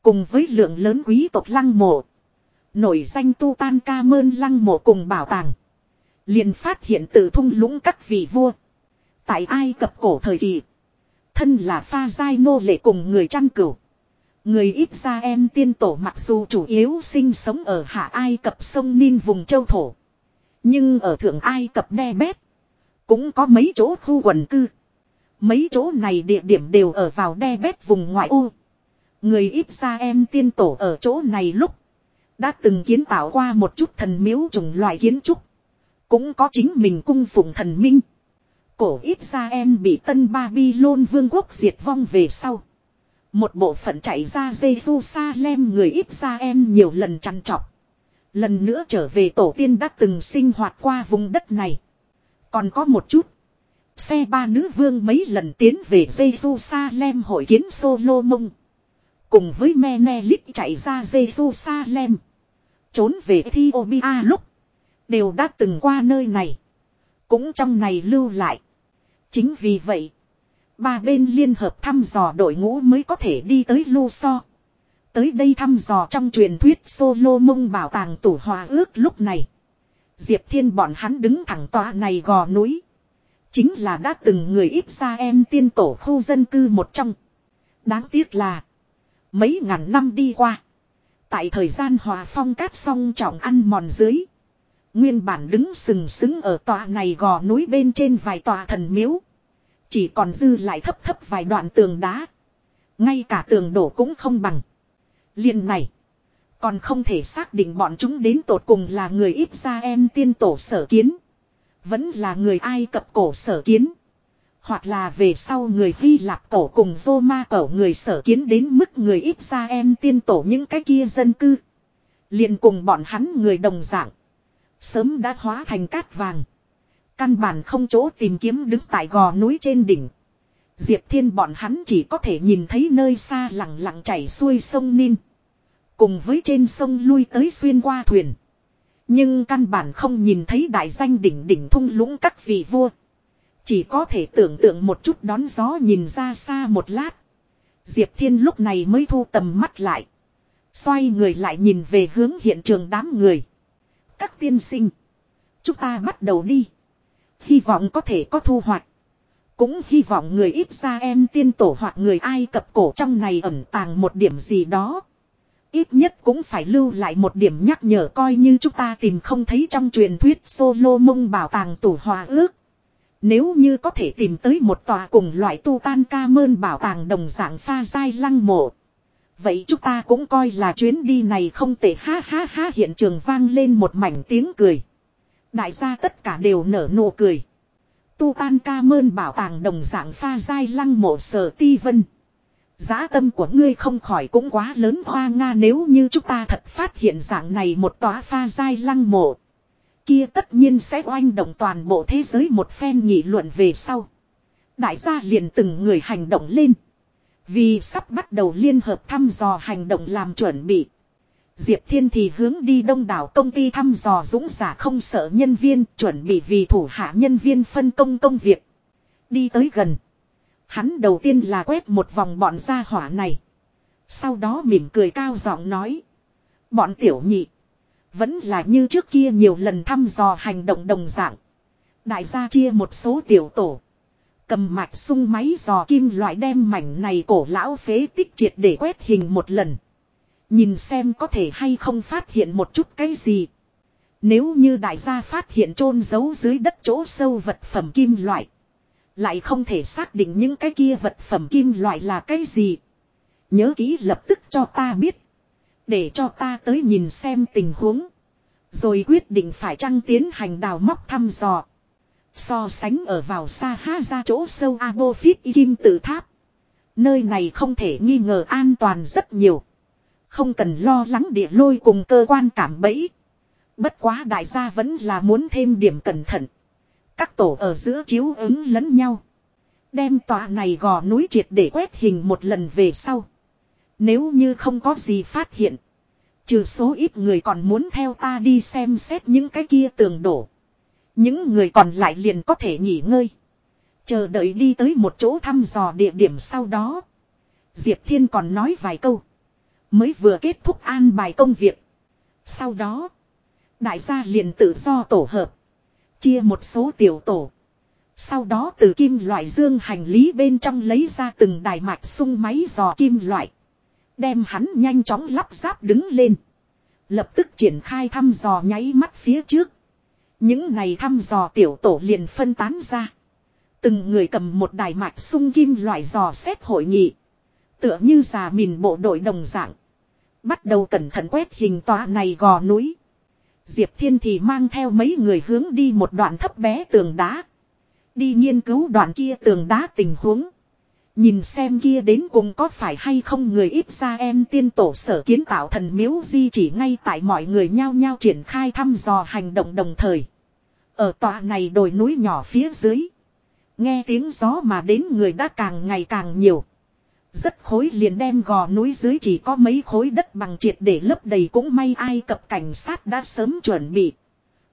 Cùng với lượng lớn quý tộc lăng mộ. Nổi danh tu tan ca mơn lăng mộ cùng bảo tàng. liền phát hiện từ thung lũng các vị vua. Tại Ai Cập cổ thời kỳ. Thân là pha giai nô lệ cùng người chăn cửu. Người ít ra em tiên tổ mặc dù chủ yếu sinh sống ở hạ Ai Cập sông Nin vùng châu thổ. Nhưng ở thượng Ai Cập đe bét. Cũng có mấy chỗ khu quần cư. Mấy chỗ này địa điểm đều ở vào đe bét vùng ngoại ô. Người ít ra em tiên tổ ở chỗ này lúc. Đã từng kiến tạo qua một chút thần miếu chủng loại kiến trúc. Cũng có chính mình cung phụng thần minh. Cổ ít ra em bị tân Babylon vương quốc diệt vong về sau. Một bộ phận chạy ra Jerusalem người ít ra em nhiều lần chăn trọc. Lần nữa trở về tổ tiên đã từng sinh hoạt qua vùng đất này. Còn có một chút. Xe ba nữ vương mấy lần tiến về Jerusalem hội kiến Solomon. Cùng với Menelik chạy ra Jerusalem. Trốn về Ethiopia lúc. Đều đã từng qua nơi này. Cũng trong này lưu lại. Chính vì vậy. Ba bên liên hợp thăm dò đội ngũ mới có thể đi tới Luso Tới đây thăm dò trong truyền thuyết Solomon bảo tàng tủ hòa ước lúc này. Diệp Thiên bọn hắn đứng thẳng tòa này gò núi. Chính là đã từng người ít ra em tiên tổ khu dân cư một trong. Đáng tiếc là. Mấy ngàn năm đi qua. Tại thời gian hòa phong cát song trọng ăn mòn dưới. Nguyên bản đứng sừng sững ở tòa này gò núi bên trên vài tòa thần miếu. Chỉ còn dư lại thấp thấp vài đoạn tường đá. Ngay cả tường đổ cũng không bằng. liền này. Còn không thể xác định bọn chúng đến tột cùng là người ít ra em tiên tổ sở kiến. Vẫn là người Ai Cập cổ sở kiến. Hoặc là về sau người Hy Lạp cổ cùng Roma cổ người sở kiến đến mức người ít ra em tiên tổ những cái kia dân cư. liền cùng bọn hắn người đồng dạng. Sớm đã hóa thành cát vàng. Căn bản không chỗ tìm kiếm đứng tại gò núi trên đỉnh. Diệp Thiên bọn hắn chỉ có thể nhìn thấy nơi xa lặng lặng chảy xuôi sông Nin. Cùng với trên sông lui tới xuyên qua thuyền. Nhưng căn bản không nhìn thấy đại danh đỉnh đỉnh thung lũng các vị vua. Chỉ có thể tưởng tượng một chút đón gió nhìn ra xa một lát. Diệp Thiên lúc này mới thu tầm mắt lại. Xoay người lại nhìn về hướng hiện trường đám người. Các tiên sinh. Chúng ta bắt đầu đi. Hy vọng có thể có thu hoạch. Cũng hy vọng người ít ra em tiên tổ hoặc người Ai Cập cổ trong này ẩn tàng một điểm gì đó. Ít nhất cũng phải lưu lại một điểm nhắc nhở coi như chúng ta tìm không thấy trong truyền thuyết Solomon bảo tàng tủ hòa ước. Nếu như có thể tìm tới một tòa cùng loại tu tan ca mơn bảo tàng đồng dạng pha dai lăng mộ. Vậy chúng ta cũng coi là chuyến đi này không tệ ha ha ha, hiện trường vang lên một mảnh tiếng cười. Đại gia tất cả đều nở nụ cười. Tu tan ca mơn bảo tàng đồng dạng pha dai lăng mộ, sở ti vân. Giá tâm của ngươi không khỏi cũng quá lớn hoa nga nếu như chúng ta thật phát hiện dạng này một tòa pha dai lăng mộ. Kia tất nhiên sẽ oanh động toàn bộ thế giới một phen nghị luận về sau. Đại gia liền từng người hành động lên. Vì sắp bắt đầu liên hợp thăm dò hành động làm chuẩn bị. Diệp Thiên thì hướng đi đông đảo công ty thăm dò dũng giả không sợ nhân viên, chuẩn bị vì thủ hạ nhân viên phân công công việc. Đi tới gần. Hắn đầu tiên là quét một vòng bọn gia hỏa này. Sau đó mỉm cười cao giọng nói. Bọn tiểu nhị. Vẫn là như trước kia nhiều lần thăm dò hành động đồng dạng. Đại gia chia một số tiểu tổ. Cầm mạch sung máy dò kim loại đem mảnh này cổ lão phế tích triệt để quét hình một lần. Nhìn xem có thể hay không phát hiện một chút cái gì. Nếu như đại gia phát hiện chôn giấu dưới đất chỗ sâu vật phẩm kim loại. Lại không thể xác định những cái kia vật phẩm kim loại là cái gì. Nhớ kỹ lập tức cho ta biết. Để cho ta tới nhìn xem tình huống. Rồi quyết định phải trăng tiến hành đào móc thăm dò. So sánh ở vào xa ha ra chỗ sâu Abofit Kim tự tháp. Nơi này không thể nghi ngờ an toàn rất nhiều. Không cần lo lắng địa lôi cùng cơ quan cảm bẫy. Bất quá đại gia vẫn là muốn thêm điểm cẩn thận. Các tổ ở giữa chiếu ứng lẫn nhau. Đem tòa này gò núi triệt để quét hình một lần về sau. Nếu như không có gì phát hiện. Trừ số ít người còn muốn theo ta đi xem xét những cái kia tường đổ. Những người còn lại liền có thể nghỉ ngơi. Chờ đợi đi tới một chỗ thăm dò địa điểm sau đó. Diệp Thiên còn nói vài câu. Mới vừa kết thúc an bài công việc. Sau đó. Đại gia liền tự do tổ hợp. Chia một số tiểu tổ. Sau đó từ kim loại dương hành lý bên trong lấy ra từng đài mạch sung máy dò kim loại. Đem hắn nhanh chóng lắp ráp đứng lên. Lập tức triển khai thăm dò nháy mắt phía trước. Những này thăm dò tiểu tổ liền phân tán ra. Từng người cầm một đài mạch sung kim loại dò xét hội nghị. Tựa như già mìn bộ đội đồng dạng. Bắt đầu cẩn thận quét hình tòa này gò núi. Diệp Thiên thì mang theo mấy người hướng đi một đoạn thấp bé tường đá. Đi nghiên cứu đoạn kia tường đá tình huống. Nhìn xem kia đến cùng có phải hay không người ít ra em tiên tổ sở kiến tạo thần miếu di chỉ ngay tại mọi người nhao nhao triển khai thăm dò hành động đồng thời. Ở tòa này đồi núi nhỏ phía dưới. Nghe tiếng gió mà đến người đã càng ngày càng nhiều. Rất khối liền đem gò núi dưới chỉ có mấy khối đất bằng triệt để lấp đầy cũng may ai cập cảnh sát đã sớm chuẩn bị.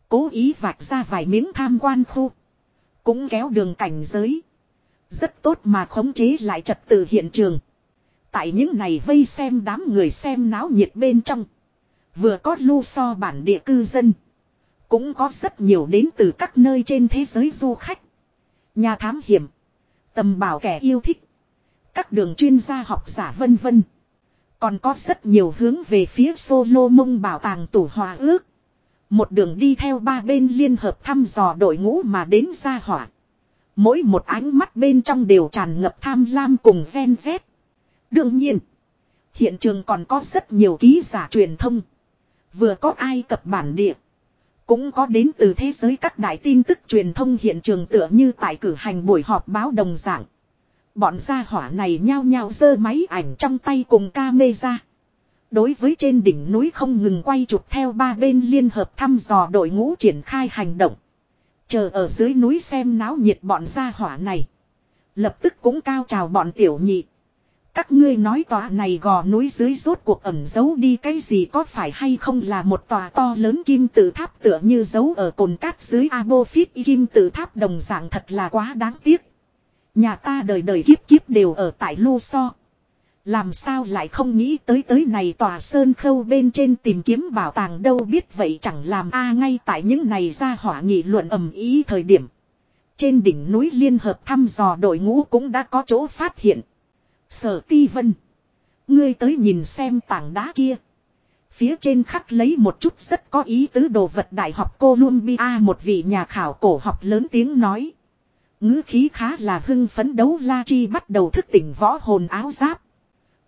Cố ý vạch ra vài miếng tham quan khu. Cũng kéo đường cảnh giới. Rất tốt mà khống chế lại trật tự hiện trường. Tại những này vây xem đám người xem náo nhiệt bên trong. Vừa có lưu so bản địa cư dân. Cũng có rất nhiều đến từ các nơi trên thế giới du khách. Nhà thám hiểm. Tầm bảo kẻ yêu thích. Các đường chuyên gia học giả vân vân. Còn có rất nhiều hướng về phía solo mông bảo tàng tủ hòa ước. Một đường đi theo ba bên liên hợp thăm dò đội ngũ mà đến ra hỏa. Mỗi một ánh mắt bên trong đều tràn ngập tham lam cùng gen rét. Đương nhiên, hiện trường còn có rất nhiều ký giả truyền thông. Vừa có ai cập bản địa. Cũng có đến từ thế giới các đại tin tức truyền thông hiện trường tựa như tại cử hành buổi họp báo đồng dạng. Bọn gia hỏa này nhao nhao giơ máy ảnh trong tay cùng camera. Đối với trên đỉnh núi không ngừng quay chụp theo ba bên liên hợp thăm dò đội ngũ triển khai hành động. Chờ ở dưới núi xem náo nhiệt bọn gia hỏa này. Lập tức cũng cao chào bọn tiểu nhị. Các ngươi nói tòa này gò núi dưới rốt cuộc ẩn giấu đi cái gì có phải hay không là một tòa to lớn kim tự tháp tựa như giấu ở cồn cát dưới Abofit kim tự tháp đồng dạng thật là quá đáng tiếc. Nhà ta đời đời kiếp kiếp đều ở tại Lô So. Làm sao lại không nghĩ tới tới này tòa sơn khâu bên trên tìm kiếm bảo tàng đâu biết vậy chẳng làm a ngay tại những này ra hỏa nghị luận ầm ý thời điểm. Trên đỉnh núi liên hợp thăm dò đội ngũ cũng đã có chỗ phát hiện. Sở ti vân. Ngươi tới nhìn xem tảng đá kia. Phía trên khắc lấy một chút rất có ý tứ đồ vật Đại học Columbia, một vị nhà khảo cổ học lớn tiếng nói. ngữ khí khá là hưng phấn đấu la chi bắt đầu thức tỉnh võ hồn áo giáp.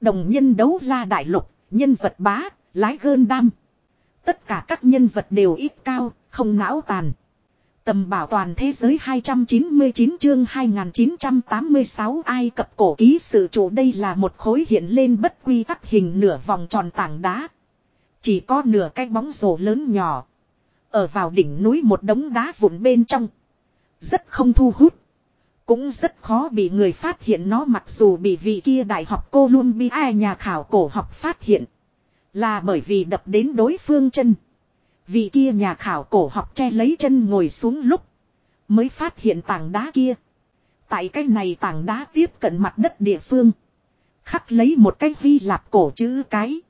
Đồng nhân đấu la đại lục, nhân vật bá, lái gơn đam. Tất cả các nhân vật đều ít cao, không não tàn. Tầm bảo toàn thế giới 299 chương 2986 Ai cập cổ ký sự chủ đây là một khối hiện lên bất quy tắc hình nửa vòng tròn tảng đá. Chỉ có nửa cái bóng rổ lớn nhỏ. Ở vào đỉnh núi một đống đá vụn bên trong. Rất không thu hút. Cũng rất khó bị người phát hiện nó mặc dù bị vị kia đại học Columbia nhà khảo cổ học phát hiện. Là bởi vì đập đến đối phương chân. Vị kia nhà khảo cổ học che lấy chân ngồi xuống lúc. Mới phát hiện tảng đá kia. Tại cái này tảng đá tiếp cận mặt đất địa phương. Khắc lấy một cái vi lạp cổ chữ cái.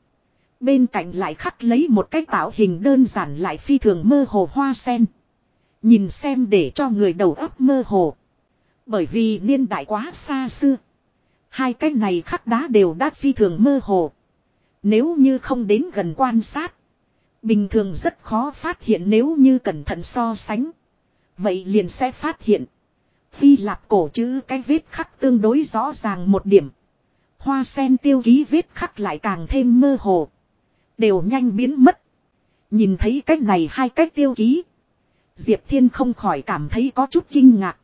Bên cạnh lại khắc lấy một cái tạo hình đơn giản lại phi thường mơ hồ hoa sen. Nhìn xem để cho người đầu óc mơ hồ. Bởi vì niên đại quá xa xưa. Hai cái này khắc đá đều đã phi thường mơ hồ. Nếu như không đến gần quan sát. Bình thường rất khó phát hiện nếu như cẩn thận so sánh. Vậy liền sẽ phát hiện. Phi lạp cổ chữ cái vết khắc tương đối rõ ràng một điểm. Hoa sen tiêu ký vết khắc lại càng thêm mơ hồ. Đều nhanh biến mất. Nhìn thấy cách này hai cách tiêu ký. Diệp Thiên không khỏi cảm thấy có chút kinh ngạc.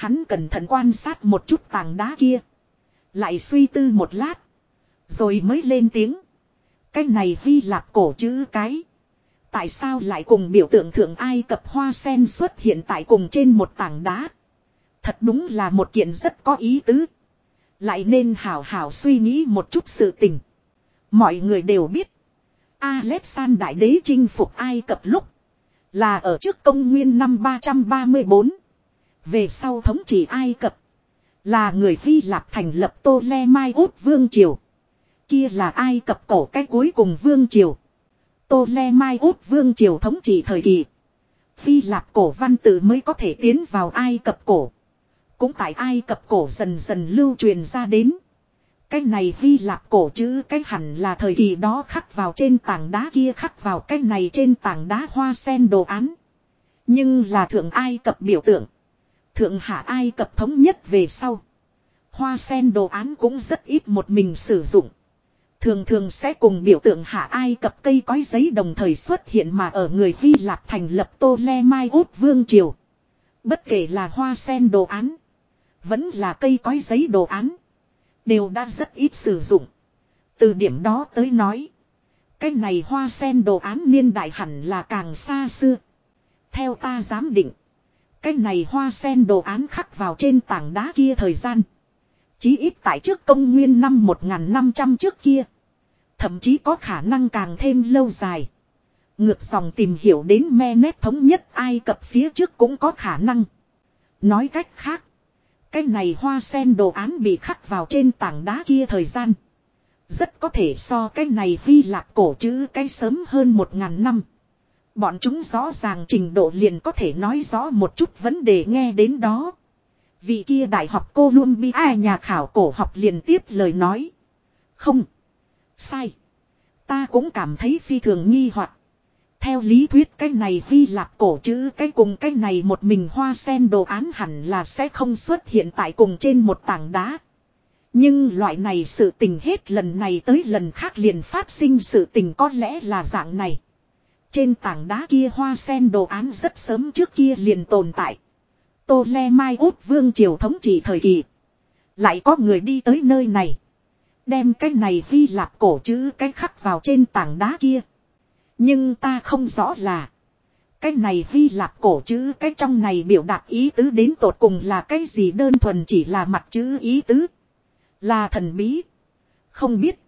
Hắn cẩn thận quan sát một chút tảng đá kia. Lại suy tư một lát. Rồi mới lên tiếng. Cái này vi Lạp cổ chữ cái. Tại sao lại cùng biểu tượng thượng Ai Cập hoa sen xuất hiện tại cùng trên một tảng đá. Thật đúng là một kiện rất có ý tứ. Lại nên hảo hảo suy nghĩ một chút sự tình. Mọi người đều biết. Alexander Đại Đế chinh phục Ai Cập lúc. Là ở trước công nguyên năm 334. Về sau thống trị Ai Cập. Là người Hy Lạp thành lập Tô Le Mai Út Vương Triều. Kia là Ai Cập cổ cái cuối cùng Vương Triều. Tô Le Mai Út Vương Triều thống trị thời kỳ. Hy Lạp cổ văn tự mới có thể tiến vào Ai Cập cổ. Cũng tại Ai Cập cổ dần dần lưu truyền ra đến. Cái này Hy Lạp cổ chữ cái hẳn là thời kỳ đó khắc vào trên tảng đá kia khắc vào cái này trên tảng đá hoa sen đồ án. Nhưng là thượng Ai Cập biểu tượng. Thượng hạ Ai Cập thống nhất về sau. Hoa sen đồ án cũng rất ít một mình sử dụng. Thường thường sẽ cùng biểu tượng hạ Ai Cập cây cói giấy đồng thời xuất hiện mà ở người Hy Lạp thành lập Tô Le Mai Út Vương Triều. Bất kể là hoa sen đồ án. Vẫn là cây cói giấy đồ án. Đều đã rất ít sử dụng. Từ điểm đó tới nói. Cái này hoa sen đồ án niên đại hẳn là càng xa xưa. Theo ta giám định. Cái này hoa sen đồ án khắc vào trên tảng đá kia thời gian. Chí ít tại trước công nguyên năm 1500 trước kia. Thậm chí có khả năng càng thêm lâu dài. Ngược dòng tìm hiểu đến me nét thống nhất Ai Cập phía trước cũng có khả năng. Nói cách khác. Cái này hoa sen đồ án bị khắc vào trên tảng đá kia thời gian. Rất có thể so cái này Hy Lạp cổ chữ cái sớm hơn một ngàn năm. Bọn chúng rõ ràng trình độ liền có thể nói rõ một chút vấn đề nghe đến đó. Vị kia đại học cô luôn bi ai nhà khảo cổ học liền tiếp lời nói. Không. Sai. Ta cũng cảm thấy phi thường nghi hoặc theo lý thuyết cái này Hy Lạp cổ chữ cái cùng cái này một mình hoa sen đồ án hẳn là sẽ không xuất hiện tại cùng trên một tảng đá. Nhưng loại này sự tình hết lần này tới lần khác liền phát sinh sự tình có lẽ là dạng này. Trên tảng đá kia hoa sen đồ án rất sớm trước kia liền tồn tại. Tô Le Mai Út Vương Triều thống trị thời kỳ. Lại có người đi tới nơi này. Đem cái này Hy Lạp cổ chữ cái khắc vào trên tảng đá kia. Nhưng ta không rõ là. Cái này Hy Lạp cổ chữ cái trong này biểu đạt ý tứ đến tột cùng là cái gì, đơn thuần chỉ là mặt chữ ý tứ. Là thần bí. Không biết.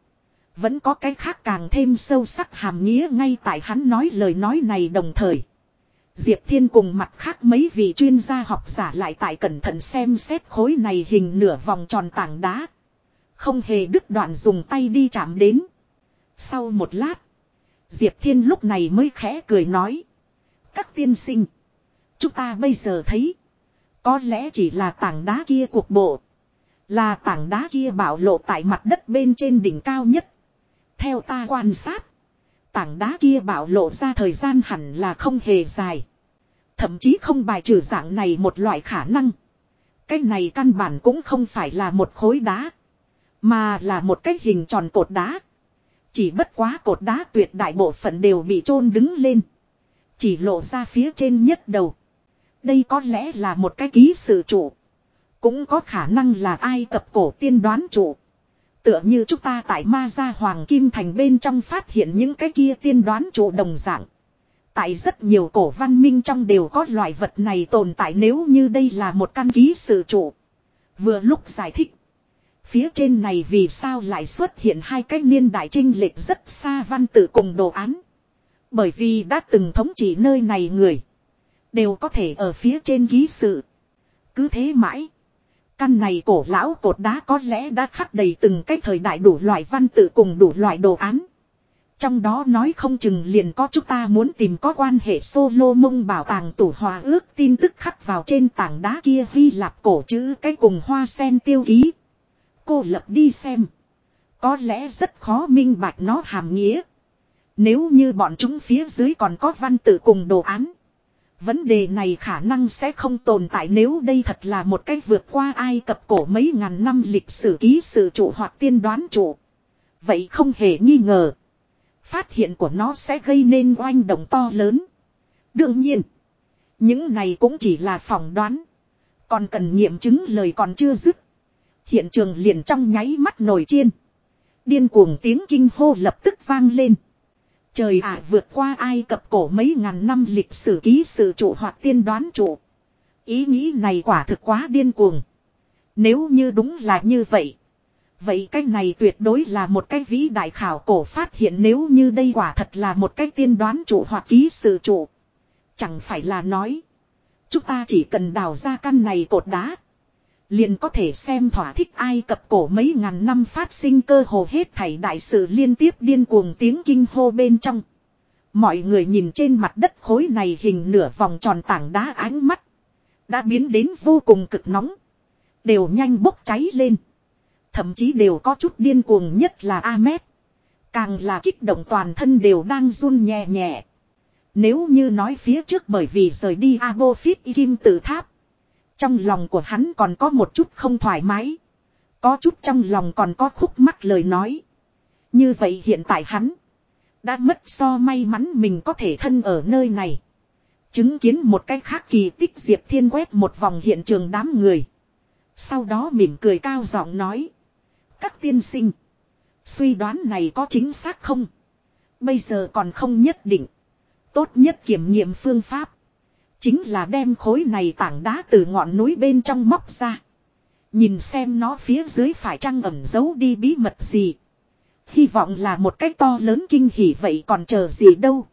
Vẫn có cái khác càng thêm sâu sắc hàm nghĩa ngay tại hắn nói lời nói này đồng thời. Diệp Thiên cùng mặt khác mấy vị chuyên gia học giả lại tại cẩn thận xem xét khối này hình nửa vòng tròn tảng đá. Không hề đứt đoạn dùng tay đi chạm đến. Sau một lát. Diệp Thiên lúc này mới khẽ cười nói. Các tiên sinh. Chúng ta bây giờ thấy. Có lẽ chỉ là tảng đá kia cuộc bộ. Là tảng đá kia bảo lộ tại mặt đất bên trên đỉnh cao nhất. Theo ta quan sát. Tảng đá kia bạo lộ ra thời gian hẳn là không hề dài. Thậm chí không bài trừ dạng này một loại khả năng. Cái này căn bản cũng không phải là một khối đá. Mà là một cái hình tròn cột đá. Chỉ bất quá cột đá tuyệt đại bộ phận đều bị chôn đứng lên. Chỉ lộ ra phía trên nhất đầu. Đây có lẽ là một cái ký sự trụ. Cũng có khả năng là ai cập cổ tiên đoán trụ. Tựa như chúng ta tại ma gia hoàng kim thành bên trong phát hiện những cái kia tiên đoán trụ đồng dạng. Tại rất nhiều cổ văn minh trong đều có loại vật này tồn tại nếu như đây là một căn ký sự trụ. Vừa lúc giải thích. Phía trên này vì sao lại xuất hiện hai cái niên đại trinh lệch rất xa văn tự cùng đồ án. Bởi vì đã từng thống trị nơi này người. Đều có thể ở phía trên ký sự. Cứ thế mãi. Căn này cổ lão cột đá có lẽ đã khắc đầy từng cái thời đại đủ loại văn tự cùng đủ loại đồ án. Trong đó nói không chừng liền có chúng ta muốn tìm có quan hệ solo mông bảo tàng tủ hòa ước tin tức khắc vào trên tảng đá kia Hy Lạp cổ chữ cái cùng hoa sen tiêu ký. Cô lập đi xem. Có lẽ rất khó minh bạch nó hàm nghĩa. Nếu như bọn chúng phía dưới còn có văn tự cùng đồ án. Vấn đề này khả năng sẽ không tồn tại nếu đây thật là một cách vượt qua Ai Cập cổ mấy ngàn năm lịch sử ký sự trụ hoặc tiên đoán trụ. Vậy không hề nghi ngờ. Phát hiện của nó sẽ gây nên oanh động to lớn. Đương nhiên. Những này cũng chỉ là phỏng đoán. Còn cần nghiệm chứng lời còn chưa dứt. Hiện trường liền trong nháy mắt nổi chiên. Điên cuồng tiếng kinh hô lập tức vang lên. Trời ạ, vượt qua ai cập cổ mấy ngàn năm lịch sử ký sự trụ hoặc tiên đoán trụ. Ý nghĩ này quả thực quá điên cuồng. Nếu như đúng là như vậy. Vậy cái này tuyệt đối là một cái vĩ đại khảo cổ phát hiện nếu như đây quả thật là một cái tiên đoán trụ hoặc ký sự trụ. Chẳng phải là nói. Chúng ta chỉ cần đào ra căn này cột đá. Liền có thể xem thỏa thích ai cập cổ mấy ngàn năm phát sinh cơ hồ hết thảy đại sự liên tiếp điên cuồng tiếng kinh hô bên trong. Mọi người nhìn trên mặt đất khối này hình nửa vòng tròn tảng đá ánh mắt. Đã biến đến vô cùng cực nóng. Đều nhanh bốc cháy lên. Thậm chí đều có chút điên cuồng nhất là Ahmed. Càng là kích động toàn thân đều đang run nhẹ nhẹ. Nếu như nói phía trước bởi vì rời đi Abofit Kim tự tháp. Trong lòng của hắn còn có một chút không thoải mái. Có chút trong lòng còn có khúc mắc lời nói. Như vậy hiện tại hắn. Đã mất so may mắn mình có thể thân ở nơi này. Chứng kiến một cái khác kỳ tích Diệp Thiên quét một vòng hiện trường đám người. Sau đó mỉm cười cao giọng nói. Các tiên sinh. Suy đoán này có chính xác không? Bây giờ còn không nhất định. Tốt nhất kiểm nghiệm phương pháp. Chính là đem khối này tảng đá từ ngọn núi bên trong móc ra. Nhìn xem nó phía dưới phải trăng ẩn giấu đi bí mật gì. Hy vọng là một cách to lớn kinh hỉ vậy còn chờ gì đâu.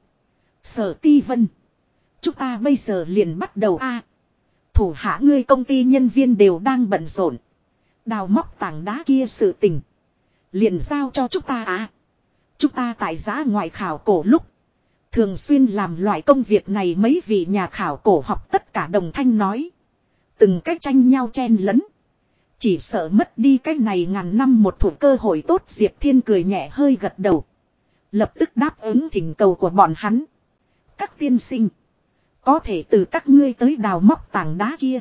Sở ti vân. Chúng ta bây giờ liền bắt đầu a Thủ hạ ngươi công ty nhân viên đều đang bận rộn. Đào móc tảng đá kia sự tình. Liền giao cho chúng ta à. Chúng ta tại giá ngoại khảo cổ lúc. Thường xuyên làm loại công việc này mấy vị nhà khảo cổ học tất cả đồng thanh nói. Từng cách tranh nhau chen lấn Chỉ sợ mất đi cái này ngàn năm một thủ cơ hội tốt, Diệp Thiên cười nhẹ hơi gật đầu. Lập tức đáp ứng thỉnh cầu của bọn hắn. Các tiên sinh. Có thể từ các ngươi tới đào móc tảng đá kia.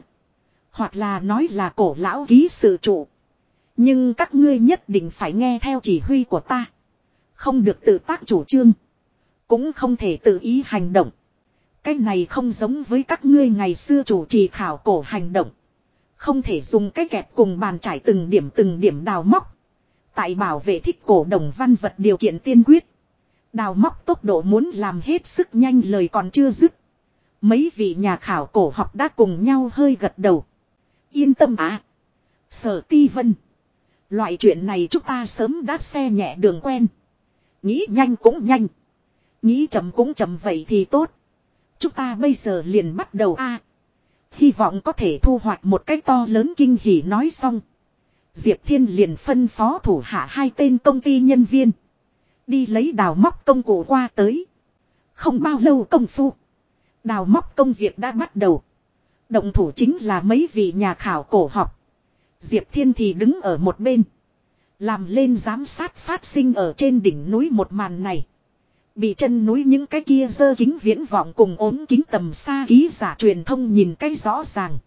Hoặc là nói là cổ lão ký sự trụ. Nhưng các ngươi nhất định phải nghe theo chỉ huy của ta. Không được tự tác chủ trương. Cũng không thể tự ý hành động. Cái này không giống với các ngươi ngày xưa chủ trì khảo cổ hành động. Không thể dùng cái kẹp cùng bàn trải từng điểm từng điểm đào móc. Tại bảo vệ thích cổ đồng văn vật điều kiện tiên quyết. Đào móc tốc độ muốn làm hết sức nhanh lời còn chưa dứt. Mấy vị nhà khảo cổ học đã cùng nhau hơi gật đầu. Yên tâm à. Sở ti vân. Loại chuyện này chúng ta sớm đã xe nhẹ đường quen. Nghĩ nhanh cũng nhanh. Nghĩ chậm cũng chậm vậy thì tốt. Chúng ta bây giờ liền bắt đầu a. hy vọng có thể thu hoạch một cách to lớn kinh hỉ nói xong. Diệp Thiên liền phân phó thủ hạ hai tên công ty nhân viên. Đi lấy đào móc công cụ qua tới. Không bao lâu công phu. Đào móc công việc đã bắt đầu. Động thủ chính là mấy vị nhà khảo cổ học. Diệp Thiên thì đứng ở một bên. Làm lên giám sát phát sinh ở trên đỉnh núi một màn này. Bị chân núi những cái kia dơ kính viễn vọng cùng ốm kính tầm xa ký giả truyền thông nhìn cái rõ ràng.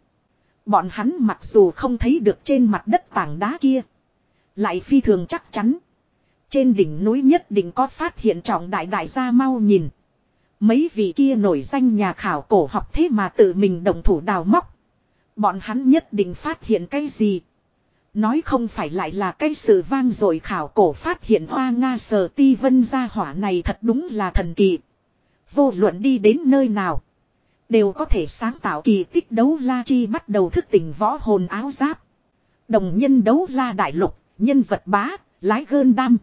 Bọn hắn mặc dù không thấy được trên mặt đất tảng đá kia. Lại phi thường chắc chắn. Trên đỉnh núi nhất định có phát hiện trọng đại đại gia mau nhìn. Mấy vị kia nổi danh nhà khảo cổ học thế mà tự mình đồng thủ đào móc. Bọn hắn nhất định phát hiện cái gì. Nói không phải lại là cái sự vang dội khảo cổ phát hiện hoa Nga sờ ti vân gia hỏa này thật đúng là thần kỳ. Vô luận đi đến nơi nào. Đều có thể sáng tạo kỳ tích đấu la chi bắt đầu thức tỉnh võ hồn áo giáp. Đồng nhân đấu la đại lục, nhân vật bá, lái gơn đam.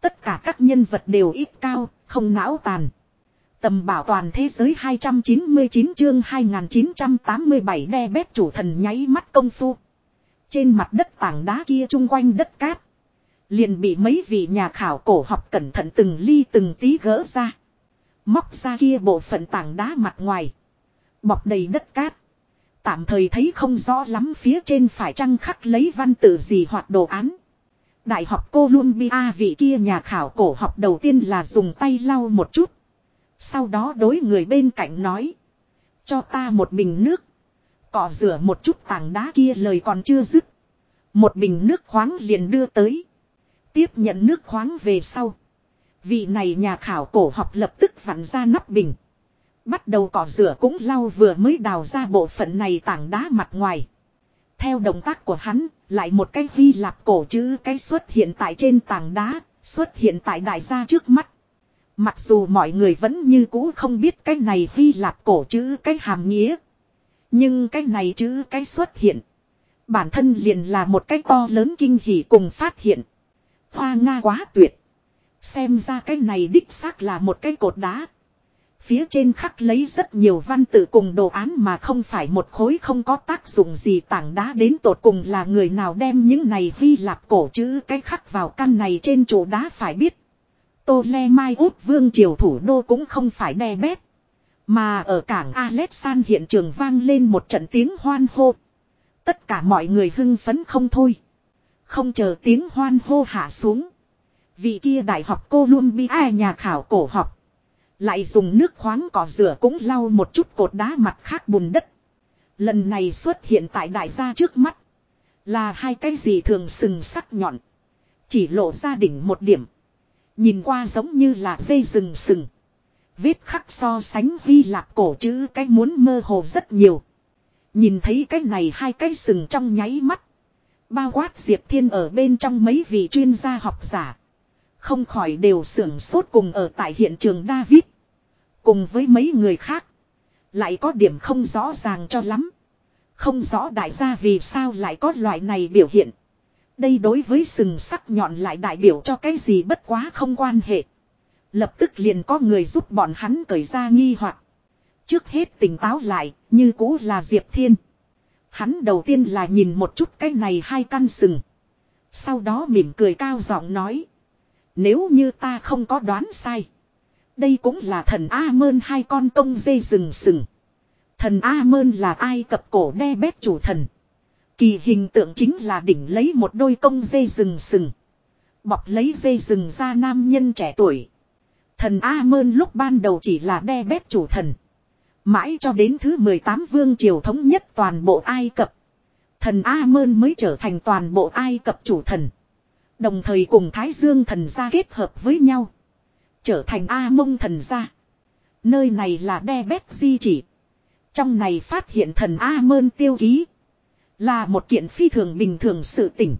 Tất cả các nhân vật đều ít cao, không não tàn. Tầm bảo toàn thế giới 299 chương 2987 đe bét chủ thần nháy mắt công phu. Trên mặt đất tảng đá kia chung quanh đất cát. Liền bị mấy vị nhà khảo cổ học cẩn thận từng ly từng tí gỡ ra. Móc ra kia bộ phận tảng đá mặt ngoài. Bọc đầy đất cát. Tạm thời thấy không rõ lắm phía trên phải chăng khắc lấy văn tự gì hoặc đồ án. Đại học Columbia, vị kia nhà khảo cổ học đầu tiên là dùng tay lau một chút. Sau đó đối người bên cạnh nói. Cho ta một bình nước. Cọ rửa một chút tảng đá kia lời còn chưa dứt. Một bình nước khoáng liền đưa tới. Tiếp nhận nước khoáng về sau. Vị này nhà khảo cổ học lập tức vặn ra nắp bình. Bắt đầu cọ rửa cũng lau vừa mới đào ra bộ phận này tảng đá mặt ngoài. Theo động tác của hắn, lại một cái Hy Lạp cổ chữ cái xuất hiện tại trên tảng đá, xuất hiện tại đại gia trước mắt. Mặc dù mọi người vẫn như cũ không biết cái này Hy Lạp cổ chữ cái hàm nghĩa. Nhưng cái này chứ cái xuất hiện. Bản thân liền là một cái to lớn kinh hỉ cùng phát hiện. Hoa Nga quá tuyệt. Xem ra cái này đích xác là một cái cột đá. Phía trên khắc lấy rất nhiều văn tự cùng đồ án mà không phải một khối không có tác dụng gì tảng đá đến tột cùng là người nào đem những này Hy Lạp cổ chữ cái khắc vào căn này trên chỗ đá phải biết. Tô Le Mai Út Vương Triều thủ đô cũng không phải đe bét. Mà ở cảng Alexan hiện trường vang lên một trận tiếng hoan hô. Tất cả mọi người hưng phấn không thôi. Không chờ tiếng hoan hô hạ xuống. Vị kia đại học Columbia nhà khảo cổ học. Lại dùng nước khoáng cỏ rửa cũng lau một chút cột đá mặt khác bùn đất. Lần này xuất hiện tại đại gia trước mắt. Là hai cái gì thường sừng sắc nhọn. Chỉ lộ ra đỉnh một điểm. Nhìn qua giống như là dây rừng sừng. Vết khắc so sánh Hy Lạp cổ chữ cái muốn mơ hồ rất nhiều. Nhìn thấy cái này hai cái sừng trong nháy mắt. Bao quát Diệp Thiên ở bên trong mấy vị chuyên gia học giả. Không khỏi đều sưởng sốt cùng ở tại hiện trường David. Cùng với mấy người khác. Lại có điểm không rõ ràng cho lắm. Không rõ đại gia vì sao lại có loại này biểu hiện. Đây đối với sừng sắc nhọn lại đại biểu cho cái gì bất quá không quan hệ. Lập tức liền có người giúp bọn hắn cởi ra nghi hoặc Trước hết tỉnh táo lại, như cũ là Diệp Thiên. Hắn đầu tiên là nhìn một chút cái này hai căn sừng. Sau đó mỉm cười cao giọng nói. Nếu như ta không có đoán sai. Đây cũng là thần A-mơn hai con công dê rừng sừng. Thần A-mơn là ai cập cổ đe bét chủ thần. Kỳ hình tượng chính là đỉnh lấy một đôi công dê rừng sừng. Bọc lấy dê rừng ra nam nhân trẻ tuổi. Thần A-mơn lúc ban đầu chỉ là đe bét chủ thần. Mãi cho đến thứ 18 vương triều thống nhất toàn bộ Ai Cập. Thần A-mơn mới trở thành toàn bộ Ai Cập chủ thần. Đồng thời cùng Thái Dương thần gia kết hợp với nhau. Trở thành A-mông thần gia. Nơi này là đe bét di chỉ. Trong này phát hiện thần A-mơn tiêu ký. Là một kiện phi thường bình thường sự tỉnh.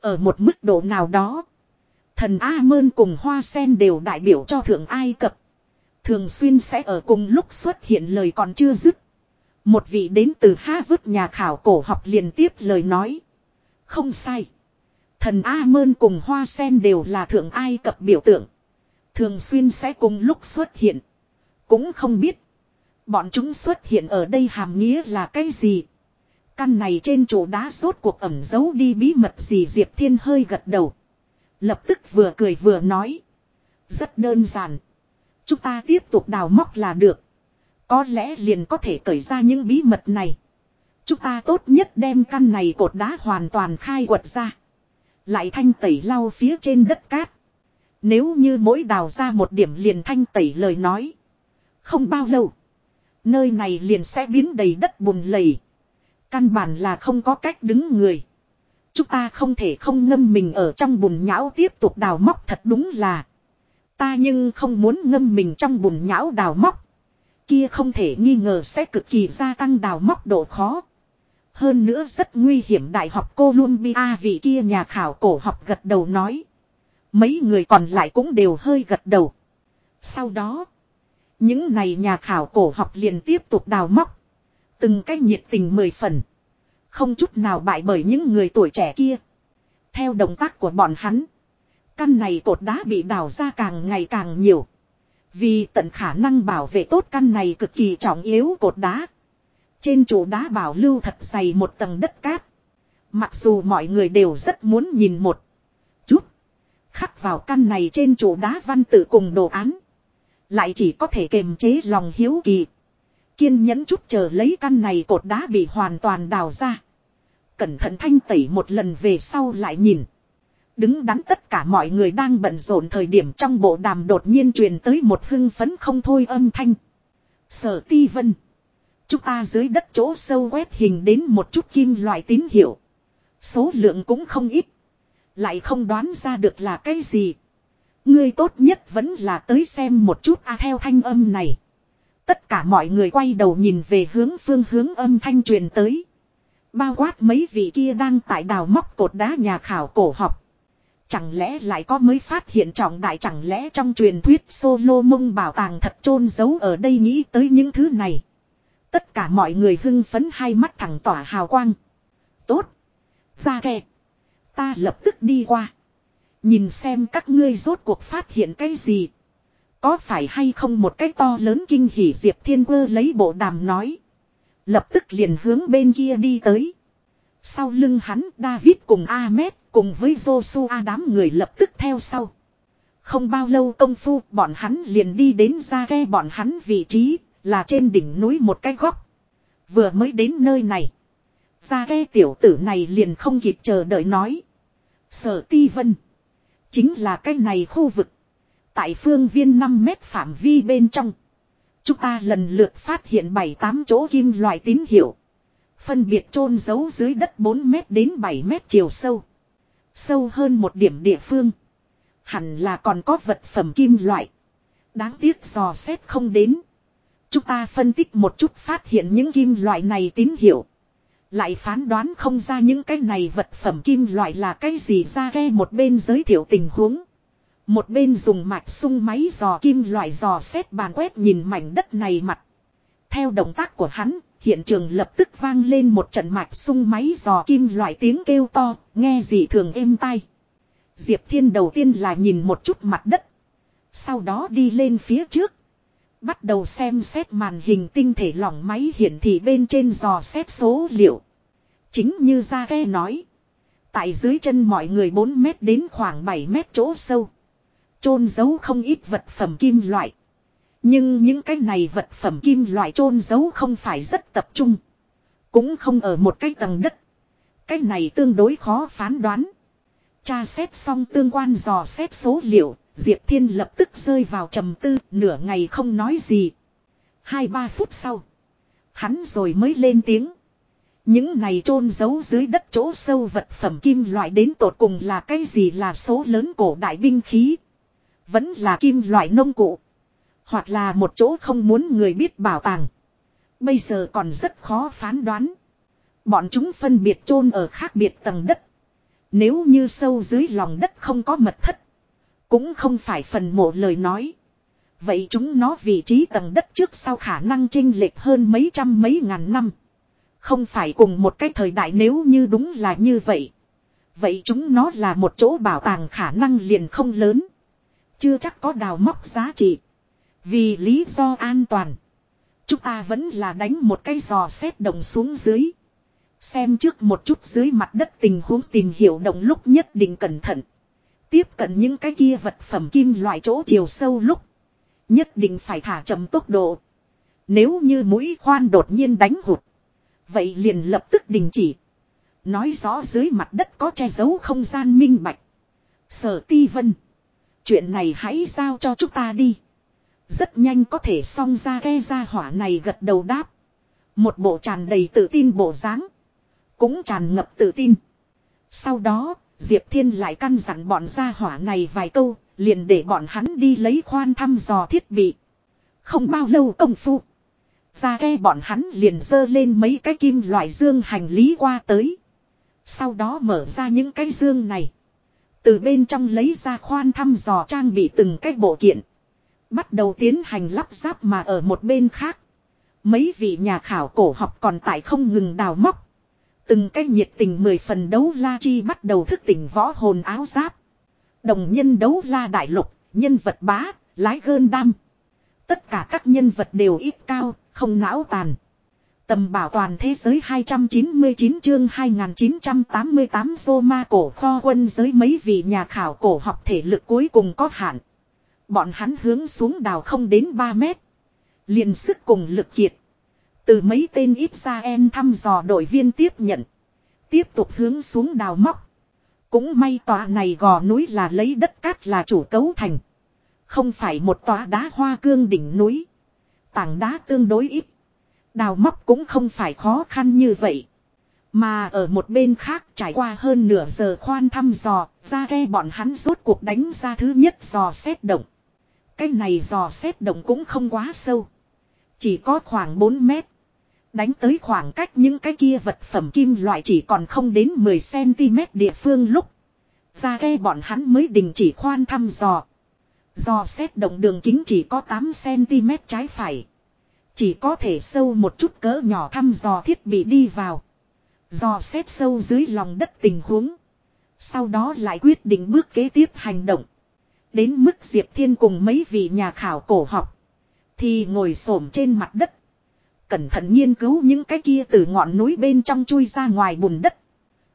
Ở một mức độ nào đó. Thần A-mơn cùng hoa sen đều đại biểu cho thượng Ai Cập. Thường xuyên sẽ ở cùng lúc xuất hiện lời còn chưa dứt. Một vị đến từ Ha vứt nhà khảo cổ học liền tiếp lời nói. Không sai. Thần A-mơn cùng hoa sen đều là thượng Ai Cập biểu tượng. Thường xuyên sẽ cùng lúc xuất hiện. Cũng không biết. Bọn chúng xuất hiện ở đây hàm nghĩa là cái gì. Căn này trên chỗ đá rốt cuộc ẩm giấu đi bí mật gì Diệp Thiên hơi gật đầu. Lập tức vừa cười vừa nói. Rất đơn giản. Chúng ta tiếp tục đào móc là được. Có lẽ liền có thể cởi ra những bí mật này. Chúng ta tốt nhất đem căn này cột đá hoàn toàn khai quật ra. Lại thanh tẩy lau phía trên đất cát. Nếu như mỗi đào ra một điểm liền thanh tẩy lời nói. Không bao lâu. Nơi này liền sẽ biến đầy đất bùn lầy. Căn bản là không có cách đứng người. Chúng ta không thể không ngâm mình ở trong bùn nhão tiếp tục đào móc thật đúng là. Ta nhưng không muốn ngâm mình trong bùn nhão đào móc. Kia không thể nghi ngờ sẽ cực kỳ gia tăng đào móc độ khó. Hơn nữa rất nguy hiểm Đại học Columbia vị kia nhà khảo cổ học gật đầu nói. Mấy người còn lại cũng đều hơi gật đầu. Sau đó, những này nhà khảo cổ học liền tiếp tục đào móc. Từng cách nhiệt tình mười phần. Không chút nào bại bởi những người tuổi trẻ kia. Theo động tác của bọn hắn. Căn này cột đá bị đào ra càng ngày càng nhiều. Vì tận khả năng bảo vệ tốt căn này cực kỳ trọng yếu cột đá. Trên trụ đá bảo lưu thật dày một tầng đất cát. Mặc dù mọi người đều rất muốn nhìn một chút. Khắc vào căn này trên trụ đá văn tự cùng đồ án. Lại chỉ có thể kềm chế lòng hiếu kỳ. Kiên nhẫn chút chờ lấy căn này cột đá bị hoàn toàn đào ra. Cẩn thận thanh tẩy một lần về sau lại nhìn. Đứng đắn tất cả mọi người đang bận rộn thời điểm trong bộ đàm đột nhiên truyền tới một hưng phấn không thôi âm thanh. Sở ti vân. Chúng ta dưới đất chỗ sâu quét hình đến một chút kim loại tín hiệu. Số lượng cũng không ít. Lại không đoán ra được là cái gì. Ngươi tốt nhất vẫn là tới xem một chút a theo thanh âm này. Tất cả mọi người quay đầu nhìn về hướng phương hướng âm thanh truyền tới. Bao quát mấy vị kia đang tại đào móc cột đá nhà khảo cổ học. Chẳng lẽ lại có mới phát hiện trọng đại chẳng lẽ trong truyền thuyết solo mông bảo tàng thật chôn giấu ở đây nghĩ tới những thứ này. Tất cả mọi người hưng phấn hai mắt thẳng tỏa hào quang. Tốt. Ra kè. Ta lập tức đi qua. Nhìn xem các ngươi rốt cuộc phát hiện cái gì. Có phải hay không một cái to lớn kinh hỉ Diệp Thiên Quơ lấy bộ đàm nói. Lập tức liền hướng bên kia đi tới. Sau lưng hắn, David cùng Ahmed cùng với Joshua đám người lập tức theo sau. Không bao lâu công phu, bọn hắn liền đi đến ra ghe bọn hắn vị trí là trên đỉnh núi một cái góc. Vừa mới đến nơi này. Ra ghe tiểu tử này liền không kịp chờ đợi nói. Sở ti vân. Chính là cái này khu vực. Tại phương viên 5 mét phạm vi bên trong. Chúng ta lần lượt phát hiện 7-8 chỗ kim loại tín hiệu. Phân biệt chôn giấu dưới đất 4 mét đến 7 mét chiều sâu. Sâu hơn một điểm địa phương. Hẳn là còn có vật phẩm kim loại. Đáng tiếc dò xét không đến. Chúng ta phân tích một chút phát hiện những kim loại này tín hiệu. Lại phán đoán không ra những cái này vật phẩm kim loại là cái gì ra ghe một bên giới thiệu tình huống. Một bên dùng mạch sung máy dò kim loại dò xét bàn quét nhìn mảnh đất này mặt. Theo động tác của hắn, hiện trường lập tức vang lên một trận mạch sung máy dò kim loại tiếng kêu to, nghe gì thường êm tai. Diệp Thiên đầu tiên là nhìn một chút mặt đất. Sau đó đi lên phía trước. Bắt đầu xem xét màn hình tinh thể lỏng máy hiển thị bên trên dò xét số liệu. Chính như Gia Ghe nói. Tại dưới chân mọi người 4 mét đến khoảng 7 mét chỗ sâu chôn giấu không ít vật phẩm kim loại. Nhưng những cái này vật phẩm kim loại chôn giấu không phải rất tập trung. Cũng không ở một cái tầng đất. Cái này tương đối khó phán đoán. Tra xét xong tương quan dò xét số liệu, Diệp Thiên lập tức rơi vào trầm tư, nửa ngày không nói gì. Hai ba phút sau, hắn rồi mới lên tiếng. Những này chôn giấu dưới đất chỗ sâu vật phẩm kim loại đến tột cùng là cái gì là số lớn cổ đại binh khí. Vẫn là kim loại nông cụ. Hoặc là một chỗ không muốn người biết bảo tàng. Bây giờ còn rất khó phán đoán. Bọn chúng phân biệt chôn ở khác biệt tầng đất. Nếu như sâu dưới lòng đất không có mật thất. Cũng không phải phần mộ lời nói. Vậy chúng nó vị trí tầng đất trước sau khả năng chênh lệch hơn mấy trăm mấy ngàn năm. Không phải cùng một cái thời đại nếu như đúng là như vậy. Vậy chúng nó là một chỗ bảo tàng khả năng liền không lớn. Chưa chắc có đào móc giá trị. Vì lý do an toàn. Chúng ta vẫn là đánh một cái giò xét đồng xuống dưới. Xem trước một chút dưới mặt đất tình huống tìm hiểu động lúc nhất định cẩn thận. Tiếp cận những cái kia vật phẩm kim loại chỗ chiều sâu lúc. Nhất định phải thả chậm tốc độ. Nếu như mũi khoan đột nhiên đánh hụt. Vậy liền lập tức đình chỉ. Nói rõ dưới mặt đất có che giấu không gian minh bạch. Sở ti vân. Chuyện này hãy giao cho chúng ta đi. Rất nhanh có thể xong ra ghe ra hỏa này gật đầu đáp. Một bộ tràn đầy tự tin bộ dáng. Cũng tràn ngập tự tin. Sau đó, Diệp Thiên lại căn dặn bọn gia hỏa này vài câu, liền để bọn hắn đi lấy khoan thăm dò thiết bị. Không bao lâu công phu. Ra ghe bọn hắn liền dơ lên mấy cái kim loại dương hành lý qua tới. Sau đó mở ra những cái dương này. Từ bên trong lấy ra khoan thăm dò trang bị từng cái bộ kiện. Bắt đầu tiến hành lắp ráp mà ở một bên khác. Mấy vị nhà khảo cổ học còn tại không ngừng đào móc. Từng cái nhiệt tình mười phần đấu la chi bắt đầu thức tỉnh võ hồn áo giáp. Đồng nhân đấu la đại lục, nhân vật bá, lái gơn đam. Tất cả các nhân vật đều ít cao, không não tàn. Tầm bảo toàn thế giới 299 chương 2988 Roma cổ kho quân giới mấy vị nhà khảo cổ học thể lực cuối cùng có hạn. Bọn hắn hướng xuống đào không đến 3 mét. liền sức cùng lực kiệt. Từ mấy tên ít ra em thăm dò đội viên tiếp nhận. Tiếp tục hướng xuống đào móc. Cũng may tòa này gò núi là lấy đất cát là chủ cấu thành. Không phải một tòa đá hoa cương đỉnh núi. Tảng đá tương đối ít. Đào móc cũng không phải khó khăn như vậy. Mà ở một bên khác trải qua hơn nửa giờ khoan thăm dò, ra ghe bọn hắn rốt cuộc đánh ra thứ nhất dò xét động. Cái này dò xét động cũng không quá sâu. Chỉ có khoảng 4 mét. Đánh tới khoảng cách những cái kia vật phẩm kim loại chỉ còn không đến 10cm địa phương lúc. Ra ghe bọn hắn mới đình chỉ khoan thăm dò. Dò xét động đường kính chỉ có 8cm trái phải. Chỉ có thể sâu một chút cỡ nhỏ thăm dò thiết bị đi vào. Dò xét sâu dưới lòng đất tình huống. Sau đó lại quyết định bước kế tiếp hành động. Đến mức Diệp Thiên cùng mấy vị nhà khảo cổ học. Thì ngồi xổm trên mặt đất. Cẩn thận nghiên cứu những cái kia từ ngọn núi bên trong chui ra ngoài bùn đất.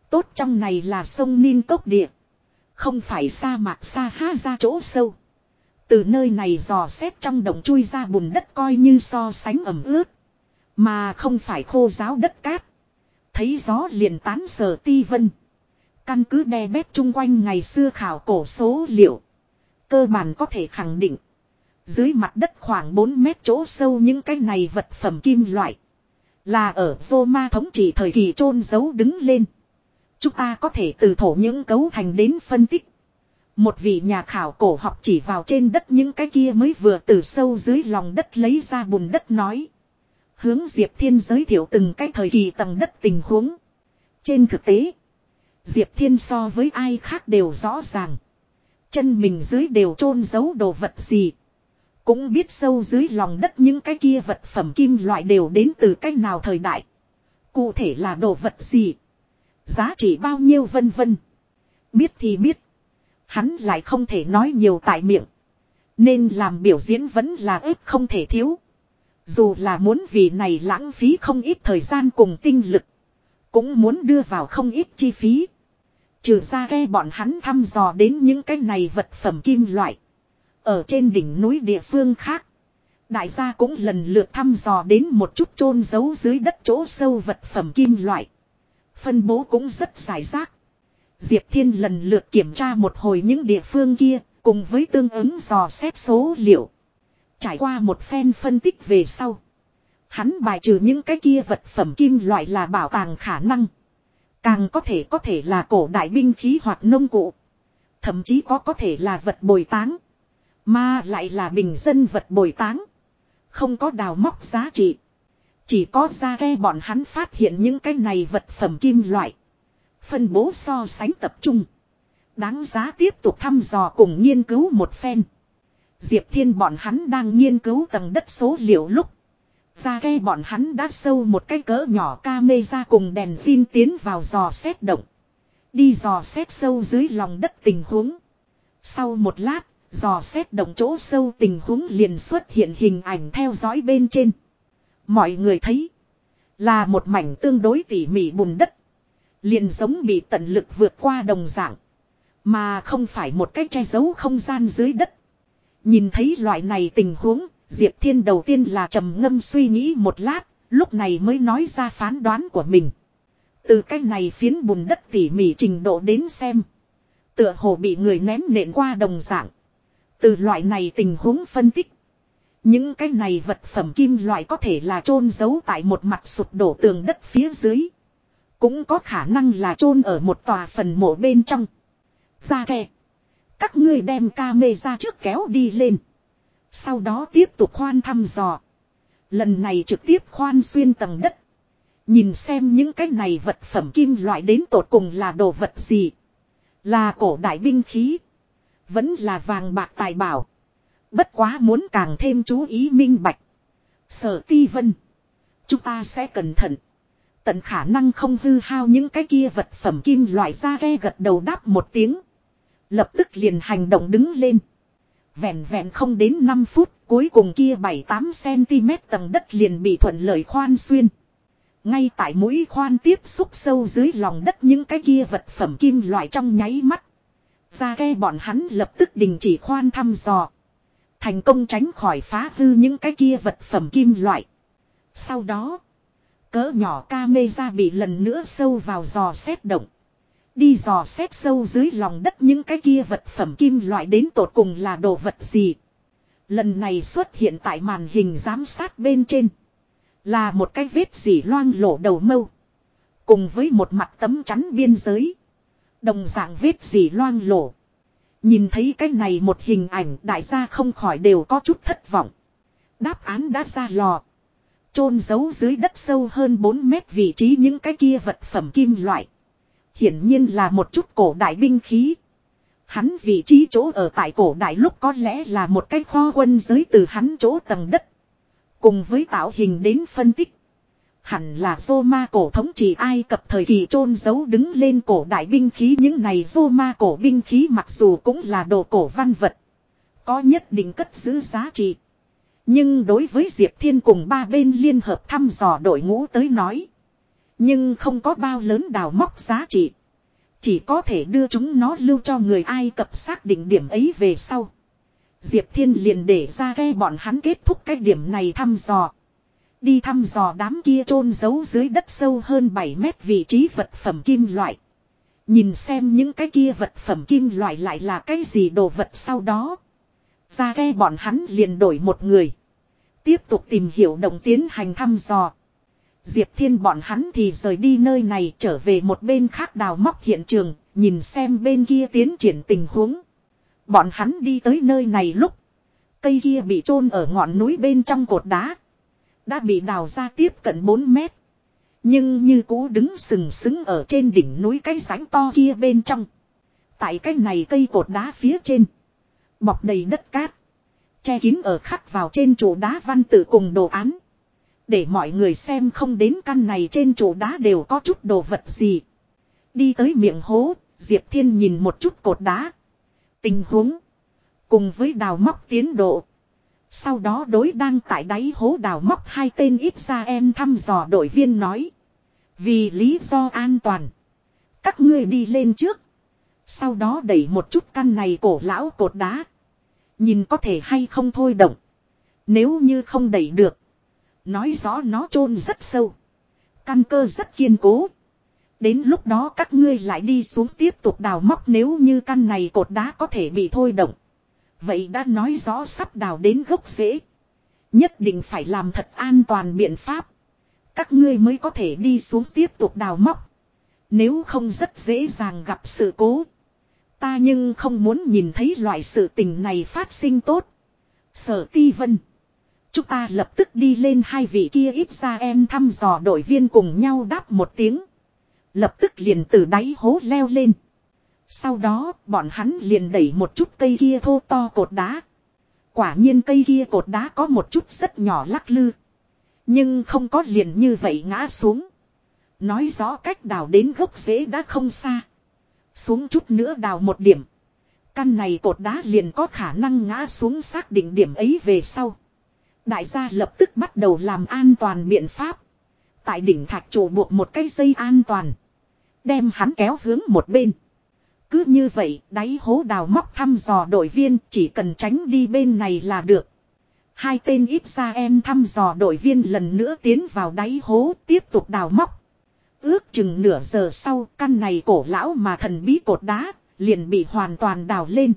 Tốt trong này là sông Nin Cốc Địa. Không phải sa mạc sa ha ra chỗ sâu. Từ nơi này dò xét trong động chui ra bùn đất coi như so sánh ẩm ướt. Mà không phải khô giáo đất cát. Thấy gió liền tán sờ ti vân. Căn cứ đe bét chung quanh ngày xưa khảo cổ số liệu. Cơ bản có thể khẳng định. Dưới mặt đất khoảng 4 mét chỗ sâu những cái này vật phẩm kim loại. Là ở Roma thống trị thời kỳ chôn giấu đứng lên. Chúng ta có thể từ thổ những cấu thành đến phân tích. Một vị nhà khảo cổ học chỉ vào trên đất những cái kia mới vừa từ sâu dưới lòng đất lấy ra bùn đất nói. Hướng Diệp Thiên giới thiệu từng cái thời kỳ tầng đất tình huống. Trên thực tế, Diệp Thiên so với ai khác đều rõ ràng. Chân mình dưới đều chôn giấu đồ vật gì. Cũng biết sâu dưới lòng đất những cái kia vật phẩm kim loại đều đến từ cách nào thời đại. Cụ thể là đồ vật gì. Giá trị bao nhiêu vân vân. Biết thì biết. Hắn lại không thể nói nhiều tại miệng. Nên làm biểu diễn vẫn là ếp không thể thiếu. Dù là muốn vì này lãng phí không ít thời gian cùng tinh lực. Cũng muốn đưa vào không ít chi phí. Trừ ra ghe bọn hắn thăm dò đến những cái này vật phẩm kim loại. Ở trên đỉnh núi địa phương khác. Đại gia cũng lần lượt thăm dò đến một chút chôn giấu dưới đất chỗ sâu vật phẩm kim loại. Phân bố cũng rất giải rác. Diệp Thiên lần lượt kiểm tra một hồi những địa phương kia, cùng với tương ứng dò xét số liệu. Trải qua một phen phân tích về sau. Hắn bài trừ những cái kia vật phẩm kim loại là bảo tàng khả năng. Càng có thể có thể là cổ đại binh khí hoặc nông cụ. Thậm chí có có thể là vật bồi táng. Mà lại là bình dân vật bồi táng. Không có đào móc giá trị. Chỉ có ra ghe bọn hắn phát hiện những cái này vật phẩm kim loại. Phân bố so sánh tập trung. Đáng giá tiếp tục thăm dò cùng nghiên cứu một phen. Diệp Thiên bọn hắn đang nghiên cứu tầng đất số liệu lúc. Ra ghe bọn hắn đã sâu một cái cỡ nhỏ ca mê ra cùng đèn phim tiến vào dò xét động. Đi dò xét sâu dưới lòng đất tình huống. Sau một lát, dò xét động chỗ sâu tình huống liền xuất hiện hình ảnh theo dõi bên trên. Mọi người thấy là một mảnh tương đối tỉ mỉ bùn đất. Liền giống bị tận lực vượt qua đồng dạng. Mà không phải một cách che giấu không gian dưới đất. Nhìn thấy loại này tình huống, Diệp Thiên đầu tiên là trầm ngâm suy nghĩ một lát, lúc này mới nói ra phán đoán của mình. Từ cách này phiến bùn đất tỉ mỉ trình độ đến xem. Tựa hồ bị người ném nện qua đồng dạng. Từ loại này tình huống phân tích. Những cái này vật phẩm kim loại có thể là chôn giấu tại một mặt sụp đổ tường đất phía dưới. Cũng có khả năng là chôn ở một tòa phần mộ bên trong. Ra kè. Các ngươi đem ca mê ra trước kéo đi lên. Sau đó tiếp tục khoan thăm dò. Lần này trực tiếp khoan xuyên tầng đất. Nhìn xem những cái này vật phẩm kim loại đến tột cùng là đồ vật gì. Là cổ đại binh khí. Vẫn là vàng bạc tài bảo. Bất quá muốn càng thêm chú ý minh bạch. Sở ti vân. Chúng ta sẽ cẩn thận. Tận khả năng không hư hao những cái kia vật phẩm kim loại ra ghe gật đầu đáp một tiếng. Lập tức liền hành động đứng lên. Vẹn vẹn không đến 5 phút cuối cùng kia 7-8 cm tầng đất liền bị thuận lợi khoan xuyên. Ngay tại mũi khoan tiếp xúc sâu dưới lòng đất những cái kia vật phẩm kim loại trong nháy mắt. Ra ghe bọn hắn lập tức đình chỉ khoan thăm dò. Thành công tránh khỏi phá hư những cái kia vật phẩm kim loại. Sau đó, cỡ nhỏ ca mê ra bị lần nữa sâu vào dò xét động. Đi dò xét sâu dưới lòng đất những cái kia vật phẩm kim loại đến tột cùng là đồ vật gì. Lần này xuất hiện tại màn hình giám sát bên trên. Là một cái vết dỉ loang lổ đầu mâu. Cùng với một mặt tấm chắn biên giới. Đồng dạng vết dỉ loang lổ. Nhìn thấy cái này một hình ảnh, đại gia không khỏi đều có chút thất vọng. Đáp án đã ra lò chôn giấu dưới đất sâu hơn 4 mét vị trí những cái kia vật phẩm kim loại. Hiển nhiên là một chút cổ đại binh khí. Hắn vị trí chỗ ở tại cổ đại lúc có lẽ là một cái kho quân giới từ hắn chỗ tầng đất. Cùng với tạo hình đến phân tích. Hẳn là Roma cổ thống trị Ai Cập thời kỳ chôn giấu đứng lên cổ đại binh khí những này Roma cổ binh khí mặc dù cũng là đồ cổ văn vật. Có nhất định cất giữ giá trị. Nhưng đối với Diệp Thiên cùng ba bên liên hợp thăm dò đội ngũ tới nói. Nhưng không có bao lớn đào móc giá trị. Chỉ có thể đưa chúng nó lưu cho người Ai Cập xác định điểm ấy về sau. Diệp Thiên liền để ra ghe bọn hắn kết thúc cái điểm này thăm dò. Đi thăm dò đám kia chôn giấu dưới đất sâu hơn 7 mét vị trí vật phẩm kim loại. Nhìn xem những cái kia vật phẩm kim loại lại là cái gì đồ vật sau đó. Ra ghe bọn hắn liền đổi một người. Tiếp tục tìm hiểu động tiến hành thăm dò. Diệp Thiên bọn hắn thì rời đi nơi này trở về một bên khác đào móc hiện trường, nhìn xem bên kia tiến triển tình huống. Bọn hắn đi tới nơi này lúc. Cây kia bị chôn ở ngọn núi bên trong cột đá. Đã bị đào ra tiếp cận 4 mét. Nhưng như cũ đứng sừng sững ở trên đỉnh núi cái rãnh to kia bên trong. Tại cái này cây cột đá phía trên. Bọc đầy đất cát. Che kín ở khắc vào trên trụ đá văn tự cùng đồ án. Để mọi người xem không đến căn này trên trụ đá đều có chút đồ vật gì. Đi tới miệng hố, Diệp Thiên nhìn một chút cột đá. Tình huống. Cùng với đào móc tiến độ. Sau đó đối đang tại đáy hố đào móc hai tên ít ra em thăm dò đội viên nói. Vì lý do an toàn. Các ngươi đi lên trước. Sau đó đẩy một chút căn này cổ lão cột đá. Nhìn có thể hay không thôi động. Nếu như không đẩy được. Nói rõ nó chôn rất sâu. Căn cơ rất kiên cố. Đến lúc đó các ngươi lại đi xuống tiếp tục đào móc nếu như căn này cột đá có thể bị thôi động. Vậy đã nói rõ sắp đào đến gốc rễ. Nhất định phải làm thật an toàn biện pháp. Các ngươi mới có thể đi xuống tiếp tục đào móc. Nếu không rất dễ dàng gặp sự cố. Ta nhưng không muốn nhìn thấy loại sự tình này phát sinh tốt. Sở ti vân. Chúng ta lập tức đi lên hai vị kia ít ra em thăm dò đội viên cùng nhau đáp một tiếng. Lập tức liền từ đáy hố leo lên. Sau đó, bọn hắn liền đẩy một chút cây kia thô to cột đá. Quả nhiên cây kia cột đá có một chút rất nhỏ lắc lư. Nhưng không có liền như vậy ngã xuống. Nói rõ cách đào đến gốc rễ đã không xa. Xuống chút nữa đào một điểm. Căn này cột đá liền có khả năng ngã xuống xác định điểm ấy về sau. Đại gia lập tức bắt đầu làm an toàn biện pháp. Tại đỉnh thạch trụ buộc một cây dây an toàn. Đem hắn kéo hướng một bên. Cứ như vậy, đáy hố đào móc thăm dò đội viên chỉ cần tránh đi bên này là được. Hai tên ít ra em thăm dò đội viên lần nữa tiến vào đáy hố tiếp tục đào móc. Ước chừng nửa giờ sau, căn này cổ lão mà thần bí cột đá liền bị hoàn toàn đào lên.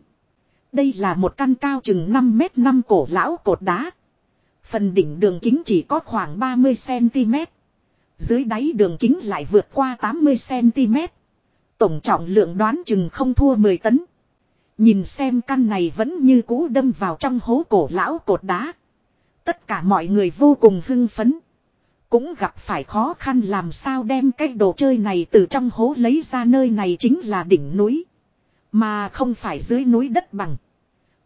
Đây là một căn cao chừng 5 mét năm cổ lão cột đá. Phần đỉnh đường kính chỉ có khoảng 30cm. Dưới đáy đường kính lại vượt qua 80cm. Tổng trọng lượng đoán chừng không thua 10 tấn. Nhìn xem căn này vẫn như cũ đâm vào trong hố cổ lão cột đá. Tất cả mọi người vô cùng hưng phấn. Cũng gặp phải khó khăn làm sao đem cái đồ chơi này từ trong hố lấy ra nơi này chính là đỉnh núi. Mà không phải dưới núi đất bằng.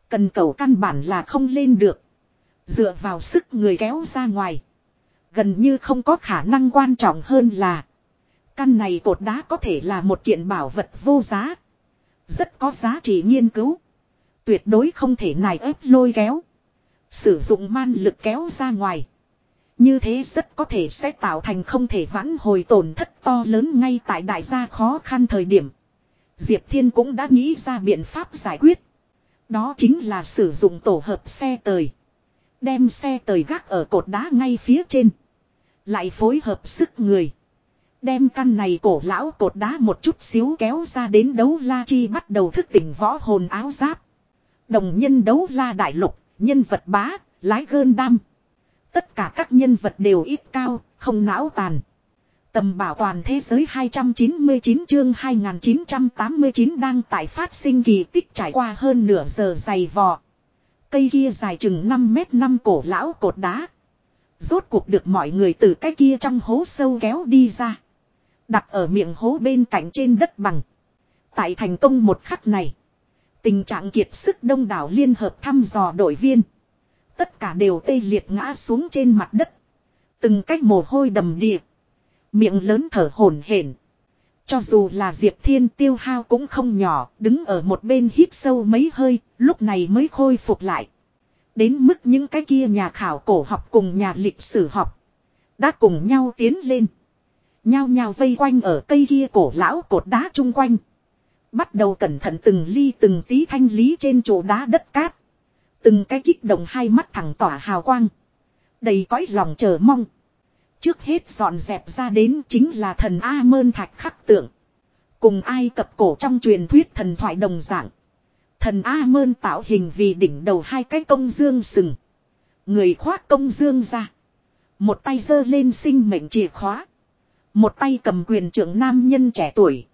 Cần cầu căn bản là không lên được. Dựa vào sức người kéo ra ngoài. Gần như không có khả năng quan trọng hơn là. Căn này cột đá có thể là một kiện bảo vật vô giá. Rất có giá trị nghiên cứu. Tuyệt đối không thể nài ép lôi kéo. Sử dụng man lực kéo ra ngoài. Như thế rất có thể sẽ tạo thành không thể vãn hồi tổn thất to lớn ngay tại đại gia khó khăn thời điểm. Diệp Thiên cũng đã nghĩ ra biện pháp giải quyết. Đó chính là sử dụng tổ hợp xe tời. Đem xe tời gác ở cột đá ngay phía trên. Lại phối hợp sức người. Đem căn này cổ lão cột đá một chút xíu kéo ra đến đấu la chi bắt đầu thức tỉnh võ hồn áo giáp. Đồng nhân đấu la đại lục, nhân vật bá, lái gơn đam. Tất cả các nhân vật đều ít cao, không não tàn. Tầm bảo toàn thế giới 299 chương 2989 đang tại phát sinh kỳ tích trải qua hơn nửa giờ dày vò. Cây kia dài chừng 5 mét năm cổ lão cột đá. Rốt cuộc được mọi người từ cái kia trong hố sâu kéo đi ra. Đặt ở miệng hố bên cạnh trên đất bằng. Tại thành công một khắc này. Tình trạng kiệt sức đông đảo liên hợp thăm dò đội viên. Tất cả đều tê liệt ngã xuống trên mặt đất. Từng cách mồ hôi đầm đìa. Miệng lớn thở hổn hển. Cho dù là Diệp Thiên tiêu hao cũng không nhỏ, đứng ở một bên hít sâu mấy hơi, lúc này mới khôi phục lại. Đến mức những cái kia nhà khảo cổ học cùng nhà lịch sử học. Đã cùng nhau tiến lên. Nhao nhao vây quanh ở cây kia cổ lão cột đá chung quanh. Bắt đầu cẩn thận từng ly từng tí thanh lý trên chỗ đá đất cát. Từng cái kích động hai mắt thẳng tỏa hào quang. Đầy cõi lòng chờ mong. Trước hết dọn dẹp ra đến chính là thần A Mơn Thạch khắc tượng. Cùng ai cập cổ trong truyền thuyết thần thoại đồng dạng. Thần A Mơn tạo hình vì đỉnh đầu hai cái công dương sừng. Người khoác công dương ra. Một tay giơ lên sinh mệnh chìa khóa. Một tay cầm quyền trưởng nam nhân trẻ tuổi.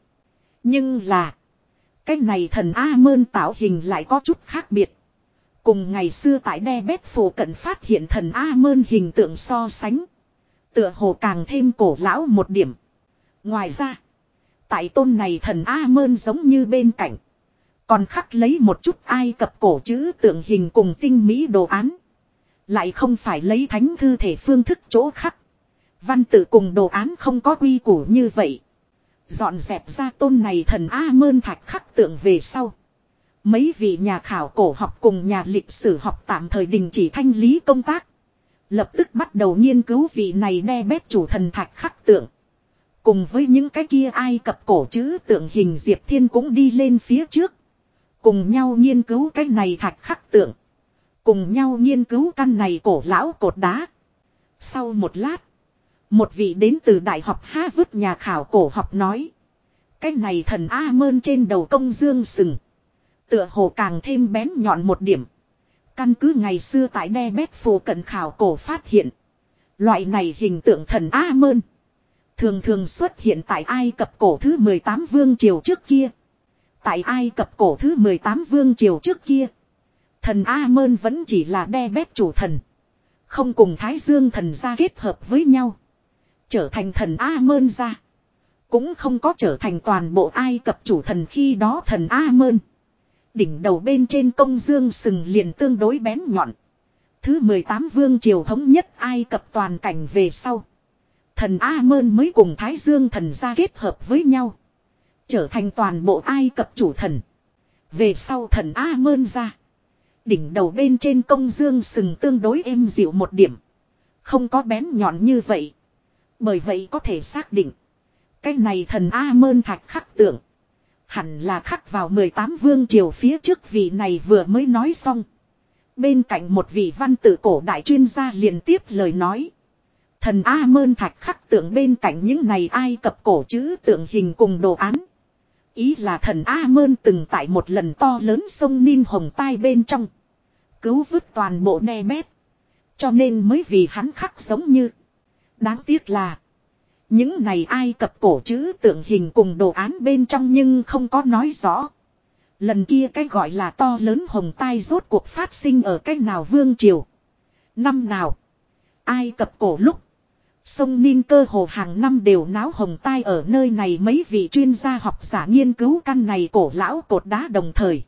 Nhưng là. Cái này thần A Mơn tạo hình lại có chút khác biệt. Cùng ngày xưa tại đe bét phổ cận phát hiện thần A Mơn hình tượng so sánh. Tựa hồ càng thêm cổ lão một điểm. Ngoài ra. Tại tôn này thần A Mơn giống như bên cạnh. Còn khắc lấy một chút ai cập cổ chữ tượng hình cùng tinh mỹ đồ án. Lại không phải lấy thánh thư thể phương thức chỗ khắc. Văn tự cùng đồ án không có quy củ như vậy. Dọn dẹp ra tôn này thần A mơn thạch khắc tượng về sau. Mấy vị nhà khảo cổ học cùng nhà lịch sử học tạm thời đình chỉ thanh lý công tác. Lập tức bắt đầu nghiên cứu vị này đe bét chủ thần thạch khắc tượng. Cùng với những cái kia ai cập cổ chữ tượng hình Diệp Thiên cũng đi lên phía trước. Cùng nhau nghiên cứu cái này thạch khắc tượng. Cùng nhau nghiên cứu căn này cổ lão cột đá. Sau một lát. Một vị đến từ Đại học Harvard nhà khảo cổ học nói. Cái này thần A mơn trên đầu công dương sừng. Tựa hồ càng thêm bén nhọn một điểm. Căn cứ ngày xưa tại đe bét phù cận khảo cổ phát hiện. Loại này hình tượng thần A mơn. Thường thường xuất hiện tại Ai Cập cổ thứ 18 vương triều trước kia. Tại Ai Cập cổ thứ 18 vương triều trước kia. Thần A mơn vẫn chỉ là đe bét chủ thần. Không cùng Thái Dương thần ra kết hợp với nhau, trở thành thần A Mơn ra. Cũng không có trở thành toàn bộ Ai Cập chủ thần khi đó thần A Mơn. Đỉnh đầu bên trên công dương sừng liền tương đối bén nhọn. Thứ 18 vương triều thống nhất Ai Cập toàn cảnh về sau. Thần A Mơn mới cùng Thái Dương thần ra kết hợp với nhau. Trở thành toàn bộ Ai Cập chủ thần. Về sau thần A Mơn ra. Đỉnh đầu bên trên công dương sừng tương đối êm dịu một điểm. Không có bén nhọn như vậy. Bởi vậy có thể xác định. Cái này thần A mơn thạch khắc tượng. Hẳn là khắc vào 18 vương triều phía trước vị này vừa mới nói xong. Bên cạnh một vị văn tự cổ đại chuyên gia liền tiếp lời nói. Thần A mơn thạch khắc tượng bên cạnh những này ai cập cổ chữ tượng hình cùng đồ án. Ý là thần A mơn từng tại một lần to lớn sông Ninh Hồng Tai bên trong. Cứu vứt toàn bộ đe mét. Cho nên mới vì hắn khắc giống như. Đáng tiếc là. Những này ai cập cổ chữ tượng hình cùng đồ án bên trong nhưng không có nói rõ. Lần kia cái gọi là to lớn hồng tai rốt cuộc phát sinh ở cách nào vương triều. Năm nào. Ai cập cổ lúc. Sông Ninh cơ hồ hàng năm đều náo hồng tai ở nơi này mấy vị chuyên gia học giả nghiên cứu căn này cổ lão cột đá đồng thời.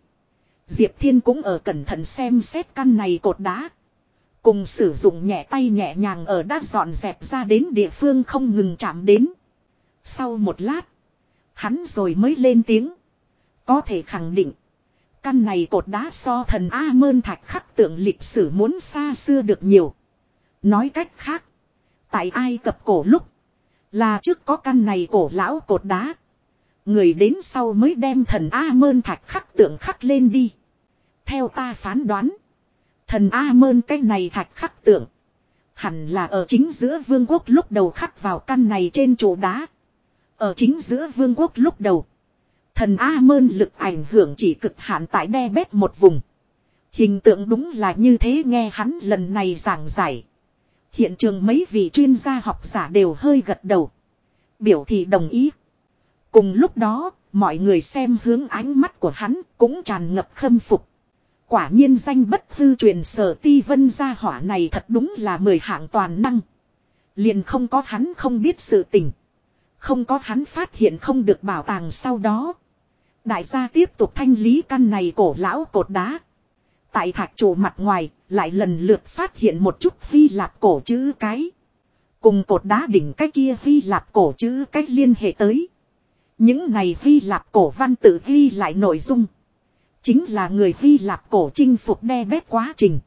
Diệp Thiên cũng ở cẩn thận xem xét căn này cột đá. Cùng sử dụng nhẹ tay nhẹ nhàng ở đã dọn dẹp ra đến địa phương không ngừng chạm đến. Sau một lát. Hắn rồi mới lên tiếng. Có thể khẳng định. Căn này cột đá so thần A mơn thạch khắc tượng lịch sử muốn xa xưa được nhiều. Nói cách khác. Tại Ai Cập cổ lúc. Là trước có căn này cổ lão cột đá. Người đến sau mới đem thần A mơn thạch khắc tượng khắc lên đi. Theo ta phán đoán. Thần A mơn cái này thạch khắc tượng. Hẳn là ở chính giữa vương quốc lúc đầu khắc vào căn này trên trụ đá. Ở chính giữa vương quốc lúc đầu. Thần A mơn lực ảnh hưởng chỉ cực hạn tại đe bét một vùng. Hình tượng đúng là như thế nghe hắn lần này giảng giải. Hiện trường mấy vị chuyên gia học giả đều hơi gật đầu. Biểu thị đồng ý. Cùng lúc đó, mọi người xem hướng ánh mắt của hắn cũng tràn ngập khâm phục. Quả nhiên danh bất hư truyền sở ti vân gia hỏa này thật đúng là mười hạng toàn năng. Liền không có hắn không biết sự tình. Không có hắn phát hiện không được bảo tàng sau đó. Đại gia tiếp tục thanh lý căn này cổ lão cột đá. Tại thạch trụ mặt ngoài, lại lần lượt phát hiện một chút Hy Lạp cổ chữ cái. Cùng cột đá đỉnh cái kia Hy Lạp cổ chữ cái liên hệ tới. Những này Hy Lạp cổ văn tự ghi lại nội dung. Chính là người Hy Lạp cổ chinh phục đe bét quá trình.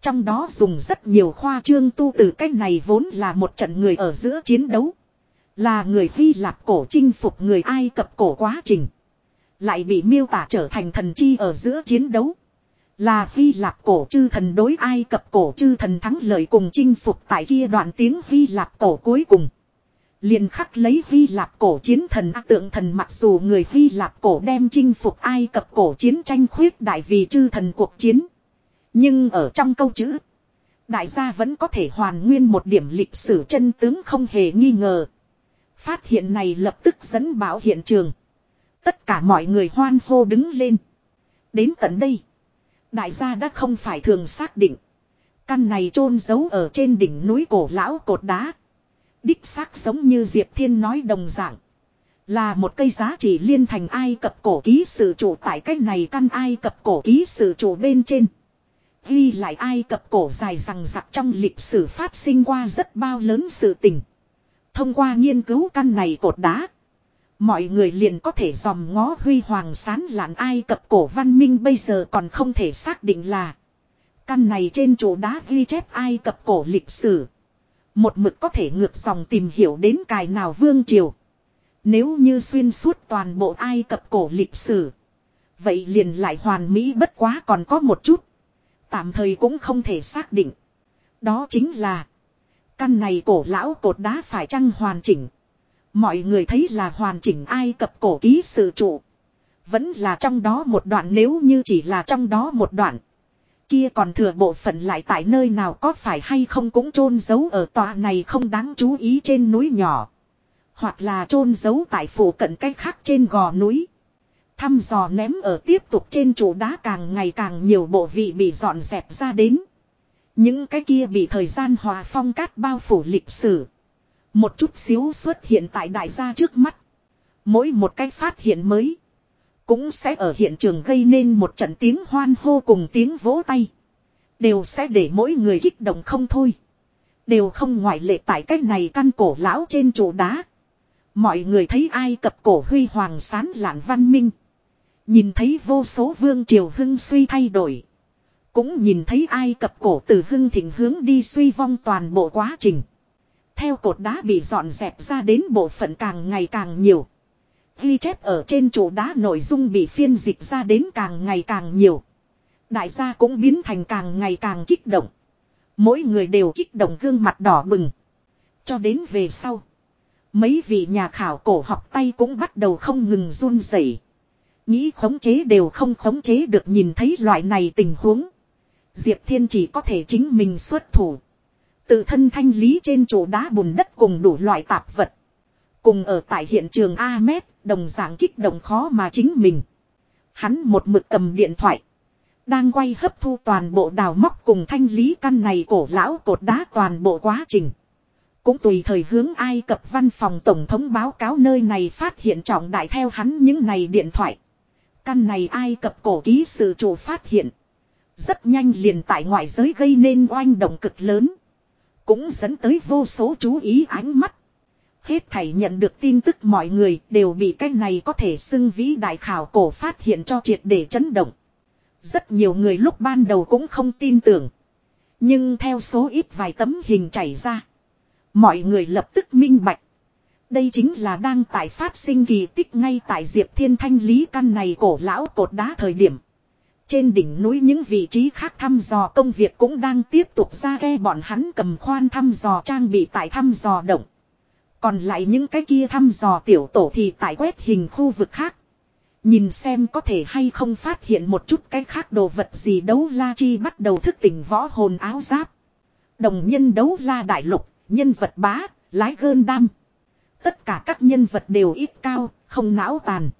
Trong đó dùng rất nhiều khoa trương tu từ cách này vốn là một trận người ở giữa chiến đấu. Là người Hy Lạp cổ chinh phục người Ai Cập cổ quá trình. Lại bị miêu tả trở thành thần chi ở giữa chiến đấu. Là Hy Lạp cổ chư thần đối Ai Cập cổ chư thần thắng lợi cùng chinh phục tại kia đoạn tiếng Hy Lạp cổ cuối cùng liền khắc lấy Hy Lạp cổ chiến thần ác tượng thần mặc dù người Hy Lạp cổ đem chinh phục Ai Cập cổ chiến tranh khuyết đại vì chư thần cuộc chiến. Nhưng ở trong câu chữ. Đại gia vẫn có thể hoàn nguyên một điểm lịch sử chân tướng không hề nghi ngờ. Phát hiện này lập tức dẫn báo hiện trường. Tất cả mọi người hoan hô đứng lên. Đến tận đây. Đại gia đã không phải thường xác định. Căn này chôn giấu ở trên đỉnh núi cổ lão cột đá. Đích xác giống như Diệp Thiên nói đồng dạng. Là một cây giá trị liên thành ai cập cổ ký sự chủ tại cách này căn ai cập cổ ký sự chủ bên trên. Ghi lại ai cập cổ dài rằng rặc trong lịch sử phát sinh qua rất bao lớn sự tình. Thông qua nghiên cứu căn này cột đá. Mọi người liền có thể dòm ngó huy hoàng sán lạn ai cập cổ văn minh bây giờ còn không thể xác định là. Căn này trên chỗ đá ghi chép ai cập cổ lịch sử. Một mực có thể ngược dòng tìm hiểu đến cài nào vương triều. Nếu như xuyên suốt toàn bộ ai cập cổ lịch sử. Vậy liền lại hoàn mỹ bất quá còn có một chút. Tạm thời cũng không thể xác định. Đó chính là. Căn này cổ lão cột đá phải chăng hoàn chỉnh. Mọi người thấy là hoàn chỉnh ai cập cổ ký sự trụ. Vẫn là trong đó một đoạn, nếu như chỉ là trong đó một đoạn. Kia còn thừa bộ phận lại tại nơi nào có phải hay không cũng chôn giấu ở tòa này không đáng chú ý trên núi nhỏ. Hoặc là chôn giấu tại phủ cận cách khác trên gò núi. Thăm dò ném ở tiếp tục trên trụ đá càng ngày càng nhiều bộ vị bị dọn dẹp ra đến. Những cái kia bị thời gian hòa phong cát bao phủ lịch sử. Một chút xíu xuất hiện tại đại gia trước mắt. Mỗi một cái phát hiện mới. Cũng sẽ ở hiện trường gây nên một trận tiếng hoan hô cùng tiếng vỗ tay. Đều sẽ để mỗi người kích động không thôi. Đều không ngoại lệ tại cách này căn cổ lão trên trụ đá. Mọi người thấy ai cập cổ huy hoàng sán lạn văn minh. Nhìn thấy vô số vương triều hưng suy thay đổi. Cũng nhìn thấy ai cập cổ từ hưng thịnh hướng đi suy vong toàn bộ quá trình. Theo cột đá bị dọn dẹp ra đến bộ phận càng ngày càng nhiều. Ghi chép ở trên trụ đá nội dung bị phiên dịch ra đến càng ngày càng nhiều. Đại gia cũng biến thành càng ngày càng kích động. Mỗi người đều kích động gương mặt đỏ bừng. Cho đến về sau. Mấy vị nhà khảo cổ học tay cũng bắt đầu không ngừng run rẩy. Nghĩ khống chế đều không khống chế được nhìn thấy loại này tình huống. Diệp Thiên chỉ có thể chính mình xuất thủ. Tự thân thanh lý trên chỗ đá bùn đất cùng đủ loại tạp vật. Cùng ở tại hiện trường Ahmed, đồng dạng kích động khó mà chính mình. Hắn một mực cầm điện thoại. Đang quay hấp thu toàn bộ đào móc cùng thanh lý căn này cổ lão cột đá toàn bộ quá trình. Cũng tùy thời hướng Ai Cập văn phòng tổng thống báo cáo nơi này phát hiện trọng đại theo hắn những này điện thoại. Căn này Ai Cập cổ ký sự chủ phát hiện. Rất nhanh liền tại ngoại giới gây nên oanh động cực lớn. Cũng dẫn tới vô số chú ý ánh mắt. Hết thảy nhận được tin tức mọi người đều bị cái này có thể xưng vĩ đại khảo cổ phát hiện cho triệt để chấn động. Rất nhiều người lúc ban đầu cũng không tin tưởng. Nhưng theo số ít vài tấm hình chảy ra. Mọi người lập tức minh bạch. Đây chính là đang tại phát sinh kỳ tích ngay tại Diệp Thiên Thanh lý căn này cổ lão cột đá thời điểm. Trên đỉnh núi những vị trí khác thăm dò công việc cũng đang tiếp tục ra ghe bọn hắn cầm khoan thăm dò trang bị tại thăm dò động. Còn lại những cái kia thăm dò tiểu tổ thì tại quét hình khu vực khác. Nhìn xem có thể hay không phát hiện một chút cái khác đồ vật gì đấu la chi bắt đầu thức tỉnh võ hồn áo giáp. Đồng nhân đấu la đại lục, nhân vật bá, lái gơn đam. Tất cả các nhân vật đều ít cao, không não tàn.